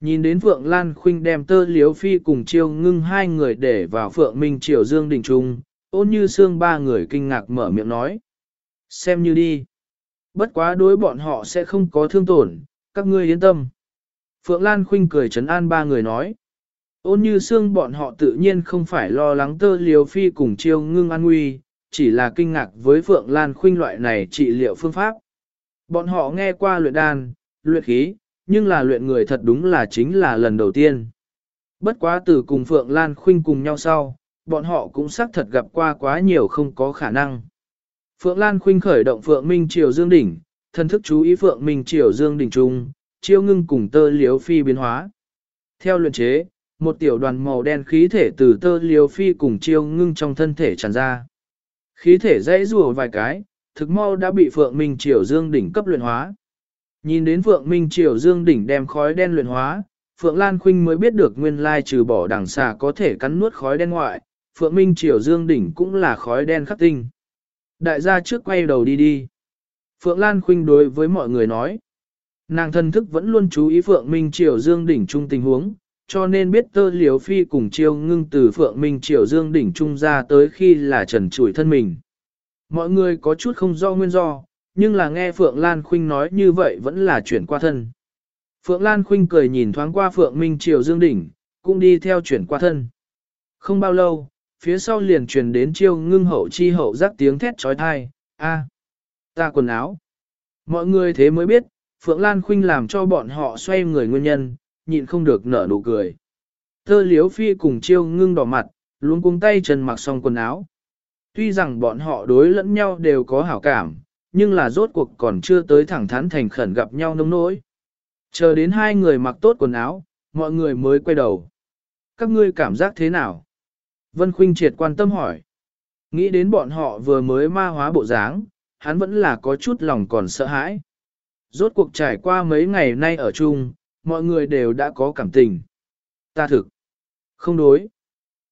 Nhìn đến Phượng Lan Khuynh đem tơ liếu phi cùng chiêu ngưng hai người để vào Phượng Minh Triều Dương đỉnh trung, ôn như xương ba người kinh ngạc mở miệng nói. Xem như đi. Bất quá đối bọn họ sẽ không có thương tổn, các ngươi yên tâm. Phượng Lan Khuynh cười trấn an ba người nói. Ôn như xương bọn họ tự nhiên không phải lo lắng tơ liều phi cùng chiêu ngưng an nguy, chỉ là kinh ngạc với Phượng Lan Khuynh loại này trị liệu phương pháp. Bọn họ nghe qua luyện đan, luyện khí, nhưng là luyện người thật đúng là chính là lần đầu tiên. Bất quá từ cùng Phượng Lan Khuynh cùng nhau sau, bọn họ cũng xác thật gặp qua quá nhiều không có khả năng. Phượng Lan Khuynh khởi động Phượng Minh Triều Dương Đỉnh, thân thức chú ý Phượng Minh Triều Dương Đỉnh Trung, chiêu ngưng cùng tơ liếu phi biến hóa. Theo luyện chế, một tiểu đoàn màu đen khí thể từ tơ liếu phi cùng chiêu ngưng trong thân thể tràn ra. Khí thể dãy rùa vài cái, thực mau đã bị Phượng Minh Triều Dương Đỉnh cấp luyện hóa. Nhìn đến Phượng Minh Triều Dương Đỉnh đem khói đen luyện hóa, Phượng Lan Khuynh mới biết được nguyên lai trừ bỏ đằng xà có thể cắn nuốt khói đen ngoại, Phượng Minh Triều Dương Đỉnh cũng là khói đen khắc tinh. Đại gia trước quay đầu đi đi. Phượng Lan Khuynh đối với mọi người nói. Nàng thân thức vẫn luôn chú ý Phượng Minh Triều Dương Đỉnh Trung tình huống, cho nên biết tơ liếu phi cùng chiêu ngưng từ Phượng Minh Triều Dương Đỉnh Trung ra tới khi là trần trụi thân mình. Mọi người có chút không do nguyên do, nhưng là nghe Phượng Lan Khuynh nói như vậy vẫn là chuyển qua thân. Phượng Lan Khuynh cười nhìn thoáng qua Phượng Minh Triều Dương Đỉnh, cũng đi theo chuyển qua thân. Không bao lâu, phía sau liền truyền đến chiêu ngưng hậu chi hậu giác tiếng thét trói thai, a, ta quần áo. Mọi người thế mới biết, Phượng Lan Khuynh làm cho bọn họ xoay người nguyên nhân, nhịn không được nở nụ cười. Thơ liếu phi cùng chiêu ngưng đỏ mặt, luôn cuống tay chân mặc xong quần áo. Tuy rằng bọn họ đối lẫn nhau đều có hảo cảm, nhưng là rốt cuộc còn chưa tới thẳng thắn thành khẩn gặp nhau nông nỗi. Chờ đến hai người mặc tốt quần áo, mọi người mới quay đầu. Các ngươi cảm giác thế nào? Vân Khuynh triệt quan tâm hỏi. Nghĩ đến bọn họ vừa mới ma hóa bộ dáng, hắn vẫn là có chút lòng còn sợ hãi. Rốt cuộc trải qua mấy ngày nay ở chung, mọi người đều đã có cảm tình. Ta thực. Không đối.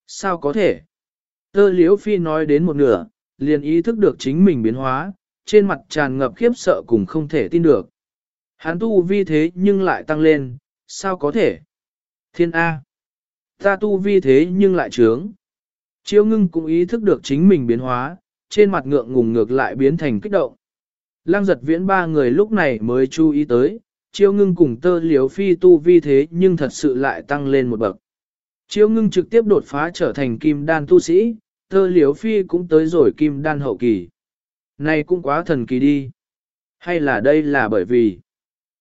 Sao có thể? Tơ liễu phi nói đến một nửa, liền ý thức được chính mình biến hóa, trên mặt tràn ngập khiếp sợ cùng không thể tin được. Hắn tu vi thế nhưng lại tăng lên, sao có thể? Thiên A. Ta tu vi thế nhưng lại trướng. Chiêu ngưng cũng ý thức được chính mình biến hóa, trên mặt ngượng ngùng ngược lại biến thành kích động. Lăng giật viễn ba người lúc này mới chú ý tới, chiêu ngưng cùng tơ liếu phi tu vi thế nhưng thật sự lại tăng lên một bậc. Chiêu ngưng trực tiếp đột phá trở thành kim đan tu sĩ, tơ liếu phi cũng tới rồi kim đan hậu kỳ. Này cũng quá thần kỳ đi. Hay là đây là bởi vì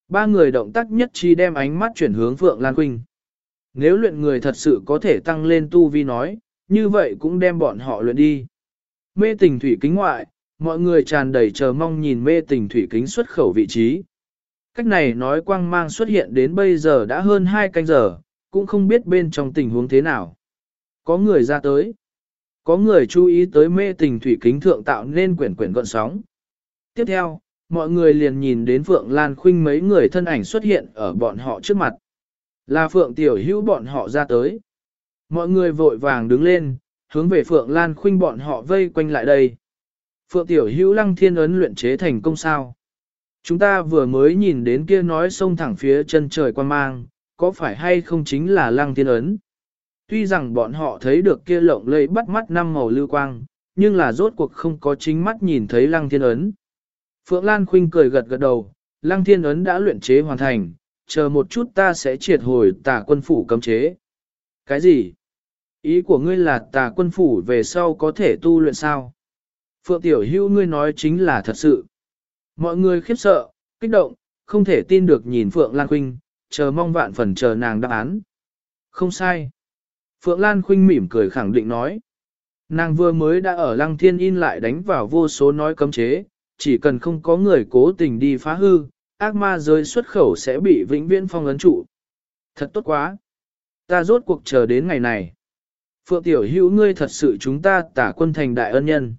Ba người động tác nhất trí đem ánh mắt chuyển hướng Phượng Lan Quynh. Nếu luyện người thật sự có thể tăng lên tu vi nói, như vậy cũng đem bọn họ luyện đi. Mê tình thủy kính ngoại, mọi người tràn đầy chờ mong nhìn mê tình thủy kính xuất khẩu vị trí. Cách này nói quang mang xuất hiện đến bây giờ đã hơn 2 canh giờ, cũng không biết bên trong tình huống thế nào. Có người ra tới. Có người chú ý tới mê tình thủy kính thượng tạo nên quyển quyển gọn sóng. Tiếp theo, mọi người liền nhìn đến Phượng Lan Khuynh mấy người thân ảnh xuất hiện ở bọn họ trước mặt. Là Phượng Tiểu Hữu bọn họ ra tới. Mọi người vội vàng đứng lên, hướng về Phượng Lan Khuynh bọn họ vây quanh lại đây. Phượng Tiểu Hữu lăng thiên ấn luyện chế thành công sao. Chúng ta vừa mới nhìn đến kia nói sông thẳng phía chân trời quan mang, có phải hay không chính là lăng thiên ấn? Tuy rằng bọn họ thấy được kia lộng lẫy bắt mắt năm màu lưu quang, nhưng là rốt cuộc không có chính mắt nhìn thấy lăng thiên ấn. Phượng Lan Khuynh cười gật gật đầu, lăng thiên ấn đã luyện chế hoàn thành, chờ một chút ta sẽ triệt hồi tả quân phủ cấm chế. Cái gì? Ý của ngươi là tà quân phủ về sau có thể tu luyện sao? Phượng Tiểu Hữu ngươi nói chính là thật sự. Mọi người khiếp sợ, kích động, không thể tin được nhìn Phượng Lan Khuynh, chờ mong vạn phần chờ nàng đáp án. Không sai. Phượng Lan Khuynh mỉm cười khẳng định nói. Nàng vừa mới đã ở Lăng Thiên In lại đánh vào vô số nói cấm chế, chỉ cần không có người cố tình đi phá hư, ác ma rơi xuất khẩu sẽ bị vĩnh viễn phong ấn trụ. Thật tốt quá. Ta rốt cuộc chờ đến ngày này. Phượng Tiểu Hữu ngươi thật sự chúng ta tả quân thành đại ân nhân.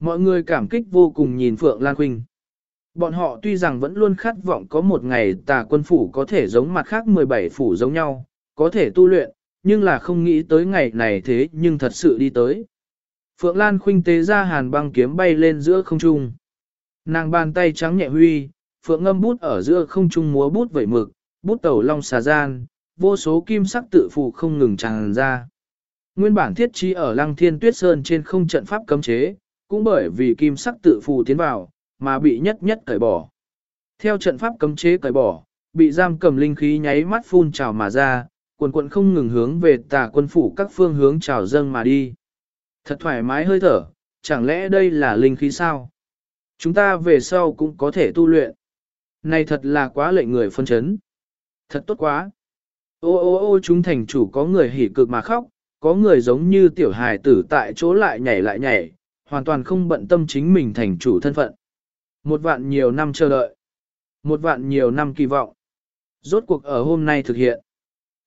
Mọi người cảm kích vô cùng nhìn Phượng Lan Khuynh. Bọn họ tuy rằng vẫn luôn khát vọng có một ngày tà quân phủ có thể giống mặt khác 17 phủ giống nhau, có thể tu luyện, nhưng là không nghĩ tới ngày này thế nhưng thật sự đi tới. Phượng Lan khuynh tế ra hàn băng kiếm bay lên giữa không trung. Nàng bàn tay trắng nhẹ huy, Phượng ngâm bút ở giữa không trung múa bút vẩy mực, bút tẩu long xà gian, vô số kim sắc tự phụ không ngừng tràn ra. Nguyên bản thiết trí ở lăng thiên tuyết sơn trên không trận pháp cấm chế, cũng bởi vì kim sắc tự phù tiến vào, mà bị nhất nhất cởi bỏ. Theo trận pháp cấm chế cởi bỏ, bị giam cầm linh khí nháy mắt phun trào mà ra, quần quận không ngừng hướng về tà quân phủ các phương hướng trào dâng mà đi. Thật thoải mái hơi thở, chẳng lẽ đây là linh khí sao? Chúng ta về sau cũng có thể tu luyện. Này thật là quá lệnh người phân chấn. Thật tốt quá. Ô ô ô chúng thành chủ có người hỉ cực mà khóc, có người giống như tiểu hài tử tại chỗ lại nhảy lại nhảy, hoàn toàn không bận tâm chính mình thành chủ thân phận. Một vạn nhiều năm chờ đợi. Một vạn nhiều năm kỳ vọng. Rốt cuộc ở hôm nay thực hiện.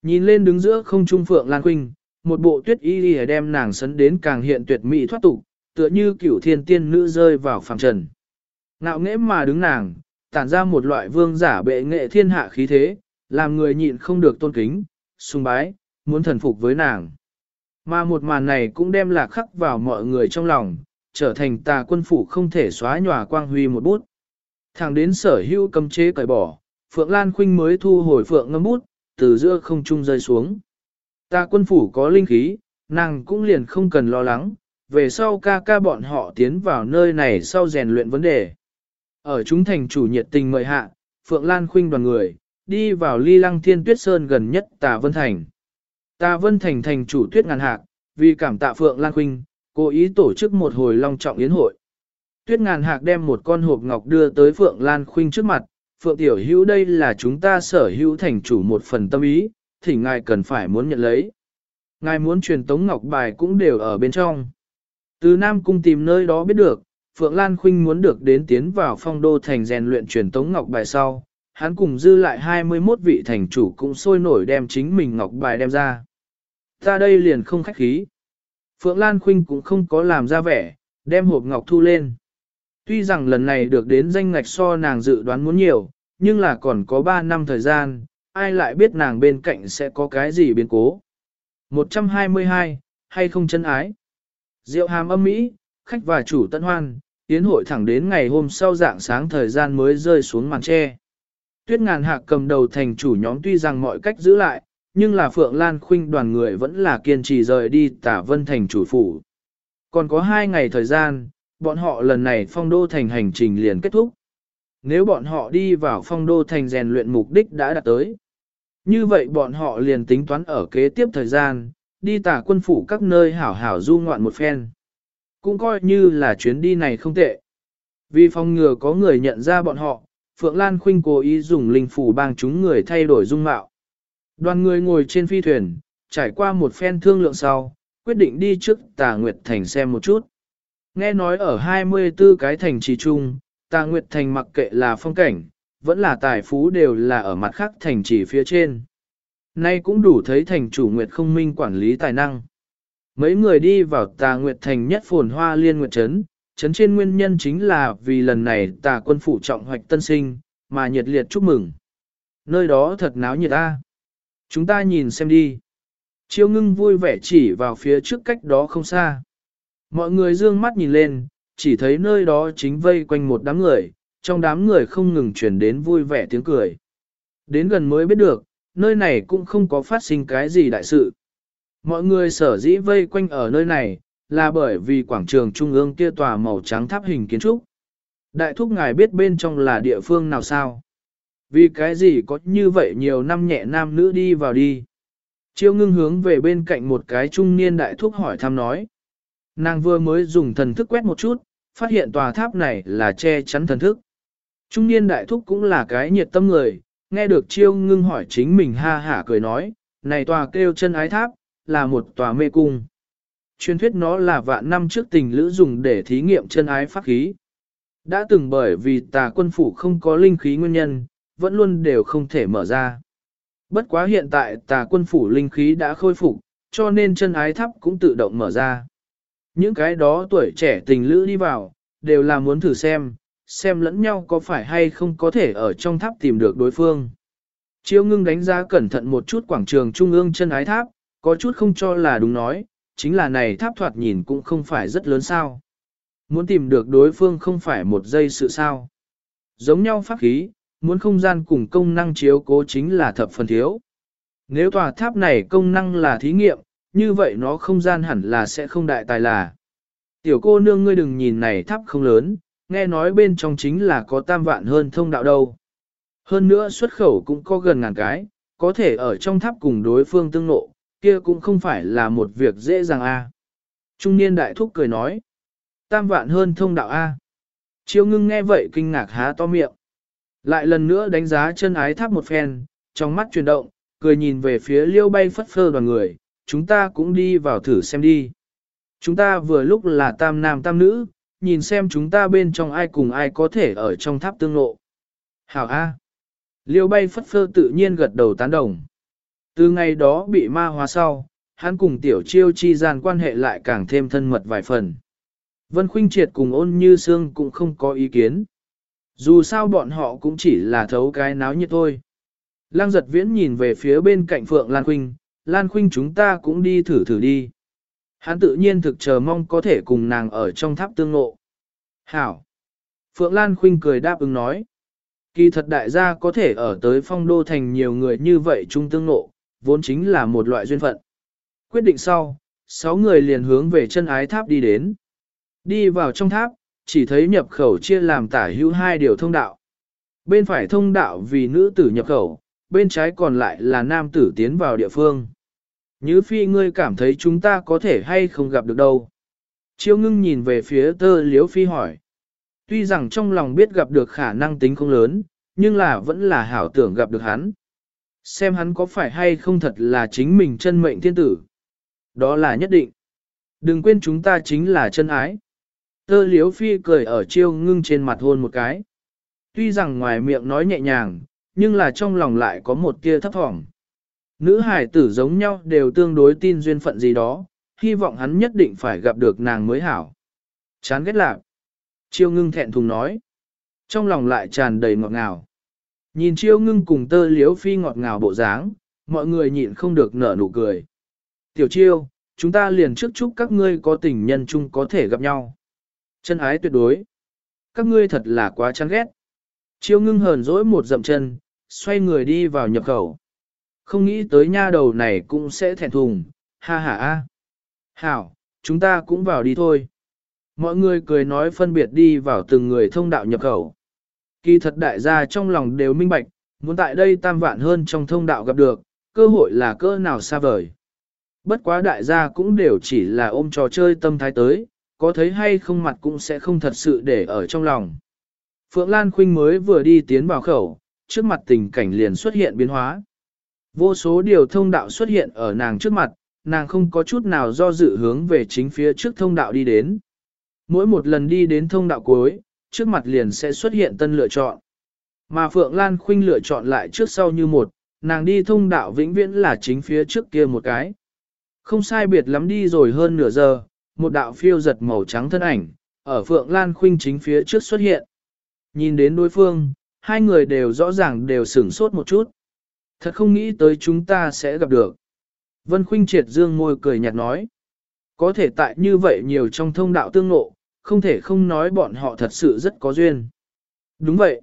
Nhìn lên đứng giữa không trung phượng Lan Quynh, một bộ tuyết y đi đem nàng sấn đến càng hiện tuyệt mỹ thoát tục, tựa như cửu thiên tiên nữ rơi vào phàm trần. Ngạo nghễ mà đứng nàng, tản ra một loại vương giả bệ nghệ thiên hạ khí thế, làm người nhịn không được tôn kính, sùng bái, muốn thần phục với nàng. Mà một màn này cũng đem lạc khắc vào mọi người trong lòng, trở thành tà quân phủ không thể xóa nhòa quang huy một bút. Thẳng đến sở hữu cấm chế cởi bỏ, Phượng Lan Khuynh mới thu hồi Phượng ngâm bút, từ giữa không trung rơi xuống. Tà quân phủ có linh khí, nàng cũng liền không cần lo lắng, về sau ca ca bọn họ tiến vào nơi này sau rèn luyện vấn đề. Ở chúng thành chủ nhiệt tình mời hạ, Phượng Lan Khuynh đoàn người, đi vào ly lăng thiên tuyết sơn gần nhất Tà Vân Thành. Ta Vân Thành thành chủ tuyết ngàn hạc, vì cảm tạ Phượng Lan Khuynh, cố ý tổ chức một hồi long trọng yến hội. Tuyết ngàn hạc đem một con hộp ngọc đưa tới Phượng Lan Khuynh trước mặt, Phượng Tiểu Hữu đây là chúng ta sở hữu thành chủ một phần tâm ý, thì ngài cần phải muốn nhận lấy. Ngài muốn truyền tống ngọc bài cũng đều ở bên trong. Từ Nam Cung tìm nơi đó biết được, Phượng Lan Khuynh muốn được đến tiến vào phong đô thành rèn luyện truyền tống ngọc bài sau, hắn cùng dư lại 21 vị thành chủ cũng sôi nổi đem chính mình ngọc bài đem ra. Ta đây liền không khách khí. Phượng Lan Khuynh cũng không có làm ra vẻ, đem hộp ngọc thu lên. Tuy rằng lần này được đến danh ngạch so nàng dự đoán muốn nhiều, nhưng là còn có 3 năm thời gian, ai lại biết nàng bên cạnh sẽ có cái gì biến cố. 122, hay không chân ái. Diệu hàm âm mỹ, khách và chủ tân hoan, tiến hội thẳng đến ngày hôm sau dạng sáng thời gian mới rơi xuống màn tre. Tuyết ngàn hạc cầm đầu thành chủ nhóm tuy rằng mọi cách giữ lại, nhưng là Phượng Lan Khuynh đoàn người vẫn là kiên trì rời đi tả vân thành chủ phủ. Còn có hai ngày thời gian, bọn họ lần này phong đô thành hành trình liền kết thúc. Nếu bọn họ đi vào phong đô thành rèn luyện mục đích đã đạt tới. Như vậy bọn họ liền tính toán ở kế tiếp thời gian, đi tả quân phủ các nơi hảo hảo du ngoạn một phen. Cũng coi như là chuyến đi này không tệ. Vì phong ngừa có người nhận ra bọn họ, Phượng Lan Khuynh cố ý dùng linh phủ bang chúng người thay đổi dung mạo. Đoàn người ngồi trên phi thuyền, trải qua một phen thương lượng sau, quyết định đi trước Tà Nguyệt Thành xem một chút. Nghe nói ở 24 cái thành trì chung, Tà Nguyệt Thành mặc kệ là phong cảnh, vẫn là tài phú đều là ở mặt khác thành trì phía trên. Nay cũng đủ thấy thành chủ Nguyệt không minh quản lý tài năng. Mấy người đi vào Tà Nguyệt Thành nhất phồn hoa liên nguyệt trấn, chấn trên nguyên nhân chính là vì lần này Tà quân phủ trọng hoạch tân sinh, mà nhiệt liệt chúc mừng. Nơi đó thật náo nhiệt ta. Chúng ta nhìn xem đi. Chiêu ngưng vui vẻ chỉ vào phía trước cách đó không xa. Mọi người dương mắt nhìn lên, chỉ thấy nơi đó chính vây quanh một đám người, trong đám người không ngừng truyền đến vui vẻ tiếng cười. Đến gần mới biết được, nơi này cũng không có phát sinh cái gì đại sự. Mọi người sở dĩ vây quanh ở nơi này, là bởi vì quảng trường trung ương kia tòa màu trắng tháp hình kiến trúc. Đại thúc ngài biết bên trong là địa phương nào sao? Vì cái gì có như vậy nhiều năm nhẹ nam nữ đi vào đi? Chiêu ngưng hướng về bên cạnh một cái trung niên đại thúc hỏi thăm nói. Nàng vừa mới dùng thần thức quét một chút, phát hiện tòa tháp này là che chắn thần thức. Trung niên đại thúc cũng là cái nhiệt tâm người, nghe được chiêu ngưng hỏi chính mình ha hả cười nói, này tòa kêu chân ái tháp, là một tòa mê cung. Truyền thuyết nó là vạn năm trước tình lữ dùng để thí nghiệm chân ái pháp khí. Đã từng bởi vì tà quân phủ không có linh khí nguyên nhân, vẫn luôn đều không thể mở ra. Bất quá hiện tại tà quân phủ linh khí đã khôi phục, cho nên chân ái tháp cũng tự động mở ra. Những cái đó tuổi trẻ tình lữ đi vào, đều là muốn thử xem, xem lẫn nhau có phải hay không có thể ở trong tháp tìm được đối phương. Chiêu ngưng đánh giá cẩn thận một chút quảng trường trung ương chân ái tháp, có chút không cho là đúng nói, chính là này tháp thoạt nhìn cũng không phải rất lớn sao. Muốn tìm được đối phương không phải một giây sự sao. Giống nhau pháp khí, muốn không gian cùng công năng chiếu cố chính là thập phần thiếu. Nếu tòa tháp này công năng là thí nghiệm, như vậy nó không gian hẳn là sẽ không đại tài là. Tiểu cô nương ngươi đừng nhìn này tháp không lớn, nghe nói bên trong chính là có tam vạn hơn thông đạo đâu. Hơn nữa xuất khẩu cũng có gần ngàn cái, có thể ở trong tháp cùng đối phương tương nộ, kia cũng không phải là một việc dễ dàng a. Trung niên đại thúc cười nói, tam vạn hơn thông đạo a. Chiêu ngưng nghe vậy kinh ngạc há to miệng. Lại lần nữa đánh giá chân ái tháp một phen, trong mắt chuyển động, cười nhìn về phía liêu bay phất phơ đoàn người, chúng ta cũng đi vào thử xem đi. Chúng ta vừa lúc là tam nam tam nữ, nhìn xem chúng ta bên trong ai cùng ai có thể ở trong tháp tương lộ. Hảo A. Liêu bay phất phơ tự nhiên gật đầu tán đồng. Từ ngày đó bị ma hóa sau, hắn cùng tiểu chiêu chi gian quan hệ lại càng thêm thân mật vài phần. Vân Khuynh Triệt cùng ôn như xương cũng không có ý kiến. Dù sao bọn họ cũng chỉ là thấu cái náo như thôi. Lăng giật viễn nhìn về phía bên cạnh Phượng Lan Khuynh, Lan Khuynh chúng ta cũng đi thử thử đi. Hắn tự nhiên thực chờ mong có thể cùng nàng ở trong tháp tương ngộ. Hảo! Phượng Lan Khuynh cười đáp ứng nói. Kỳ thật đại gia có thể ở tới phong đô thành nhiều người như vậy chung tương ngộ, vốn chính là một loại duyên phận. Quyết định sau, sáu người liền hướng về chân ái tháp đi đến. Đi vào trong tháp, chỉ thấy nhập khẩu chia làm tả hữu hai điều thông đạo. Bên phải thông đạo vì nữ tử nhập khẩu, bên trái còn lại là nam tử tiến vào địa phương. Như phi ngươi cảm thấy chúng ta có thể hay không gặp được đâu. Chiêu ngưng nhìn về phía tơ liếu phi hỏi. Tuy rằng trong lòng biết gặp được khả năng tính không lớn, nhưng là vẫn là hảo tưởng gặp được hắn. Xem hắn có phải hay không thật là chính mình chân mệnh thiên tử. Đó là nhất định. Đừng quên chúng ta chính là chân ái. Tơ liếu phi cười ở chiêu ngưng trên mặt hôn một cái. Tuy rằng ngoài miệng nói nhẹ nhàng, nhưng là trong lòng lại có một tia thấp thỏm. Nữ hải tử giống nhau đều tương đối tin duyên phận gì đó, hy vọng hắn nhất định phải gặp được nàng mới hảo. Chán ghét lạc. Chiêu ngưng thẹn thùng nói. Trong lòng lại tràn đầy ngọt ngào. Nhìn chiêu ngưng cùng tơ liếu phi ngọt ngào bộ dáng, mọi người nhịn không được nở nụ cười. Tiểu chiêu, chúng ta liền trước chúc các ngươi có tình nhân chung có thể gặp nhau. Chân ái tuyệt đối. Các ngươi thật là quá chán ghét. Chiêu ngưng hờn dỗi một dậm chân, xoay người đi vào nhập khẩu. Không nghĩ tới nha đầu này cũng sẽ thẹn thùng, ha ha a. Hảo, chúng ta cũng vào đi thôi. Mọi người cười nói phân biệt đi vào từng người thông đạo nhập khẩu. Kỳ thật đại gia trong lòng đều minh bạch, muốn tại đây tam vạn hơn trong thông đạo gặp được, cơ hội là cơ nào xa vời. Bất quá đại gia cũng đều chỉ là ôm trò chơi tâm thái tới, có thấy hay không mặt cũng sẽ không thật sự để ở trong lòng. Phượng Lan Khuynh mới vừa đi tiến vào khẩu, trước mặt tình cảnh liền xuất hiện biến hóa. Vô số điều thông đạo xuất hiện ở nàng trước mặt, nàng không có chút nào do dự hướng về chính phía trước thông đạo đi đến. Mỗi một lần đi đến thông đạo cuối, trước mặt liền sẽ xuất hiện tân lựa chọn. Mà Phượng Lan Khuynh lựa chọn lại trước sau như một, nàng đi thông đạo vĩnh viễn là chính phía trước kia một cái. Không sai biệt lắm đi rồi hơn nửa giờ, một đạo phiêu giật màu trắng thân ảnh, ở Phượng Lan Khuynh chính phía trước xuất hiện. Nhìn đến đối phương, hai người đều rõ ràng đều sửng sốt một chút. Thật không nghĩ tới chúng ta sẽ gặp được. Vân Khuynh triệt dương môi cười nhạt nói. Có thể tại như vậy nhiều trong thông đạo tương ngộ, không thể không nói bọn họ thật sự rất có duyên. Đúng vậy.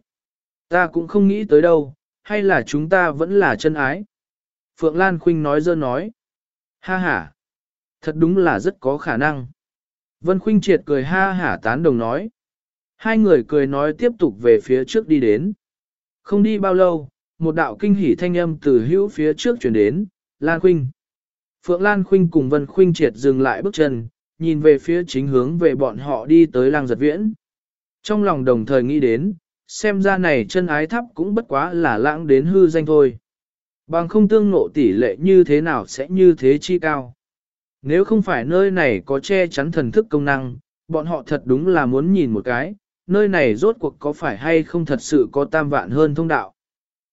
Ta cũng không nghĩ tới đâu, hay là chúng ta vẫn là chân ái. Phượng Lan Khuynh nói dơ nói. Ha ha. Thật đúng là rất có khả năng. Vân Khuynh triệt cười ha hả tán đồng nói. Hai người cười nói tiếp tục về phía trước đi đến. Không đi bao lâu, một đạo kinh hỉ thanh âm từ hữu phía trước chuyển đến, Lan Khuynh. Phượng Lan Khuynh cùng Vân Khuynh triệt dừng lại bước chân, nhìn về phía chính hướng về bọn họ đi tới lang giật viễn. Trong lòng đồng thời nghĩ đến, xem ra này chân ái thắp cũng bất quá là lãng đến hư danh thôi. Bằng không tương nộ tỷ lệ như thế nào sẽ như thế chi cao. Nếu không phải nơi này có che chắn thần thức công năng, bọn họ thật đúng là muốn nhìn một cái, nơi này rốt cuộc có phải hay không thật sự có tam vạn hơn thông đạo.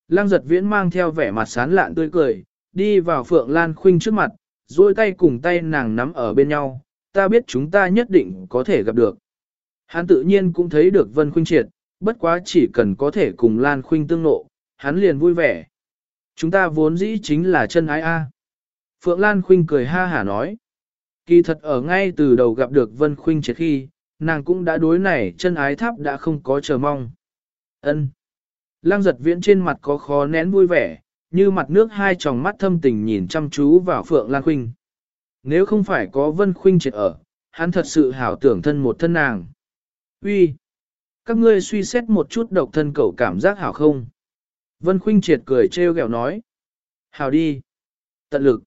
Lăng giật viễn mang theo vẻ mặt sán lạn tươi cười, đi vào Phượng Lan Khuynh trước mặt, duỗi tay cùng tay nàng nắm ở bên nhau, ta biết chúng ta nhất định có thể gặp được. Hắn tự nhiên cũng thấy được Vân Khuynh triệt, bất quá chỉ cần có thể cùng Lan Khuynh tương nộ, hắn liền vui vẻ. Chúng ta vốn dĩ chính là chân ái A. Phượng Lan Khuynh cười ha hả nói. Kỳ thật ở ngay từ đầu gặp được Vân Khuynh triệt khi, nàng cũng đã đối này chân ái tháp đã không có chờ mong. Ân. Lăng giật viễn trên mặt có khó nén vui vẻ, như mặt nước hai tròng mắt thâm tình nhìn chăm chú vào Phượng Lan Khuynh. Nếu không phải có Vân Khuynh triệt ở, hắn thật sự hảo tưởng thân một thân nàng. Uy, Các ngươi suy xét một chút độc thân cậu cảm giác hảo không? Vân Khuynh triệt cười trêu ghẹo nói. Hảo đi. Tận lực.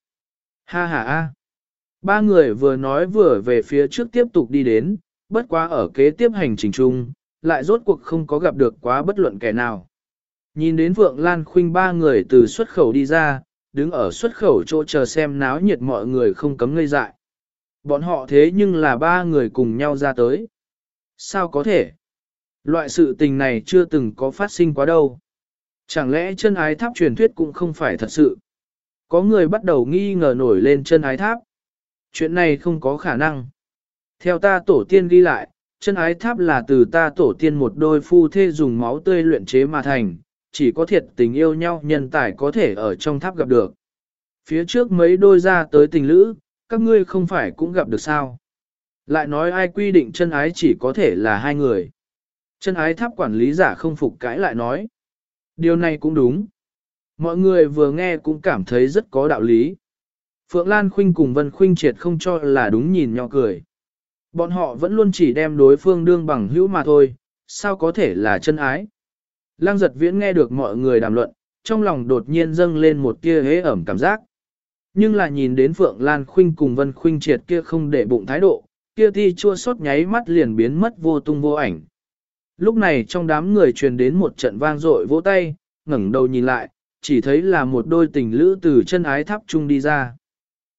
Ha ha a. Ba người vừa nói vừa về phía trước tiếp tục đi đến, bất quá ở kế tiếp hành trình chung, lại rốt cuộc không có gặp được quá bất luận kẻ nào. Nhìn đến Vượng Lan Khuynh ba người từ xuất khẩu đi ra, đứng ở xuất khẩu chỗ chờ xem náo nhiệt mọi người không cấm ngây dại. Bọn họ thế nhưng là ba người cùng nhau ra tới. Sao có thể? Loại sự tình này chưa từng có phát sinh quá đâu. Chẳng lẽ chân ái tháp truyền thuyết cũng không phải thật sự? Có người bắt đầu nghi ngờ nổi lên chân ái tháp. Chuyện này không có khả năng. Theo ta tổ tiên ghi lại, chân ái tháp là từ ta tổ tiên một đôi phu thê dùng máu tươi luyện chế mà thành, chỉ có thiệt tình yêu nhau nhân tài có thể ở trong tháp gặp được. Phía trước mấy đôi ra tới tình lữ, các ngươi không phải cũng gặp được sao. Lại nói ai quy định chân ái chỉ có thể là hai người. Chân ái tháp quản lý giả không phục cãi lại nói. Điều này cũng đúng. Mọi người vừa nghe cũng cảm thấy rất có đạo lý. Phượng Lan Khuynh cùng Vân Khuynh triệt không cho là đúng nhìn nhỏ cười. Bọn họ vẫn luôn chỉ đem đối phương đương bằng hữu mà thôi, sao có thể là chân ái. Lăng giật viễn nghe được mọi người đàm luận, trong lòng đột nhiên dâng lên một tia hế ẩm cảm giác. Nhưng là nhìn đến Phượng Lan Khuynh cùng Vân Khuynh triệt kia không để bụng thái độ, kia thi chua sốt nháy mắt liền biến mất vô tung vô ảnh. Lúc này trong đám người truyền đến một trận vang dội vỗ tay, ngẩng đầu nhìn lại, chỉ thấy là một đôi tình lữ từ chân ái tháp chung đi ra.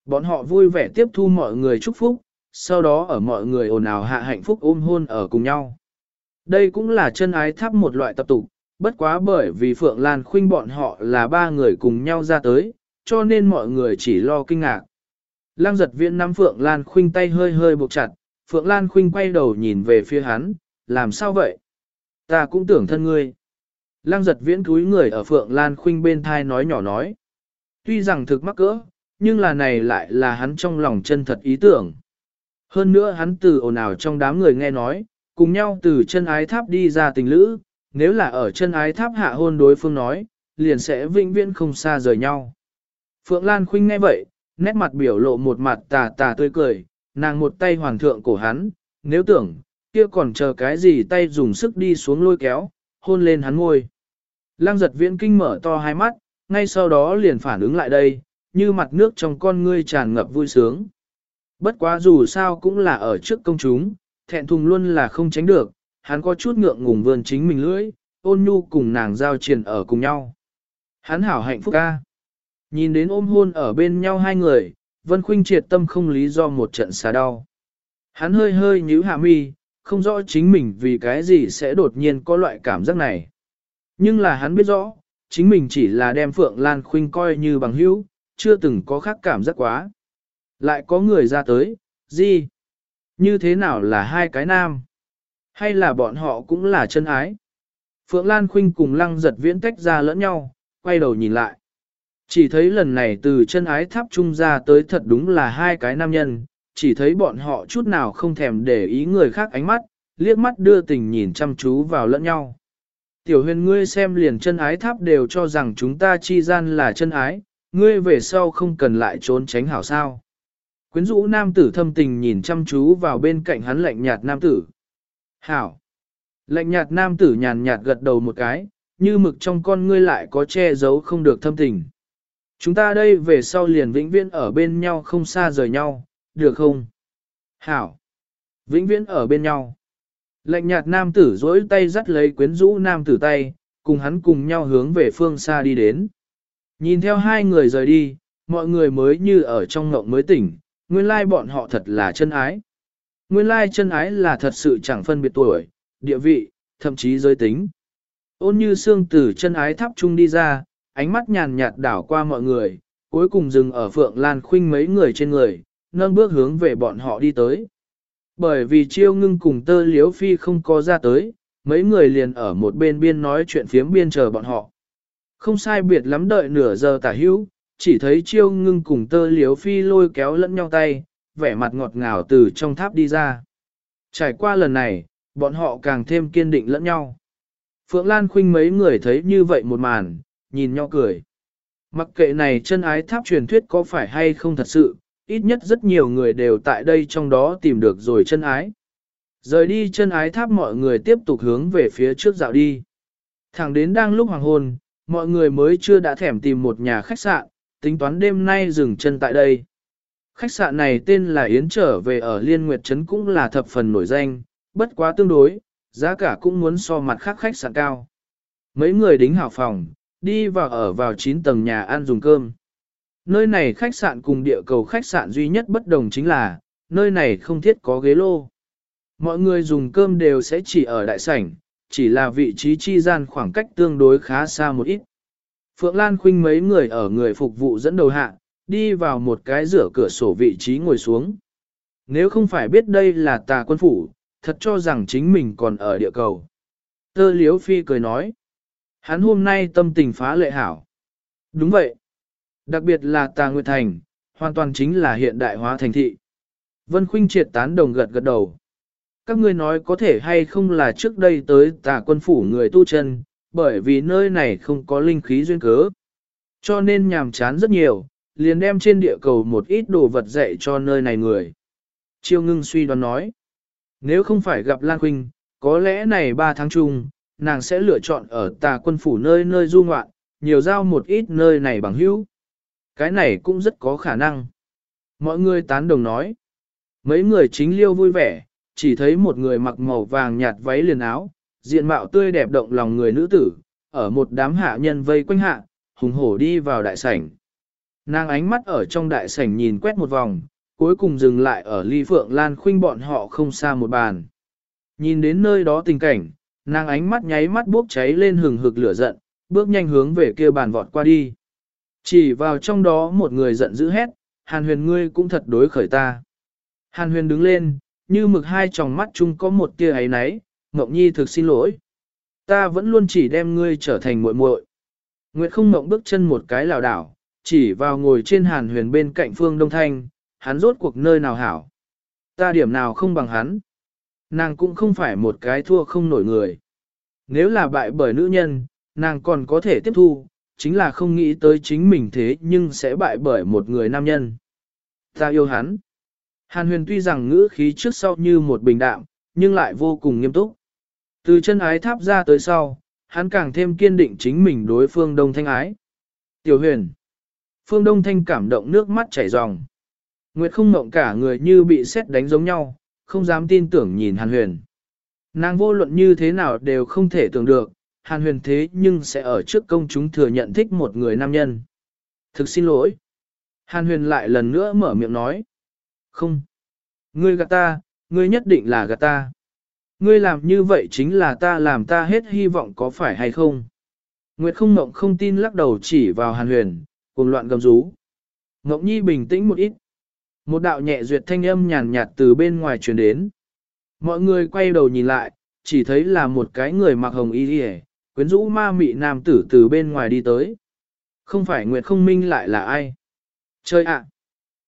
Bọn họ vui vẻ tiếp thu mọi người chúc phúc, sau đó ở mọi người ồn ào hạ hạnh phúc ôm hôn ở cùng nhau. Đây cũng là chân ái tháp một loại tập tục, bất quá bởi vì Phượng Lan Khuynh bọn họ là ba người cùng nhau ra tới, cho nên mọi người chỉ lo kinh ngạc. Lăng giật viễn nắm Phượng Lan Khuynh tay hơi hơi buộc chặt, Phượng Lan Khuynh quay đầu nhìn về phía hắn, làm sao vậy? Ta cũng tưởng thân ngươi. Lăng giật viễn cúi người ở Phượng Lan Khuynh bên thai nói nhỏ nói. Tuy rằng thực mắc cỡ, nhưng là này lại là hắn trong lòng chân thật ý tưởng. Hơn nữa hắn từ ồn ào trong đám người nghe nói, cùng nhau từ chân ái tháp đi ra tình lữ, nếu là ở chân ái tháp hạ hôn đối phương nói, liền sẽ vĩnh viễn không xa rời nhau. Phượng Lan Khuynh nghe vậy, nét mặt biểu lộ một mặt tà tà tươi cười, nàng một tay hoàn thượng cổ hắn, nếu tưởng, kia còn chờ cái gì tay dùng sức đi xuống lôi kéo, hôn lên hắn ngôi. Lăng giật viễn kinh mở to hai mắt, ngay sau đó liền phản ứng lại đây, như mặt nước trong con ngươi tràn ngập vui sướng. Bất quá dù sao cũng là ở trước công chúng, thẹn thùng luôn là không tránh được, hắn có chút ngượng ngùng vươn chính mình lưỡi, ôn nhu cùng nàng giao triền ở cùng nhau. Hắn hảo hạnh phúc ca. Nhìn đến ôm hôn ở bên nhau hai người, Vân Khuynh triệt tâm không lý do một trận xà đau. Hắn hơi hơi nhíu hạ mi, không rõ chính mình vì cái gì sẽ đột nhiên có loại cảm giác này. Nhưng là hắn biết rõ, chính mình chỉ là đem Phượng Lan Khuynh coi như bằng hữu, chưa từng có khác cảm giác quá. Lại có người ra tới, gì? Như thế nào là hai cái nam? Hay là bọn họ cũng là chân ái? Phượng Lan Khuynh cùng lăng giật viễn tách ra lẫn nhau, quay đầu nhìn lại. Chỉ thấy lần này từ chân ái tháp trung ra tới thật đúng là hai cái nam nhân, chỉ thấy bọn họ chút nào không thèm để ý người khác ánh mắt, liếc mắt đưa tình nhìn chăm chú vào lẫn nhau. Tiểu huyền ngươi xem liền chân ái tháp đều cho rằng chúng ta chi gian là chân ái, ngươi về sau không cần lại trốn tránh hảo sao. Quyến rũ nam tử thâm tình nhìn chăm chú vào bên cạnh hắn lạnh nhạt nam tử. Hảo. Lạnh nhạt nam tử nhàn nhạt gật đầu một cái, như mực trong con ngươi lại có che giấu không được thâm tình. Chúng ta đây về sau liền vĩnh viễn ở bên nhau không xa rời nhau, được không? Hảo. Vĩnh viễn ở bên nhau. Lạnh nhạt nam tử dỗi tay dắt lấy quyến rũ nam tử tay, cùng hắn cùng nhau hướng về phương xa đi đến. Nhìn theo hai người rời đi, mọi người mới như ở trong ngộng mới tỉnh, nguyên lai bọn họ thật là chân ái. Nguyên lai chân ái là thật sự chẳng phân biệt tuổi, địa vị, thậm chí giới tính. Ôn như xương từ chân ái tháp trung đi ra, ánh mắt nhàn nhạt đảo qua mọi người, cuối cùng dừng ở Phượng Lan Khuynh mấy người trên người, nâng bước hướng về bọn họ đi tới. Bởi vì chiêu ngưng cùng tơ liếu phi không có ra tới, mấy người liền ở một bên biên nói chuyện phiếm biên chờ bọn họ. Không sai biệt lắm đợi nửa giờ tả hữu, chỉ thấy chiêu ngưng cùng tơ liếu phi lôi kéo lẫn nhau tay, vẻ mặt ngọt ngào từ trong tháp đi ra. Trải qua lần này, bọn họ càng thêm kiên định lẫn nhau. Phượng Lan Khuynh mấy người thấy như vậy một màn, nhìn nhau cười. Mặc kệ này chân ái tháp truyền thuyết có phải hay không thật sự, ít nhất rất nhiều người đều tại đây trong đó tìm được rồi chân ái. Rời đi chân ái tháp mọi người tiếp tục hướng về phía trước dạo đi. Thẳng đến đang lúc hoàng hôn, mọi người mới chưa đã thèm tìm một nhà khách sạn, tính toán đêm nay dừng chân tại đây. Khách sạn này tên là Yến trở về ở Liên Nguyệt Trấn cũng là thập phần nổi danh, bất quá tương đối, giá cả cũng muốn so mặt khác khách sạn cao. Mấy người đính hảo phòng, đi vào ở vào 9 tầng nhà ăn dùng cơm. Nơi này khách sạn cùng địa cầu khách sạn duy nhất bất đồng chính là, nơi này không thiết có ghế lô. Mọi người dùng cơm đều sẽ chỉ ở đại sảnh, chỉ là vị trí chi gian khoảng cách tương đối khá xa một ít. Phượng Lan Khuynh mấy người ở người phục vụ dẫn đầu hạ, đi vào một cái rửa cửa sổ vị trí ngồi xuống. Nếu không phải biết đây là tà quân phủ, thật cho rằng chính mình còn ở địa cầu. Tơ Liếu Phi cười nói. Hắn hôm nay tâm tình phá lệ hảo. Đúng vậy. Đặc biệt là tà Nguyệt Thành, hoàn toàn chính là hiện đại hóa thành thị. Vân Khuynh triệt tán đồng gật gật đầu. Các ngươi nói có thể hay không là trước đây tới tà quân phủ người tu chân, bởi vì nơi này không có linh khí duyên cớ. Cho nên nhàm chán rất nhiều, liền đem trên địa cầu một ít đồ vật dạy cho nơi này người. Chiêu ngưng suy đoán nói, nếu không phải gặp Lan Khuynh, có lẽ này 3 tháng chung, nàng sẽ lựa chọn ở tà quân phủ nơi nơi du ngoạn, nhiều giao một ít nơi này bằng hữu. Cái này cũng rất có khả năng. Mọi người tán đồng nói. Mấy người chính liêu vui vẻ, chỉ thấy một người mặc màu vàng nhạt váy liền áo, diện mạo tươi đẹp động lòng người nữ tử, ở một đám hạ nhân vây quanh hạ, hùng hổ đi vào đại sảnh. Nàng ánh mắt ở trong đại sảnh nhìn quét một vòng, cuối cùng dừng lại ở ly phượng lan khuynh bọn họ không xa một bàn. Nhìn đến nơi đó tình cảnh, nàng ánh mắt nháy mắt bốc cháy lên hừng hực lửa giận, bước nhanh hướng về kia bàn vọt qua đi. Chỉ vào trong đó một người giận dữ hét, hàn huyền ngươi cũng thật đối khởi ta. Hàn huyền đứng lên, như mực hai tròng mắt chung có một tia ấy náy, Ngọc Nhi thực xin lỗi. Ta vẫn luôn chỉ đem ngươi trở thành muội muội. Nguyệt không mộng bước chân một cái lảo đảo, chỉ vào ngồi trên hàn huyền bên cạnh phương Đông Thanh, hắn rốt cuộc nơi nào hảo. Ta điểm nào không bằng hắn. Nàng cũng không phải một cái thua không nổi người. Nếu là bại bởi nữ nhân, nàng còn có thể tiếp thu, chính là không nghĩ tới chính mình thế nhưng sẽ bại bởi một người nam nhân. Ta yêu hắn. Hàn huyền tuy rằng ngữ khí trước sau như một bình đạm, nhưng lại vô cùng nghiêm túc. Từ chân ái tháp ra tới sau, hắn càng thêm kiên định chính mình đối phương đông thanh ái. Tiểu huyền. Phương Đông Thanh cảm động nước mắt chảy ròng. Nguyệt không mộng cả người như bị xét đánh giống nhau, không dám tin tưởng nhìn Hàn Huyền. Nàng vô luận như thế nào đều không thể tưởng được, Hàn Huyền thế nhưng sẽ ở trước công chúng thừa nhận thích một người nam nhân. Thực xin lỗi. Hàn Huyền lại lần nữa mở miệng nói. Không. Ngươi gạt ta, ngươi nhất định là gạt ta. Ngươi làm như vậy chính là ta làm ta hết hy vọng có phải hay không. Nguyệt không mộng không tin lắc đầu chỉ vào Hàn Huyền, cuồng loạn gầm rú. ngọc nhi bình tĩnh một ít. Một đạo nhẹ duyệt thanh âm nhàn nhạt từ bên ngoài truyền đến. Mọi người quay đầu nhìn lại, chỉ thấy là một cái người mặc hồng y đi quyến rũ ma mị nam tử từ bên ngoài đi tới. Không phải Nguyệt không minh lại là ai? Chơi ạ!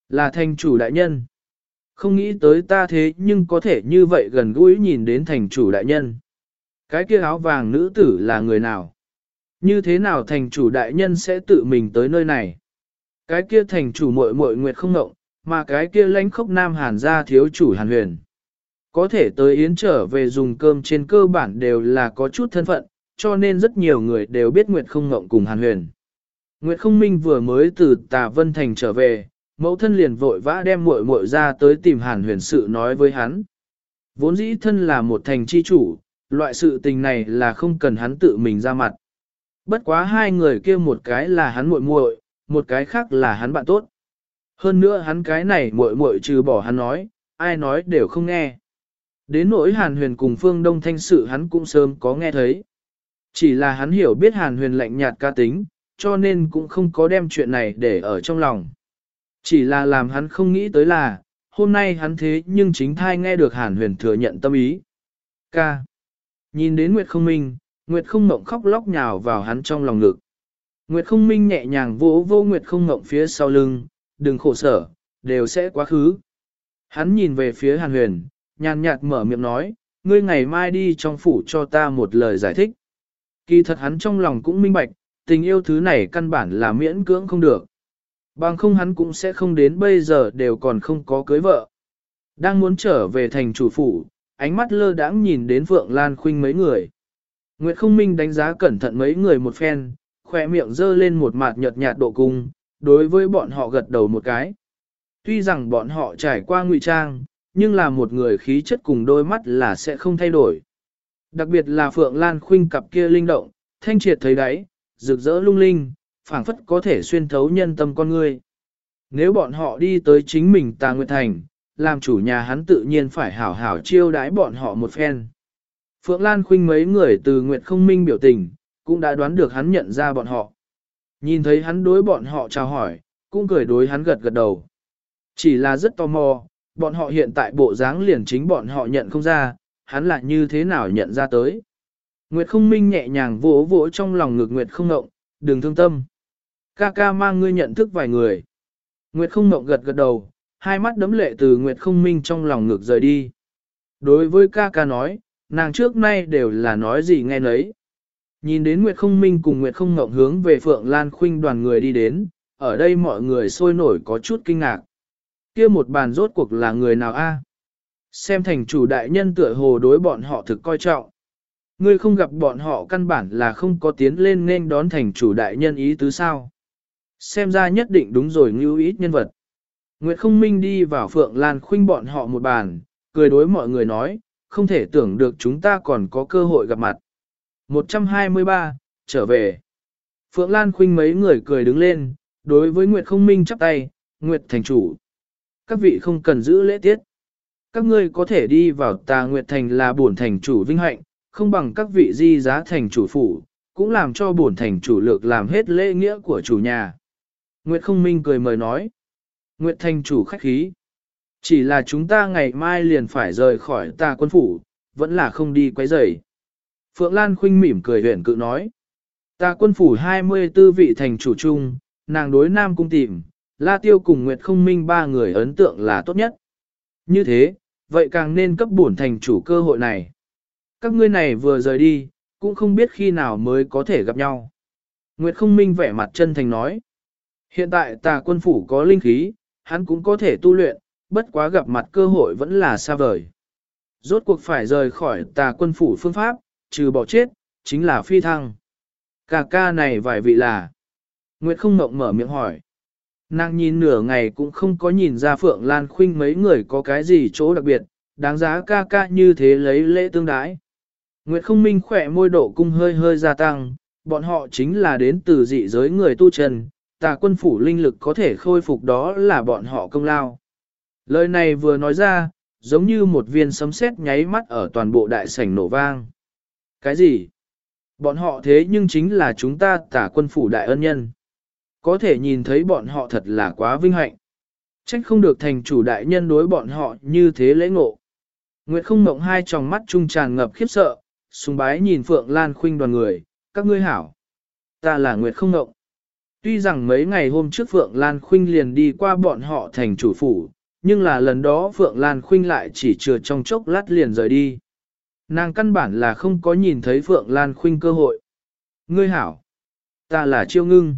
là thành chủ đại nhân. Không nghĩ tới ta thế nhưng có thể như vậy gần gũi nhìn đến thành chủ đại nhân. Cái kia áo vàng nữ tử là người nào? Như thế nào thành chủ đại nhân sẽ tự mình tới nơi này? Cái kia thành chủ muội muội nguyệt không ngộng, mà cái kia lãnh khốc nam hàn gia thiếu chủ hàn huyền. Có thể tới yến trở về dùng cơm trên cơ bản đều là có chút thân phận, cho nên rất nhiều người đều biết Nguyệt không ngộng cùng hàn huyền. Nguyệt không minh vừa mới từ tà vân thành trở về, mẫu thân liền vội vã đem muội muội ra tới tìm hàn huyền sự nói với hắn. Vốn dĩ thân là một thành chi chủ, loại sự tình này là không cần hắn tự mình ra mặt. Bất quá hai người kia một cái là hắn muội muội, một cái khác là hắn bạn tốt. Hơn nữa hắn cái này muội muội trừ bỏ hắn nói, ai nói đều không nghe. Đến nỗi Hàn Huyền cùng Phương Đông Thanh sự hắn cũng sớm có nghe thấy. Chỉ là hắn hiểu biết Hàn Huyền lạnh nhạt ca tính, cho nên cũng không có đem chuyện này để ở trong lòng. Chỉ là làm hắn không nghĩ tới là, hôm nay hắn thế nhưng chính thai nghe được Hàn Huyền thừa nhận tâm ý. Ca. Nhìn đến Nguyệt không minh, Nguyệt không mộng khóc lóc nhào vào hắn trong lòng ngực. Nguyệt không minh nhẹ nhàng vỗ vô Nguyệt không mộng phía sau lưng, đừng khổ sở, đều sẽ quá khứ. Hắn nhìn về phía Hàn Huyền, nhàn nhạt mở miệng nói, ngươi ngày mai đi trong phủ cho ta một lời giải thích. Kỳ thật hắn trong lòng cũng minh bạch, tình yêu thứ này căn bản là miễn cưỡng không được. Bằng không hắn cũng sẽ không đến bây giờ đều còn không có cưới vợ. Đang muốn trở về thành chủ phủ, ánh mắt lơ đãng nhìn đến Phượng Lan Khuynh mấy người. Nguyệt không minh đánh giá cẩn thận mấy người một phen, khỏe miệng dơ lên một mặt nhợt nhạt độ cung, đối với bọn họ gật đầu một cái. Tuy rằng bọn họ trải qua ngụy trang, nhưng là một người khí chất cùng đôi mắt là sẽ không thay đổi. Đặc biệt là Phượng Lan Khuynh cặp kia linh động, thanh triệt thấy đáy, rực rỡ lung linh, phảng phất có thể xuyên thấu nhân tâm con người. Nếu bọn họ đi tới chính mình Tà Nguyệt Thành, làm chủ nhà hắn tự nhiên phải hảo hảo chiêu đái bọn họ một phen. Phượng Lan Khuynh mấy người từ Nguyệt không minh biểu tình, cũng đã đoán được hắn nhận ra bọn họ. Nhìn thấy hắn đối bọn họ chào hỏi, cũng cười đối hắn gật gật đầu. Chỉ là rất tò mò, bọn họ hiện tại bộ dáng liền chính bọn họ nhận không ra, hắn lại như thế nào nhận ra tới. Nguyệt không minh nhẹ nhàng vỗ vỗ trong lòng ngực Nguyệt không ngộng, đừng thương tâm. Ca ca mang ngươi nhận thức vài người. Nguyệt không ngộng gật gật đầu, hai mắt đấm lệ từ Nguyệt không minh trong lòng ngực rời đi. Đối với ca ca nói, nàng trước nay đều là nói gì nghe nấy. Nhìn đến Nguyệt không minh cùng Nguyệt không ngộng hướng về Phượng Lan Khuynh đoàn người đi đến, ở đây mọi người sôi nổi có chút kinh ngạc. kia một bàn rốt cuộc là người nào a? À? Xem thành chủ đại nhân tựa hồ đối bọn họ thực coi trọng. Ngươi không gặp bọn họ căn bản là không có tiến lên nên đón thành chủ đại nhân ý tứ sao. Xem ra nhất định đúng rồi ngưu ít nhân vật. Nguyệt không minh đi vào Phượng Lan Khuynh bọn họ một bàn, cười đối mọi người nói, không thể tưởng được chúng ta còn có cơ hội gặp mặt. 123, trở về. Phượng Lan Khuynh mấy người cười đứng lên, đối với Nguyệt không minh chắp tay, Nguyệt thành chủ. Các vị không cần giữ lễ tiết. Các ngươi có thể đi vào tà Nguyệt thành là bổn thành chủ vinh hạnh, không bằng các vị di giá thành chủ phủ, cũng làm cho bổn thành chủ lược làm hết lễ nghĩa của chủ nhà. Nguyệt không minh cười mời nói. Nguyệt thành chủ khách khí. Chỉ là chúng ta ngày mai liền phải rời khỏi tà quân phủ, vẫn là không đi quấy rầy. Phượng Lan khinh mỉm cười huyền cự nói. Ta quân phủ 24 vị thành chủ chung, nàng đối nam cung tìm, La Tiêu cùng Nguyệt không minh ba người ấn tượng là tốt nhất. Như thế, vậy càng nên cấp bổn thành chủ cơ hội này. Các ngươi này vừa rời đi, cũng không biết khi nào mới có thể gặp nhau. Nguyệt không minh vẻ mặt chân thành nói. Hiện tại tà quân phủ có linh khí, hắn cũng có thể tu luyện, bất quá gặp mặt cơ hội vẫn là xa vời. Rốt cuộc phải rời khỏi tà quân phủ phương pháp, trừ bỏ chết, chính là phi thăng. Cà ca này vài vị là. Nguyệt không mộng mở miệng hỏi. Nàng nhìn nửa ngày cũng không có nhìn ra Phượng Lan Khuynh mấy người có cái gì chỗ đặc biệt, đáng giá ca ca như thế lấy lễ tương đái. Nguyệt không minh khỏe môi độ cung hơi hơi gia tăng, bọn họ chính là đến từ dị giới người tu trần, tà quân phủ linh lực có thể khôi phục đó là bọn họ công lao. Lời này vừa nói ra, giống như một viên sấm sét nháy mắt ở toàn bộ đại sảnh nổ vang. Cái gì? Bọn họ thế nhưng chính là chúng ta tả quân phủ đại ân nhân. Có thể nhìn thấy bọn họ thật là quá vinh hạnh. Trách không được thành chủ đại nhân đối bọn họ như thế lễ ngộ. Nguyệt không mộng hai tròng mắt trung tràn ngập khiếp sợ, sùng bái nhìn Phượng Lan Khuynh đoàn người, các ngươi hảo. Ta là Nguyệt không mộng. Tuy rằng mấy ngày hôm trước Phượng Lan Khuynh liền đi qua bọn họ thành chủ phủ, nhưng là lần đó Phượng Lan Khuynh lại chỉ chừa trong chốc lát liền rời đi. Nàng căn bản là không có nhìn thấy Phượng Lan Khuynh cơ hội. Ngươi hảo. Ta là Chiêu Ngưng.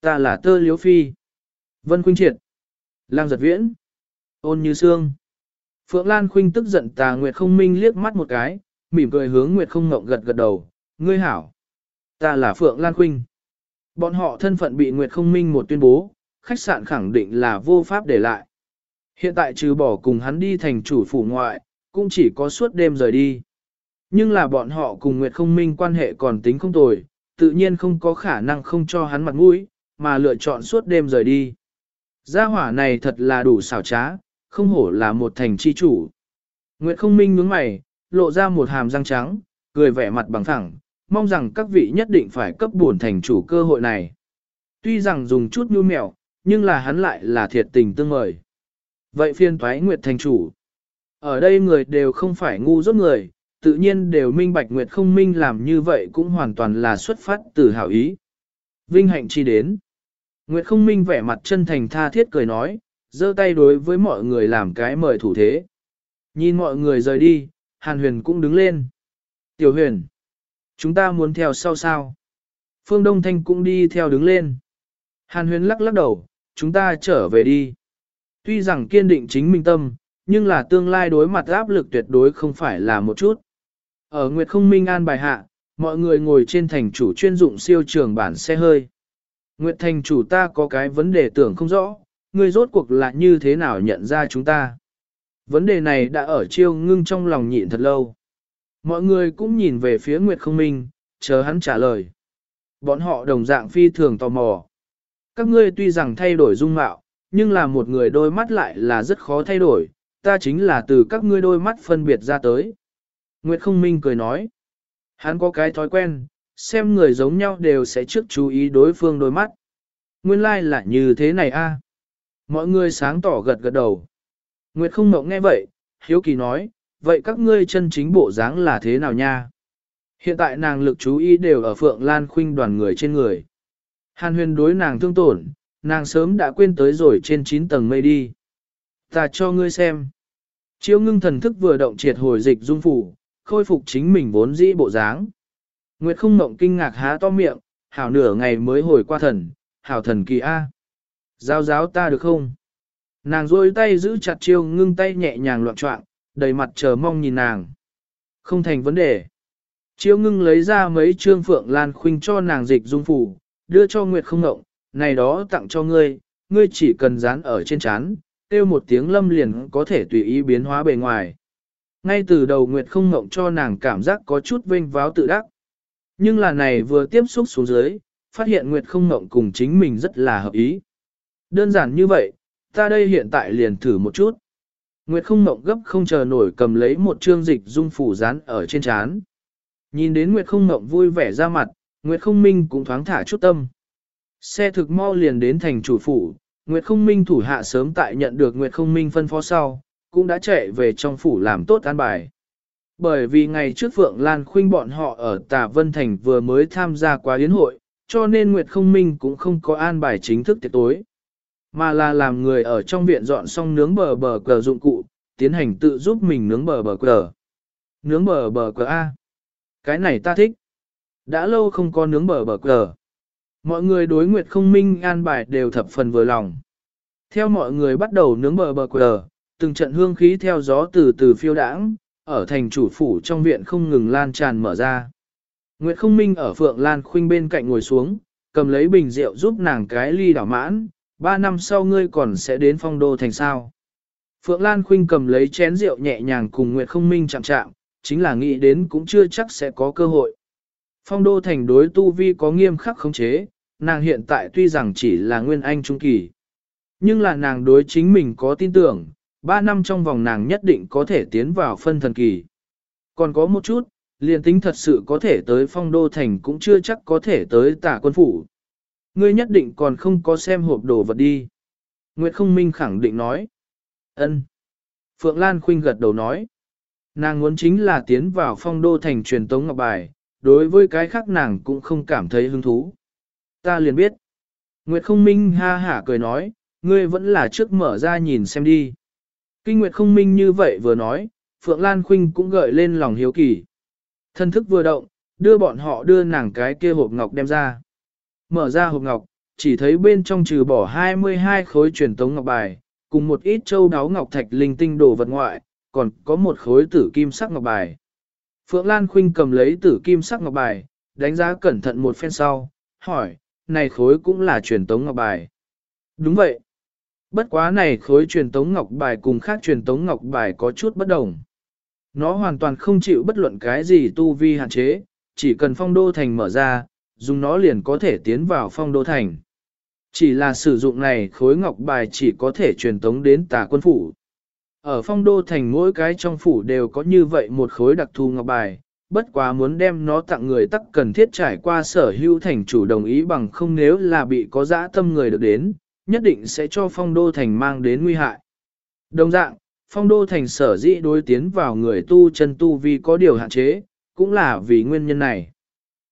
Ta là Tơ Liếu Phi. Vân Khuynh Triệt. Lang Giật Viễn. Ôn Như Sương. Phượng Lan Khuynh tức giận tà Nguyệt không minh liếc mắt một cái, mỉm cười hướng Nguyệt không ngộng gật gật đầu. Ngươi hảo. Ta là Phượng Lan Khuynh. Bọn họ thân phận bị Nguyệt không minh một tuyên bố, khách sạn khẳng định là vô pháp để lại. Hiện tại trừ bỏ cùng hắn đi thành chủ phủ ngoại, cũng chỉ có suốt đêm rời đi. Nhưng là bọn họ cùng Nguyệt không minh quan hệ còn tính không tồi, tự nhiên không có khả năng không cho hắn mặt mũi, mà lựa chọn suốt đêm rời đi. Gia hỏa này thật là đủ xảo trá, không hổ là một thành chi chủ. Nguyệt không minh nhướng mày, lộ ra một hàm răng trắng, cười vẻ mặt bằng thẳng, mong rằng các vị nhất định phải cấp buồn thành chủ cơ hội này. Tuy rằng dùng chút nhu mẹo, nhưng là hắn lại là thiệt tình tương mời. Vậy phiên thoái Nguyệt thành chủ. Ở đây người đều không phải ngu dốt người, tự nhiên đều minh bạch Nguyệt không minh làm như vậy cũng hoàn toàn là xuất phát từ hảo ý. Vinh hạnh chi đến. Nguyệt không minh vẻ mặt chân thành tha thiết cười nói, giơ tay đối với mọi người làm cái mời thủ thế. Nhìn mọi người rời đi, Hàn Huyền cũng đứng lên. Tiểu Huyền, chúng ta muốn theo sau sao? Phương Đông Thanh cũng đi theo đứng lên. Hàn Huyền lắc lắc đầu, chúng ta trở về đi. Tuy rằng kiên định chính minh tâm, nhưng là tương lai đối mặt áp lực tuyệt đối không phải là một chút. Ở Nguyệt Không Minh An bài hạ, mọi người ngồi trên thành chủ chuyên dụng siêu trường bản xe hơi. Nguyệt thành chủ ta có cái vấn đề tưởng không rõ, ngươi rốt cuộc là như thế nào nhận ra chúng ta. Vấn đề này đã ở chiêu ngưng trong lòng nhịn thật lâu. Mọi người cũng nhìn về phía Nguyệt không minh, chờ hắn trả lời. Bọn họ đồng dạng phi thường tò mò. Các ngươi tuy rằng thay đổi dung mạo, nhưng là một người đôi mắt lại là rất khó thay đổi, ta chính là từ các ngươi đôi mắt phân biệt ra tới. Nguyệt không minh cười nói. Hắn có cái thói quen, xem người giống nhau đều sẽ trước chú ý đối phương đôi mắt. Nguyên lai like là như thế này a. Mọi người sáng tỏ gật gật đầu. Nguyệt không mộng nghe vậy, hiếu kỳ nói, vậy các ngươi chân chính bộ dáng là thế nào nha? Hiện tại nàng lực chú ý đều ở Phượng Lan Khuynh đoàn người trên người. Hàn huyền đối nàng thương tổn, nàng sớm đã quên tới rồi trên 9 tầng mây đi. Ta cho ngươi xem. Chiêu ngưng thần thức vừa động triệt hồi dịch dung phủ, khôi phục chính mình vốn dĩ bộ dáng. Nguyệt không ngộng kinh ngạc há to miệng, hảo nửa ngày mới hồi qua thần, hảo thần kỳ A. Giao giáo ta được không? Nàng rôi tay giữ chặt chiêu ngưng tay nhẹ nhàng loạn trọng, đầy mặt chờ mong nhìn nàng. Không thành vấn đề. Chiêu ngưng lấy ra mấy trương phượng lan khuynh cho nàng dịch dung phủ, đưa cho Nguyệt không ngộng, này đó tặng cho ngươi, ngươi chỉ cần dán ở trên chán, kêu một tiếng lâm liền có thể tùy ý biến hóa bề ngoài. Ngay từ đầu Nguyệt không ngộng cho nàng cảm giác có chút vinh váo tự đắc. Nhưng là này vừa tiếp xúc xuống dưới, phát hiện Nguyệt không ngộng cùng chính mình rất là hợp ý. Đơn giản như vậy, ta đây hiện tại liền thử một chút. Nguyệt không ngộng gấp không chờ nổi cầm lấy một trương dịch dung phủ dán ở trên chán. Nhìn đến Nguyệt không ngộng vui vẻ ra mặt, Nguyệt không minh cũng thoáng thả chút tâm. Xe thực mau liền đến thành chủ phủ, Nguyệt không minh thủ hạ sớm tại nhận được Nguyệt không minh phân phó sau, cũng đã chạy về trong phủ làm tốt an bài. Bởi vì ngày trước Phượng Lan Khuynh bọn họ ở Tà Vân Thành vừa mới tham gia quá yến hội, cho nên Nguyệt không minh cũng không có an bài chính thức tiệc tối. Mà là làm người ở trong viện dọn xong nướng bờ bờ cờ dụng cụ, tiến hành tự giúp mình nướng bờ bờ cờ. Nướng bờ bờ cờ A. Cái này ta thích. Đã lâu không có nướng bờ bờ cờ. Mọi người đối nguyệt không minh an bài đều thập phần vừa lòng. Theo mọi người bắt đầu nướng bờ bờ quờ, từng trận hương khí theo gió từ từ phiêu đãng, ở thành chủ phủ trong viện không ngừng lan tràn mở ra. Nguyệt không minh ở phượng lan khuynh bên cạnh ngồi xuống, cầm lấy bình rượu giúp nàng cái ly đảo mãn, ba năm sau ngươi còn sẽ đến phong đô thành sao. Phượng Lan Khuynh cầm lấy chén rượu nhẹ nhàng cùng Nguyệt Không Minh chạm chạm, chính là nghĩ đến cũng chưa chắc sẽ có cơ hội. Phong đô thành đối tu vi có nghiêm khắc khống chế, nàng hiện tại tuy rằng chỉ là nguyên anh trung kỳ. Nhưng là nàng đối chính mình có tin tưởng, 3 năm trong vòng nàng nhất định có thể tiến vào phân thần kỳ. Còn có một chút, liền tính thật sự có thể tới phong đô thành cũng chưa chắc có thể tới tả quân phủ. Ngươi nhất định còn không có xem hộp đồ vật đi. Nguyệt không minh khẳng định nói. ân. Phượng Lan Khuynh gật đầu nói. Nàng muốn chính là tiến vào phong đô thành truyền tống ngọc bài, đối với cái khác nàng cũng không cảm thấy hứng thú. Ta liền biết. Nguyệt không minh ha hả cười nói, ngươi vẫn là trước mở ra nhìn xem đi. Kinh Nguyệt không minh như vậy vừa nói, Phượng Lan Khuynh cũng gợi lên lòng hiếu kỳ. Thân thức vừa động, đưa bọn họ đưa nàng cái kia hộp ngọc đem ra. Mở ra hộp ngọc, chỉ thấy bên trong trừ bỏ 22 khối truyền tống ngọc bài, cùng một ít châu đáo ngọc thạch linh tinh đồ vật ngoại, còn có một khối tử kim sắc ngọc bài. Phượng Lan Khuynh cầm lấy tử kim sắc ngọc bài, đánh giá cẩn thận một phen sau, hỏi, này khối cũng là truyền tống ngọc bài. Đúng vậy. Bất quá này khối truyền tống ngọc bài cùng khác truyền tống ngọc bài có chút bất đồng. Nó hoàn toàn không chịu bất luận cái gì tu vi hạn chế, chỉ cần phong đô thành mở ra, dùng nó liền có thể tiến vào phong đô thành. Chỉ là sử dụng này khối ngọc bài chỉ có thể truyền tống đến tà quân phủ. Ở phong đô thành mỗi cái trong phủ đều có như vậy một khối đặc thù ngọc bài, bất quá muốn đem nó tặng người tắc cần thiết trải qua sở hữu thành chủ đồng ý bằng không nếu là bị có dã tâm người được đến, nhất định sẽ cho phong đô thành mang đến nguy hại. Đồng dạng, phong đô thành sở dĩ đối tiến vào người tu chân tu vì có điều hạn chế, cũng là vì nguyên nhân này.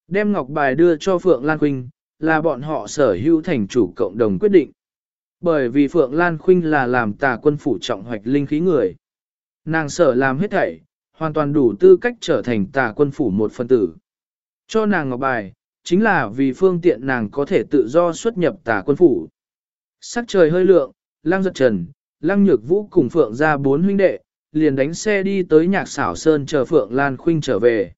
Đem ngọc bài đưa cho Phượng Lan Quynh, là bọn họ sở hữu thành chủ cộng đồng quyết định. Bởi vì Phượng Lan Khuynh là làm tà quân phủ trọng hoạch linh khí người. Nàng sở làm hết thảy, hoàn toàn đủ tư cách trở thành tà quân phủ một phân tử. Cho nàng ngọc bài, chính là vì phương tiện nàng có thể tự do xuất nhập tà quân phủ. Sắc trời hơi lượng, lăng giật trần, lăng nhược vũ cùng Phượng ra bốn huynh đệ, liền đánh xe đi tới nhạc xảo sơn chờ Phượng Lan Khuynh trở về.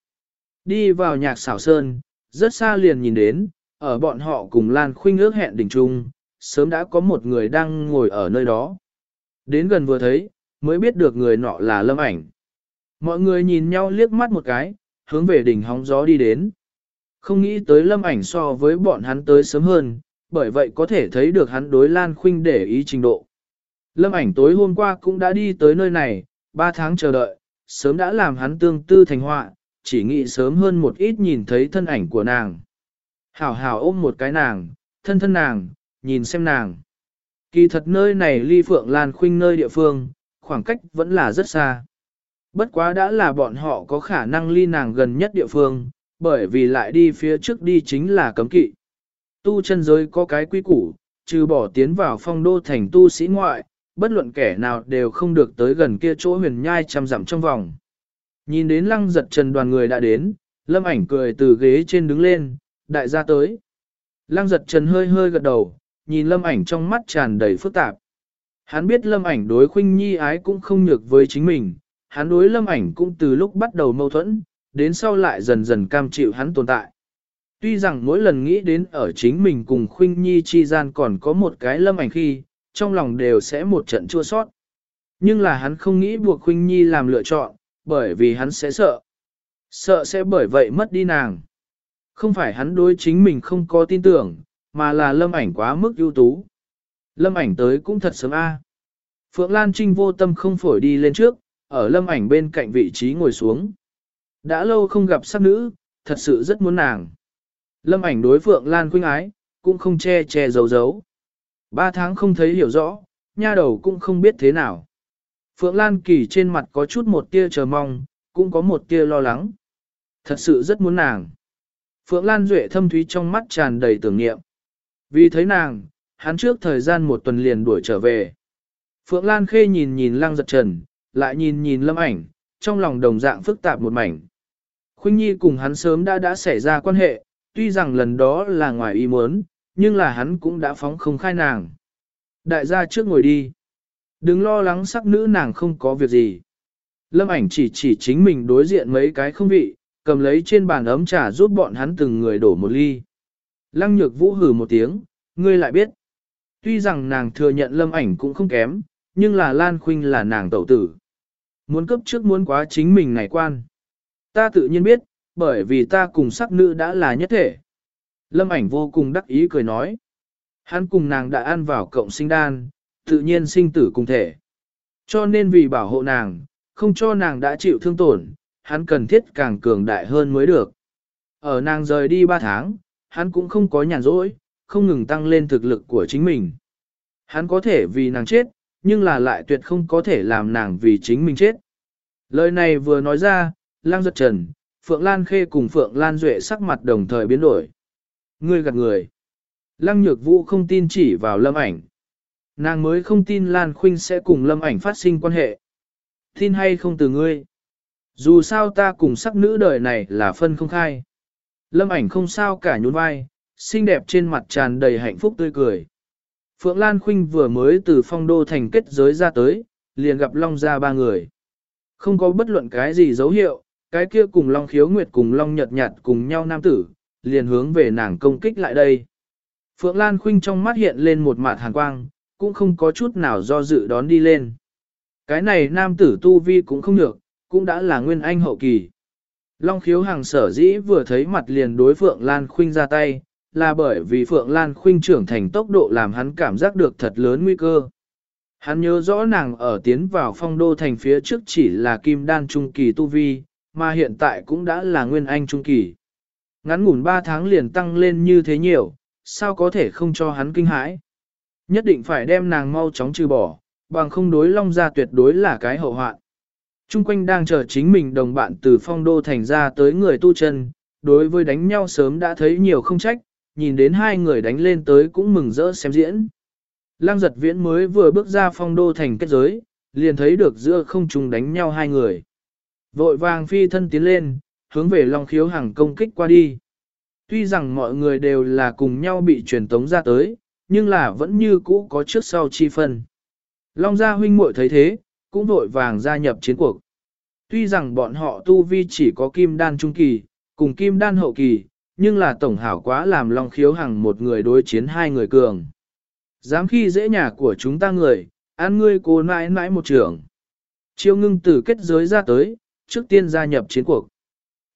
Đi vào nhạc xảo sơn, rất xa liền nhìn đến, ở bọn họ cùng Lan Khuynh ước hẹn đỉnh trung, sớm đã có một người đang ngồi ở nơi đó. Đến gần vừa thấy, mới biết được người nọ là lâm ảnh. Mọi người nhìn nhau liếc mắt một cái, hướng về đỉnh hóng gió đi đến. Không nghĩ tới lâm ảnh so với bọn hắn tới sớm hơn, bởi vậy có thể thấy được hắn đối Lan Khuynh để ý trình độ. Lâm ảnh tối hôm qua cũng đã đi tới nơi này, ba tháng chờ đợi, sớm đã làm hắn tương tư thành họa, chỉ nghĩ sớm hơn một ít nhìn thấy thân ảnh của nàng. Hảo hảo ôm một cái nàng, thân thân nàng, nhìn xem nàng. Kỳ thật nơi này ly Phượng Lan Khuynh nơi địa phương, khoảng cách vẫn là rất xa. Bất quá đã là bọn họ có khả năng ly nàng gần nhất địa phương, bởi vì lại đi phía trước đi chính là cấm kỵ. Tu chân giới có cái quy củ, trừ bỏ tiến vào phong đô thành tu sĩ ngoại, bất luận kẻ nào đều không được tới gần kia chỗ huyền nhai trăm dặm trong vòng. Nhìn đến lăng giật trần đoàn người đã đến, lâm ảnh cười từ ghế trên đứng lên, đại gia tới. Lăng giật trần hơi hơi gật đầu, nhìn lâm ảnh trong mắt tràn đầy phức tạp. Hắn biết lâm ảnh đối khuynh nhi ái cũng không nhược với chính mình, hắn đối lâm ảnh cũng từ lúc bắt đầu mâu thuẫn, đến sau lại dần dần cam chịu hắn tồn tại. Tuy rằng mỗi lần nghĩ đến ở chính mình cùng khuynh nhi chi gian còn có một cái lâm ảnh khi, trong lòng đều sẽ một trận chua sót. Nhưng là hắn không nghĩ buộc khuynh nhi làm lựa chọn, bởi vì hắn sẽ sợ. Sợ sẽ bởi vậy mất đi nàng. Không phải hắn đối chính mình không có tin tưởng, mà là lâm ảnh quá mức ưu tú. Lâm ảnh tới cũng thật sớm a. Phượng Lan Trinh vô tâm không phổi đi lên trước, ở lâm ảnh bên cạnh vị trí ngồi xuống. Đã lâu không gặp sắc nữ, thật sự rất muốn nàng. Lâm ảnh đối Phượng Lan khuynh ái, cũng không che che giấu giấu. Ba tháng không thấy hiểu rõ, nha đầu cũng không biết thế nào. Phượng Lan Kỳ trên mặt có chút một tia chờ mong, cũng có một tia lo lắng. Thật sự rất muốn nàng. Phượng Lan Duệ thâm thúy trong mắt tràn đầy tưởng niệm. Vì thấy nàng, hắn trước thời gian một tuần liền đuổi trở về. Phượng Lan Khê nhìn nhìn lăng giật trần, lại nhìn nhìn lâm ảnh, trong lòng đồng dạng phức tạp một mảnh. Khuynh Nhi cùng hắn sớm đã đã xảy ra quan hệ, tuy rằng lần đó là ngoài ý muốn, nhưng là hắn cũng đã phóng không khai nàng. Đại gia trước ngồi đi. Đừng lo lắng sắc nữ nàng không có việc gì. Lâm ảnh chỉ chỉ chính mình đối diện mấy cái không vị, cầm lấy trên bàn ấm trà giúp bọn hắn từng người đổ một ly. Lăng nhược vũ hử một tiếng, ngươi lại biết. Tuy rằng nàng thừa nhận lâm ảnh cũng không kém, nhưng là Lan Khuynh là nàng tẩu tử. Muốn cấp trước muốn quá chính mình này quan. Ta tự nhiên biết, bởi vì ta cùng sắc nữ đã là nhất thể. Lâm ảnh vô cùng đắc ý cười nói. Hắn cùng nàng đã ăn vào cộng sinh đan, tự nhiên sinh tử cùng thể. Cho nên vì bảo hộ nàng, không cho nàng đã chịu thương tổn, hắn cần thiết càng cường đại hơn mới được. Ở nàng rời đi 3 tháng, hắn cũng không có nhàn rỗi, không ngừng tăng lên thực lực của chính mình. Hắn có thể vì nàng chết, nhưng là lại tuyệt không có thể làm nàng vì chính mình chết. Lời này vừa nói ra, lang giật trần, Phượng Lan Khê cùng Phượng Lan Duệ sắc mặt đồng thời biến đổi. Ngươi gạt người. Lăng nhược vũ không tin chỉ vào lâm ảnh. Nàng mới không tin Lan Khuynh sẽ cùng lâm ảnh phát sinh quan hệ. Tin hay không từ ngươi. Dù sao ta cùng sắc nữ đời này là phân không khai. Lâm ảnh không sao cả nhún vai, xinh đẹp trên mặt tràn đầy hạnh phúc tươi cười. Phượng Lan Khuynh vừa mới từ phong đô thành kết giới ra tới, liền gặp Long ra ba người. Không có bất luận cái gì dấu hiệu, cái kia cùng Long khiếu nguyệt cùng Long nhật nhạt cùng nhau nam tử, liền hướng về nàng công kích lại đây. Phượng Lan Khuynh trong mắt hiện lên một mạt hàn quang, cũng không có chút nào do dự đón đi lên. Cái này nam tử tu vi cũng không được, cũng đã là nguyên anh hậu kỳ. Long khiếu hàng sở dĩ vừa thấy mặt liền đối Phượng Lan Khuynh ra tay, là bởi vì Phượng Lan Khuynh trưởng thành tốc độ làm hắn cảm giác được thật lớn nguy cơ. Hắn nhớ rõ nàng ở tiến vào phong đô thành phía trước chỉ là kim đan trung kỳ tu vi, mà hiện tại cũng đã là nguyên anh trung kỳ. Ngắn ngủn 3 tháng liền tăng lên như thế nhiều, sao có thể không cho hắn kinh hãi. Nhất định phải đem nàng mau chóng trừ bỏ, bằng không đối long ra tuyệt đối là cái hậu hoạn. Trung quanh đang chờ chính mình đồng bạn từ phong đô thành ra tới người tu chân, đối với đánh nhau sớm đã thấy nhiều không trách, nhìn đến hai người đánh lên tới cũng mừng rỡ xem diễn. Lăng giật viễn mới vừa bước ra phong đô thành kết giới, liền thấy được giữa không trùng đánh nhau hai người. Vội vàng phi thân tiến lên, hướng về Long khiếu hàng công kích qua đi. Tuy rằng mọi người đều là cùng nhau bị truyền tống ra tới, nhưng là vẫn như cũ có trước sau chi phân. Long gia huynh muội thấy thế, cũng vội vàng gia nhập chiến cuộc. Tuy rằng bọn họ tu vi chỉ có kim đan trung kỳ, cùng kim đan hậu kỳ, nhưng là tổng hảo quá làm Long khiếu hằng một người đối chiến hai người cường. Dám khi dễ nhà của chúng ta người, ăn ngươi cố nãi nãi một trưởng. Chiêu ngưng từ kết giới ra tới, trước tiên gia nhập chiến cuộc.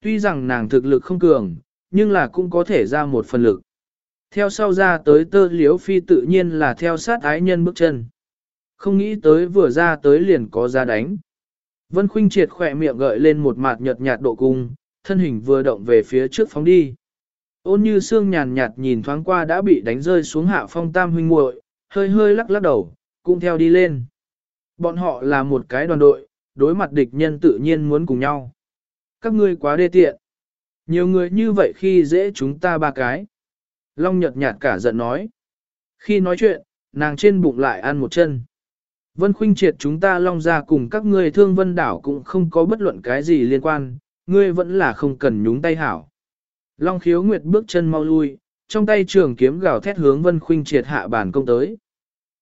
Tuy rằng nàng thực lực không cường, nhưng là cũng có thể ra một phần lực. Theo sau ra tới tơ liếu phi tự nhiên là theo sát ái nhân bước chân. Không nghĩ tới vừa ra tới liền có ra đánh. Vân Khuynh triệt khỏe miệng gợi lên một mặt nhợt nhạt độ cung, thân hình vừa động về phía trước phóng đi. Ôn như xương nhàn nhạt nhìn thoáng qua đã bị đánh rơi xuống hạ phong tam huynh muội, hơi hơi lắc lắc đầu, cũng theo đi lên. Bọn họ là một cái đoàn đội, đối mặt địch nhân tự nhiên muốn cùng nhau. Các ngươi quá đê tiện. Nhiều người như vậy khi dễ chúng ta ba cái. Long nhật nhạt cả giận nói. Khi nói chuyện, nàng trên bụng lại ăn một chân. Vân khuynh triệt chúng ta long ra cùng các ngươi thương vân đảo cũng không có bất luận cái gì liên quan, ngươi vẫn là không cần nhúng tay hảo. Long khiếu nguyệt bước chân mau lui, trong tay trường kiếm gào thét hướng Vân Khuynh Triệt hạ bàn công tới.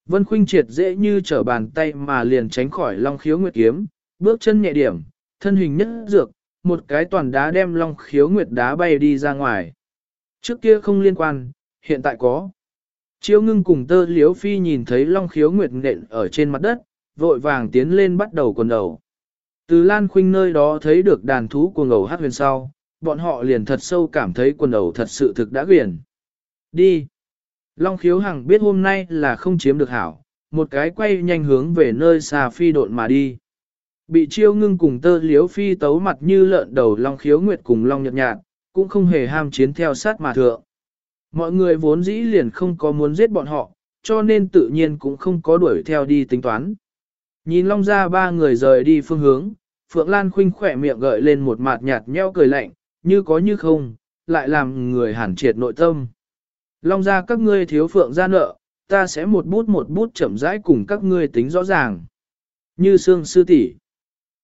Vân Khuynh Triệt dễ như trở bàn tay mà liền tránh khỏi Long khiếu nguyệt kiếm, bước chân nhẹ điểm, thân hình nhất dược, một cái toàn đá đem Long khiếu nguyệt đá bay đi ra ngoài. Trước kia không liên quan, hiện tại có. Chiêu ngưng cùng tơ liếu phi nhìn thấy Long khiếu nguyệt nện ở trên mặt đất, vội vàng tiến lên bắt đầu quần đầu. Từ Lan Khuynh nơi đó thấy được đàn thú của ngầu hát huyền sau, bọn họ liền thật sâu cảm thấy quần đầu thật sự thực đã quyển. Đi! Long khiếu hằng biết hôm nay là không chiếm được hảo, một cái quay nhanh hướng về nơi xa phi độn mà đi. Bị chiêu ngưng cùng tơ liếu phi tấu mặt như lợn đầu Long khiếu nguyệt cùng Long nhật nhạt, cũng không hề ham chiến theo sát mà thượng. Mọi người vốn dĩ liền không có muốn giết bọn họ, cho nên tự nhiên cũng không có đuổi theo đi tính toán. Nhìn Long ra ba người rời đi phương hướng, Phượng Lan khinh khỏe miệng gợi lên một mặt nhạt nheo cười lạnh, như có như không, lại làm người hẳn triệt nội tâm. Long ra các ngươi thiếu phượng ra nợ, ta sẽ một bút một bút chậm rãi cùng các ngươi tính rõ ràng. Như xương sư tỷ,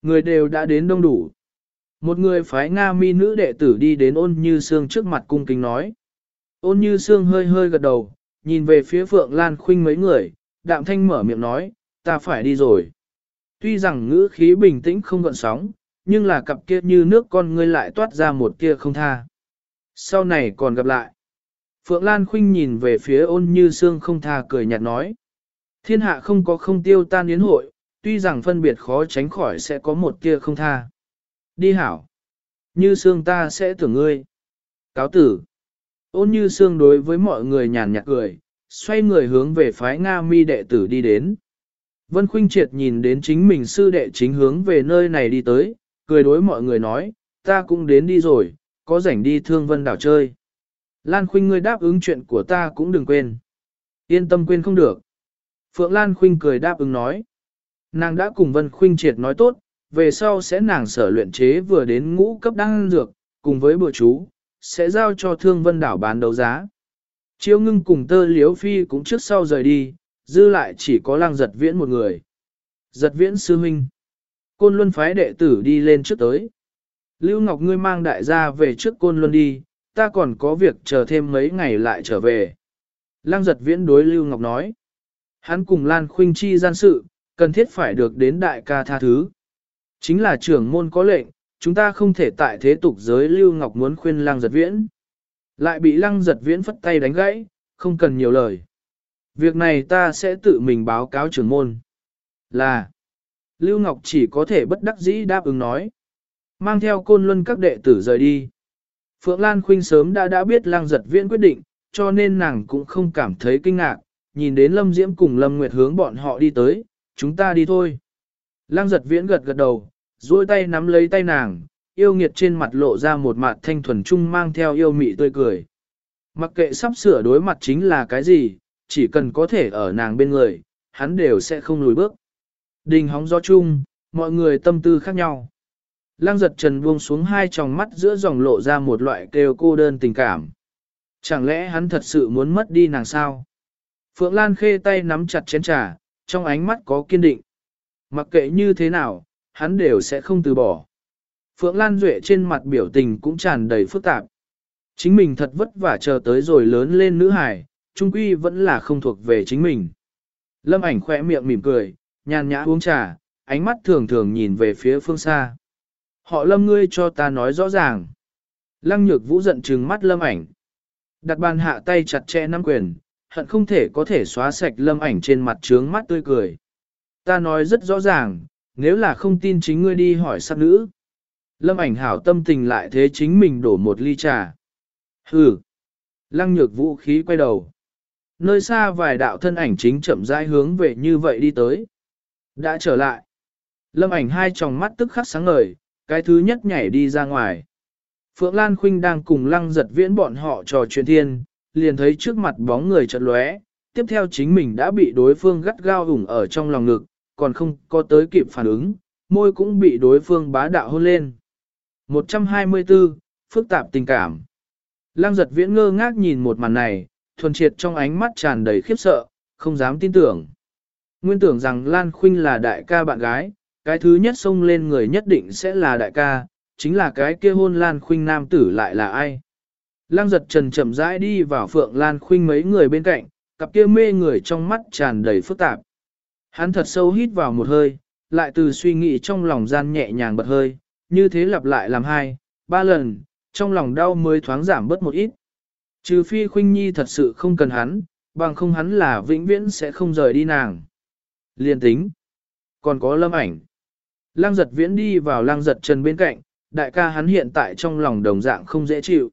người đều đã đến đông đủ. Một người phái Nga mi nữ đệ tử đi đến ôn như xương trước mặt cung kính nói. Ôn như xương hơi hơi gật đầu, nhìn về phía Phượng Lan Khuynh mấy người, đạm thanh mở miệng nói, ta phải đi rồi. Tuy rằng ngữ khí bình tĩnh không gợn sóng, nhưng là cặp kia như nước con ngươi lại toát ra một kia không tha. Sau này còn gặp lại. Phượng Lan Khuynh nhìn về phía ôn như xương không tha cười nhạt nói. Thiên hạ không có không tiêu tan yến hội, tuy rằng phân biệt khó tránh khỏi sẽ có một kia không tha. Đi hảo. Như xương ta sẽ tưởng ngươi. Cáo tử. Ôn như xương đối với mọi người nhàn nhạt cười, xoay người hướng về phái Nga mi đệ tử đi đến. Vân Khuynh Triệt nhìn đến chính mình sư đệ chính hướng về nơi này đi tới, cười đối mọi người nói, ta cũng đến đi rồi, có rảnh đi thương vân đảo chơi. Lan Khuynh ngươi đáp ứng chuyện của ta cũng đừng quên. Yên tâm quên không được. Phượng Lan Khuynh cười đáp ứng nói. Nàng đã cùng Vân Khuynh Triệt nói tốt, về sau sẽ nàng sở luyện chế vừa đến ngũ cấp đăng dược, cùng với bữa chú, sẽ giao cho thương vân đảo bán đấu giá. Chiêu ngưng cùng tơ liếu phi cũng trước sau rời đi, dư lại chỉ có lăng giật viễn một người. Giật viễn sư huynh. Côn luân phái đệ tử đi lên trước tới. Lưu Ngọc ngươi mang đại gia về trước côn luân đi, ta còn có việc chờ thêm mấy ngày lại trở về. Lăng giật viễn đối Lưu Ngọc nói. Hắn cùng Lan Khuynh Chi gian sự, cần thiết phải được đến đại ca tha thứ. Chính là trưởng môn có lệnh, chúng ta không thể tại thế tục giới Lưu Ngọc muốn khuyên Lăng giật viễn. Lại bị Lăng giật viễn phất tay đánh gãy, không cần nhiều lời. Việc này ta sẽ tự mình báo cáo trưởng môn. Là, Lưu Ngọc chỉ có thể bất đắc dĩ đáp ứng nói. Mang theo côn luân các đệ tử rời đi. Phượng Lan Khuynh sớm đã đã biết Lăng giật viễn quyết định, cho nên nàng cũng không cảm thấy kinh ngạc, nhìn đến Lâm Diễm cùng Lâm Nguyệt hướng bọn họ đi tới, chúng ta đi thôi. Lăng giật viễn gật gật đầu, duỗi tay nắm lấy tay nàng, yêu nghiệt trên mặt lộ ra một mặt thanh thuần trung mang theo yêu mị tươi cười. Mặc kệ sắp sửa đối mặt chính là cái gì, chỉ cần có thể ở nàng bên người, hắn đều sẽ không lùi bước. Đình hóng gió chung, mọi người tâm tư khác nhau. Lăng giật trần buông xuống hai tròng mắt giữa dòng lộ ra một loại kêu cô đơn tình cảm. Chẳng lẽ hắn thật sự muốn mất đi nàng sao? Phượng Lan khê tay nắm chặt chén trà, trong ánh mắt có kiên định. Mặc kệ như thế nào, hắn đều sẽ không từ bỏ. Phượng Lan Duệ trên mặt biểu tình cũng tràn đầy phức tạp. Chính mình thật vất vả chờ tới rồi lớn lên nữ hải, trung quy vẫn là không thuộc về chính mình. Lâm ảnh khỏe miệng mỉm cười, nhàn nhã uống trà, ánh mắt thường thường nhìn về phía phương xa. Họ lâm ngươi cho ta nói rõ ràng. Lăng nhược vũ giận trừng mắt lâm ảnh. Đặt bàn hạ tay chặt chẽ nắm quyền, hận không thể có thể xóa sạch lâm ảnh trên mặt trướng mắt tươi cười. Ta nói rất rõ ràng, nếu là không tin chính ngươi đi hỏi sắc nữ. Lâm ảnh hảo tâm tình lại thế chính mình đổ một ly trà. Hừ. Lăng nhược vũ khí quay đầu. Nơi xa vài đạo thân ảnh chính chậm rãi hướng về như vậy đi tới. Đã trở lại. Lâm ảnh hai tròng mắt tức khắc sáng ngời, cái thứ nhất nhảy đi ra ngoài. Phượng Lan Khuynh đang cùng lăng giật viễn bọn họ trò chuyện thiên, liền thấy trước mặt bóng người chợt lóe, tiếp theo chính mình đã bị đối phương gắt gao hùng ở trong lòng ngực, còn không có tới kịp phản ứng, môi cũng bị đối phương bá đạo hôn lên. 124. Phức tạp tình cảm Lăng giật viễn ngơ ngác nhìn một màn này, thuần triệt trong ánh mắt tràn đầy khiếp sợ, không dám tin tưởng. Nguyên tưởng rằng Lan Khuynh là đại ca bạn gái, cái thứ nhất xông lên người nhất định sẽ là đại ca, chính là cái kia hôn Lan Khuynh nam tử lại là ai. Lăng giật trần chậm rãi đi vào Phượng Lan Khuynh mấy người bên cạnh, cặp kia mê người trong mắt tràn đầy phức tạp. Hắn thật sâu hít vào một hơi, lại từ suy nghĩ trong lòng gian nhẹ nhàng bật hơi, như thế lặp lại làm hai, ba lần, trong lòng đau mới thoáng giảm bớt một ít. Trừ phi Khuynh Nhi thật sự không cần hắn, bằng không hắn là vĩnh viễn sẽ không rời đi nàng. Liên tính. Còn có lâm ảnh. Lăng giật viễn đi vào lăng giật trần bên cạnh, đại ca hắn hiện tại trong lòng đồng dạng không dễ chịu.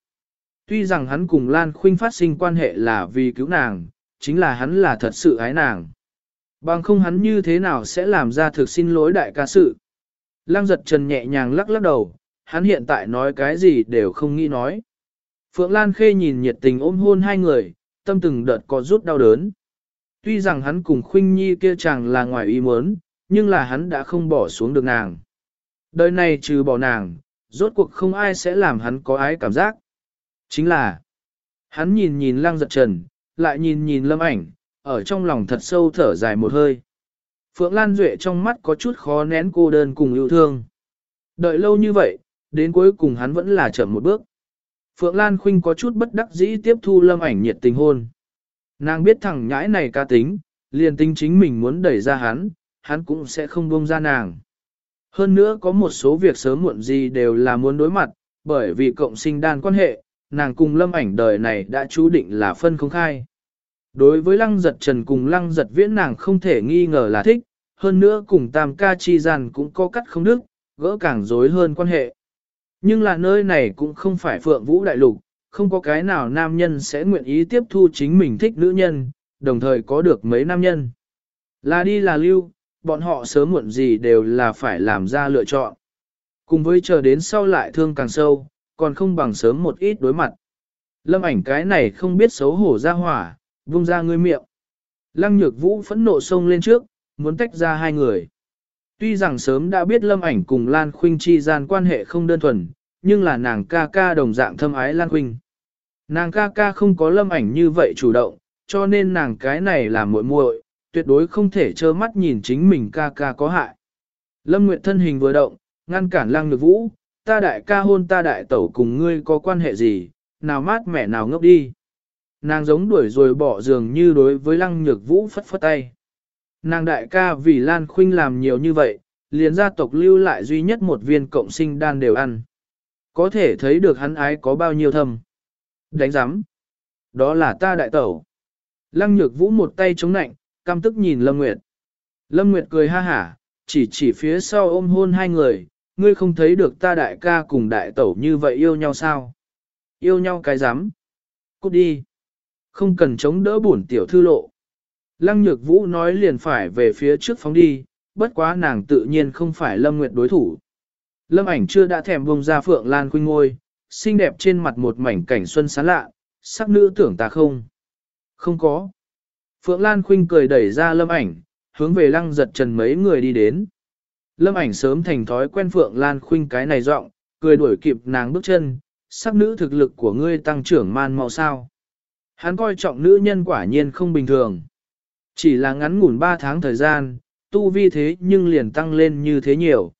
Tuy rằng hắn cùng Lan Khuynh phát sinh quan hệ là vì cứu nàng, chính là hắn là thật sự ái nàng. Bằng không hắn như thế nào sẽ làm ra thực xin lỗi đại ca sự. Lăng giật trần nhẹ nhàng lắc lắc đầu, hắn hiện tại nói cái gì đều không nghĩ nói. Phượng Lan Khê nhìn nhiệt tình ôm hôn hai người, tâm từng đợt có rút đau đớn. Tuy rằng hắn cùng Khuynh Nhi kia chàng là ngoài ý muốn, nhưng là hắn đã không bỏ xuống được nàng. Đời này trừ bỏ nàng, rốt cuộc không ai sẽ làm hắn có ái cảm giác. Chính là, hắn nhìn nhìn lăng giật trần, lại nhìn nhìn lâm ảnh, ở trong lòng thật sâu thở dài một hơi. Phượng Lan Duệ trong mắt có chút khó nén cô đơn cùng yêu thương. Đợi lâu như vậy, đến cuối cùng hắn vẫn là chậm một bước. Phượng Lan Khuynh có chút bất đắc dĩ tiếp thu lâm ảnh nhiệt tình hôn. Nàng biết thằng nhãi này ca tính, liền tính chính mình muốn đẩy ra hắn, hắn cũng sẽ không buông ra nàng. Hơn nữa có một số việc sớm muộn gì đều là muốn đối mặt, bởi vì cộng sinh đan quan hệ, nàng cùng lâm ảnh đời này đã chú định là phân không khai. Đối với lăng giật trần cùng lăng giật viễn nàng không thể nghi ngờ là thích, hơn nữa cùng tam ca chi gian cũng có cắt không đức, gỡ càng rối hơn quan hệ. Nhưng là nơi này cũng không phải phượng vũ đại lục, không có cái nào nam nhân sẽ nguyện ý tiếp thu chính mình thích nữ nhân, đồng thời có được mấy nam nhân. Là đi là lưu, bọn họ sớm muộn gì đều là phải làm ra lựa chọn. Cùng với chờ đến sau lại thương càng sâu, còn không bằng sớm một ít đối mặt. Lâm ảnh cái này không biết xấu hổ ra hỏa, vung ra ngươi miệng. Lăng nhược vũ phẫn nộ xông lên trước, muốn tách ra hai người. Tuy rằng sớm đã biết Lâm ảnh cùng Lan Khuynh chi gian quan hệ không đơn thuần, nhưng là nàng ca ca đồng dạng thâm ái Lan Khuynh. Nàng ca ca không có Lâm ảnh như vậy chủ động, cho nên nàng cái này là muội muội, tuyệt đối không thể trơ mắt nhìn chính mình ca ca có hại. Lâm Nguyệt thân hình vừa động, ngăn cản Lăng Nhược Vũ, ta đại ca hôn ta đại tẩu cùng ngươi có quan hệ gì, nào mát mẹ nào ngốc đi. Nàng giống đuổi rồi bỏ giường như đối với Lăng Nhược Vũ phất phất tay. Nàng đại ca vì Lan Khuynh làm nhiều như vậy, liền gia tộc lưu lại duy nhất một viên cộng sinh đan đều ăn. Có thể thấy được hắn ái có bao nhiêu thâm. Đánh giám. Đó là ta đại tẩu. Lăng nhược vũ một tay chống nạnh, cam tức nhìn Lâm Nguyệt. Lâm Nguyệt cười ha hả, chỉ chỉ phía sau ôm hôn hai người, ngươi không thấy được ta đại ca cùng đại tẩu như vậy yêu nhau sao? Yêu nhau cái giám. Cút đi. Không cần chống đỡ bổn tiểu thư lộ. Lăng nhược vũ nói liền phải về phía trước phóng đi, bất quá nàng tự nhiên không phải Lâm Nguyệt đối thủ. Lâm ảnh chưa đã thèm vùng ra phượng lan khuynh ngôi, xinh đẹp trên mặt một mảnh cảnh xuân sáng lạ, sắc nữ tưởng ta không. Không có. Phượng Lan Khuynh cười đẩy ra lâm ảnh, hướng về lăng giật trần mấy người đi đến. Lâm ảnh sớm thành thói quen Phượng Lan Khuynh cái này giọng, cười đuổi kịp nàng bước chân, sắc nữ thực lực của ngươi tăng trưởng man mạo sao. Hắn coi trọng nữ nhân quả nhiên không bình thường. Chỉ là ngắn ngủn 3 tháng thời gian, tu vi thế nhưng liền tăng lên như thế nhiều.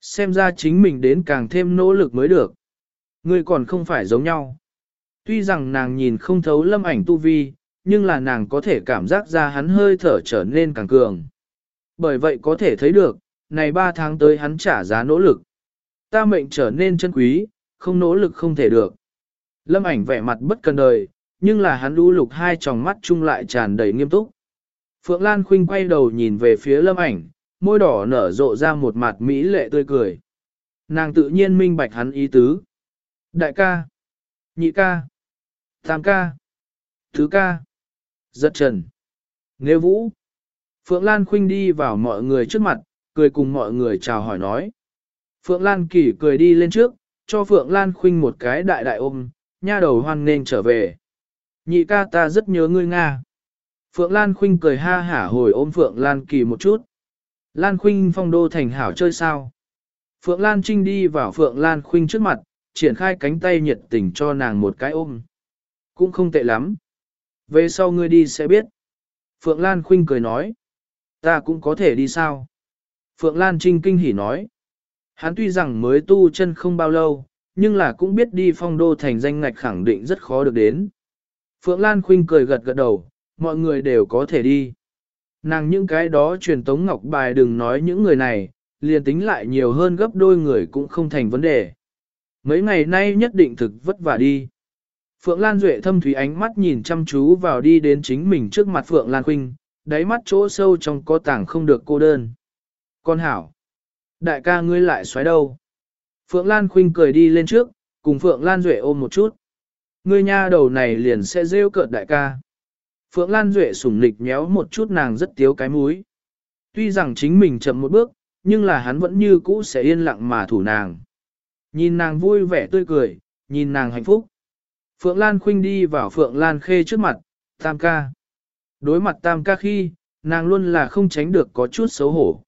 Xem ra chính mình đến càng thêm nỗ lực mới được. Ngươi còn không phải giống nhau. Tuy rằng nàng nhìn không thấu lâm ảnh tu vi, nhưng là nàng có thể cảm giác ra hắn hơi thở trở nên càng cường. Bởi vậy có thể thấy được, này 3 tháng tới hắn trả giá nỗ lực. Ta mệnh trở nên chân quý, không nỗ lực không thể được. Lâm ảnh vẻ mặt bất cần đời, nhưng là hắn đu lục hai tròng mắt chung lại tràn đầy nghiêm túc. Phượng Lan Khuynh quay đầu nhìn về phía lâm ảnh, môi đỏ nở rộ ra một mặt mỹ lệ tươi cười. Nàng tự nhiên minh bạch hắn ý tứ. Đại ca, nhị ca, tam ca, thứ ca, rất trần. Nếu vũ, Phượng Lan Khuynh đi vào mọi người trước mặt, cười cùng mọi người chào hỏi nói. Phượng Lan Kỳ cười đi lên trước, cho Phượng Lan Khuynh một cái đại đại ôm, nha đầu hoan nên trở về. Nhị ca ta rất nhớ ngươi Nga. Phượng Lan Khuynh cười ha hả hồi ôm Phượng Lan Kỳ một chút. Lan Khuynh phong đô thành hảo chơi sao? Phượng Lan Trinh đi vào Phượng Lan Khuynh trước mặt, triển khai cánh tay nhiệt tình cho nàng một cái ôm. Cũng không tệ lắm. Về sau ngươi đi sẽ biết. Phượng Lan Khuynh cười nói. Ta cũng có thể đi sao? Phượng Lan Trinh kinh hỉ nói. Hắn tuy rằng mới tu chân không bao lâu, nhưng là cũng biết đi phong đô thành danh ngạch khẳng định rất khó được đến. Phượng Lan Khuynh cười gật gật đầu, mọi người đều có thể đi. Nàng những cái đó truyền tống ngọc bài đừng nói những người này, liền tính lại nhiều hơn gấp đôi người cũng không thành vấn đề. Mấy ngày nay nhất định thực vất vả đi. Phượng Lan Duệ thâm thủy ánh mắt nhìn chăm chú vào đi đến chính mình trước mặt Phượng Lan Khuynh, đáy mắt chỗ sâu trong có tảng không được cô đơn. Con hảo, đại ca ngươi lại xoáy đâu? Phượng Lan Khuynh cười đi lên trước, cùng Phượng Lan Duệ ôm một chút. Ngươi nha đầu này liền sẽ rêu cợt đại ca. Phượng Lan Duệ sủng nịch nhéo một chút nàng rất tiếu cái múi. Tuy rằng chính mình chậm một bước, nhưng là hắn vẫn như cũ sẽ yên lặng mà thủ nàng. Nhìn nàng vui vẻ tươi cười, nhìn nàng hạnh phúc. Phượng Lan Khuynh đi vào Phượng Lan Khê trước mặt, tam ca. Đối mặt tam ca khi, nàng luôn là không tránh được có chút xấu hổ.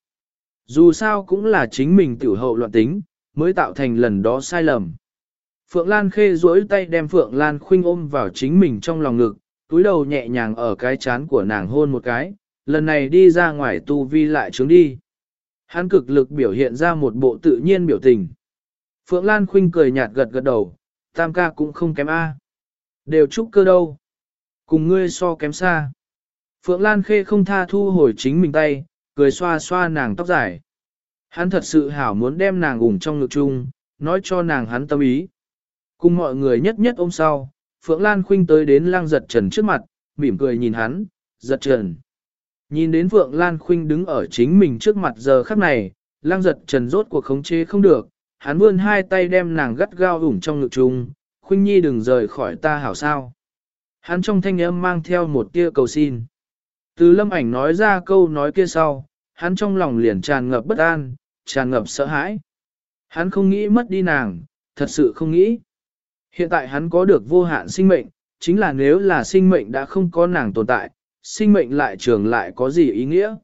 Dù sao cũng là chính mình tiểu hậu loạn tính, mới tạo thành lần đó sai lầm. Phượng Lan Khê duỗi tay đem Phượng Lan Khuynh ôm vào chính mình trong lòng ngực, túi đầu nhẹ nhàng ở cái chán của nàng hôn một cái, lần này đi ra ngoài tu vi lại trướng đi. Hắn cực lực biểu hiện ra một bộ tự nhiên biểu tình. Phượng Lan Khuynh cười nhạt gật gật đầu, tam ca cũng không kém A. Đều chúc cơ đâu. Cùng ngươi so kém xa. Phượng Lan Khê không tha thu hồi chính mình tay, cười xoa xoa nàng tóc dài. Hắn thật sự hảo muốn đem nàng ủng trong ngực chung, nói cho nàng hắn tâm ý. Cùng mọi người nhất nhất ôm sau, Phượng Lan Khuynh tới đến lang giật trần trước mặt, mỉm cười nhìn hắn, giật trần. Nhìn đến Phượng Lan Khuynh đứng ở chính mình trước mặt giờ khắc này, lang giật trần rốt cuộc khống chế không được, hắn vươn hai tay đem nàng gắt gao ủng trong ngực chung, Khuynh Nhi đừng rời khỏi ta hảo sao. Hắn trong thanh âm mang theo một tia cầu xin. Từ lâm ảnh nói ra câu nói kia sau, hắn trong lòng liền tràn ngập bất an, tràn ngập sợ hãi. Hắn không nghĩ mất đi nàng, thật sự không nghĩ. Hiện tại hắn có được vô hạn sinh mệnh, chính là nếu là sinh mệnh đã không có nàng tồn tại, sinh mệnh lại trường lại có gì ý nghĩa.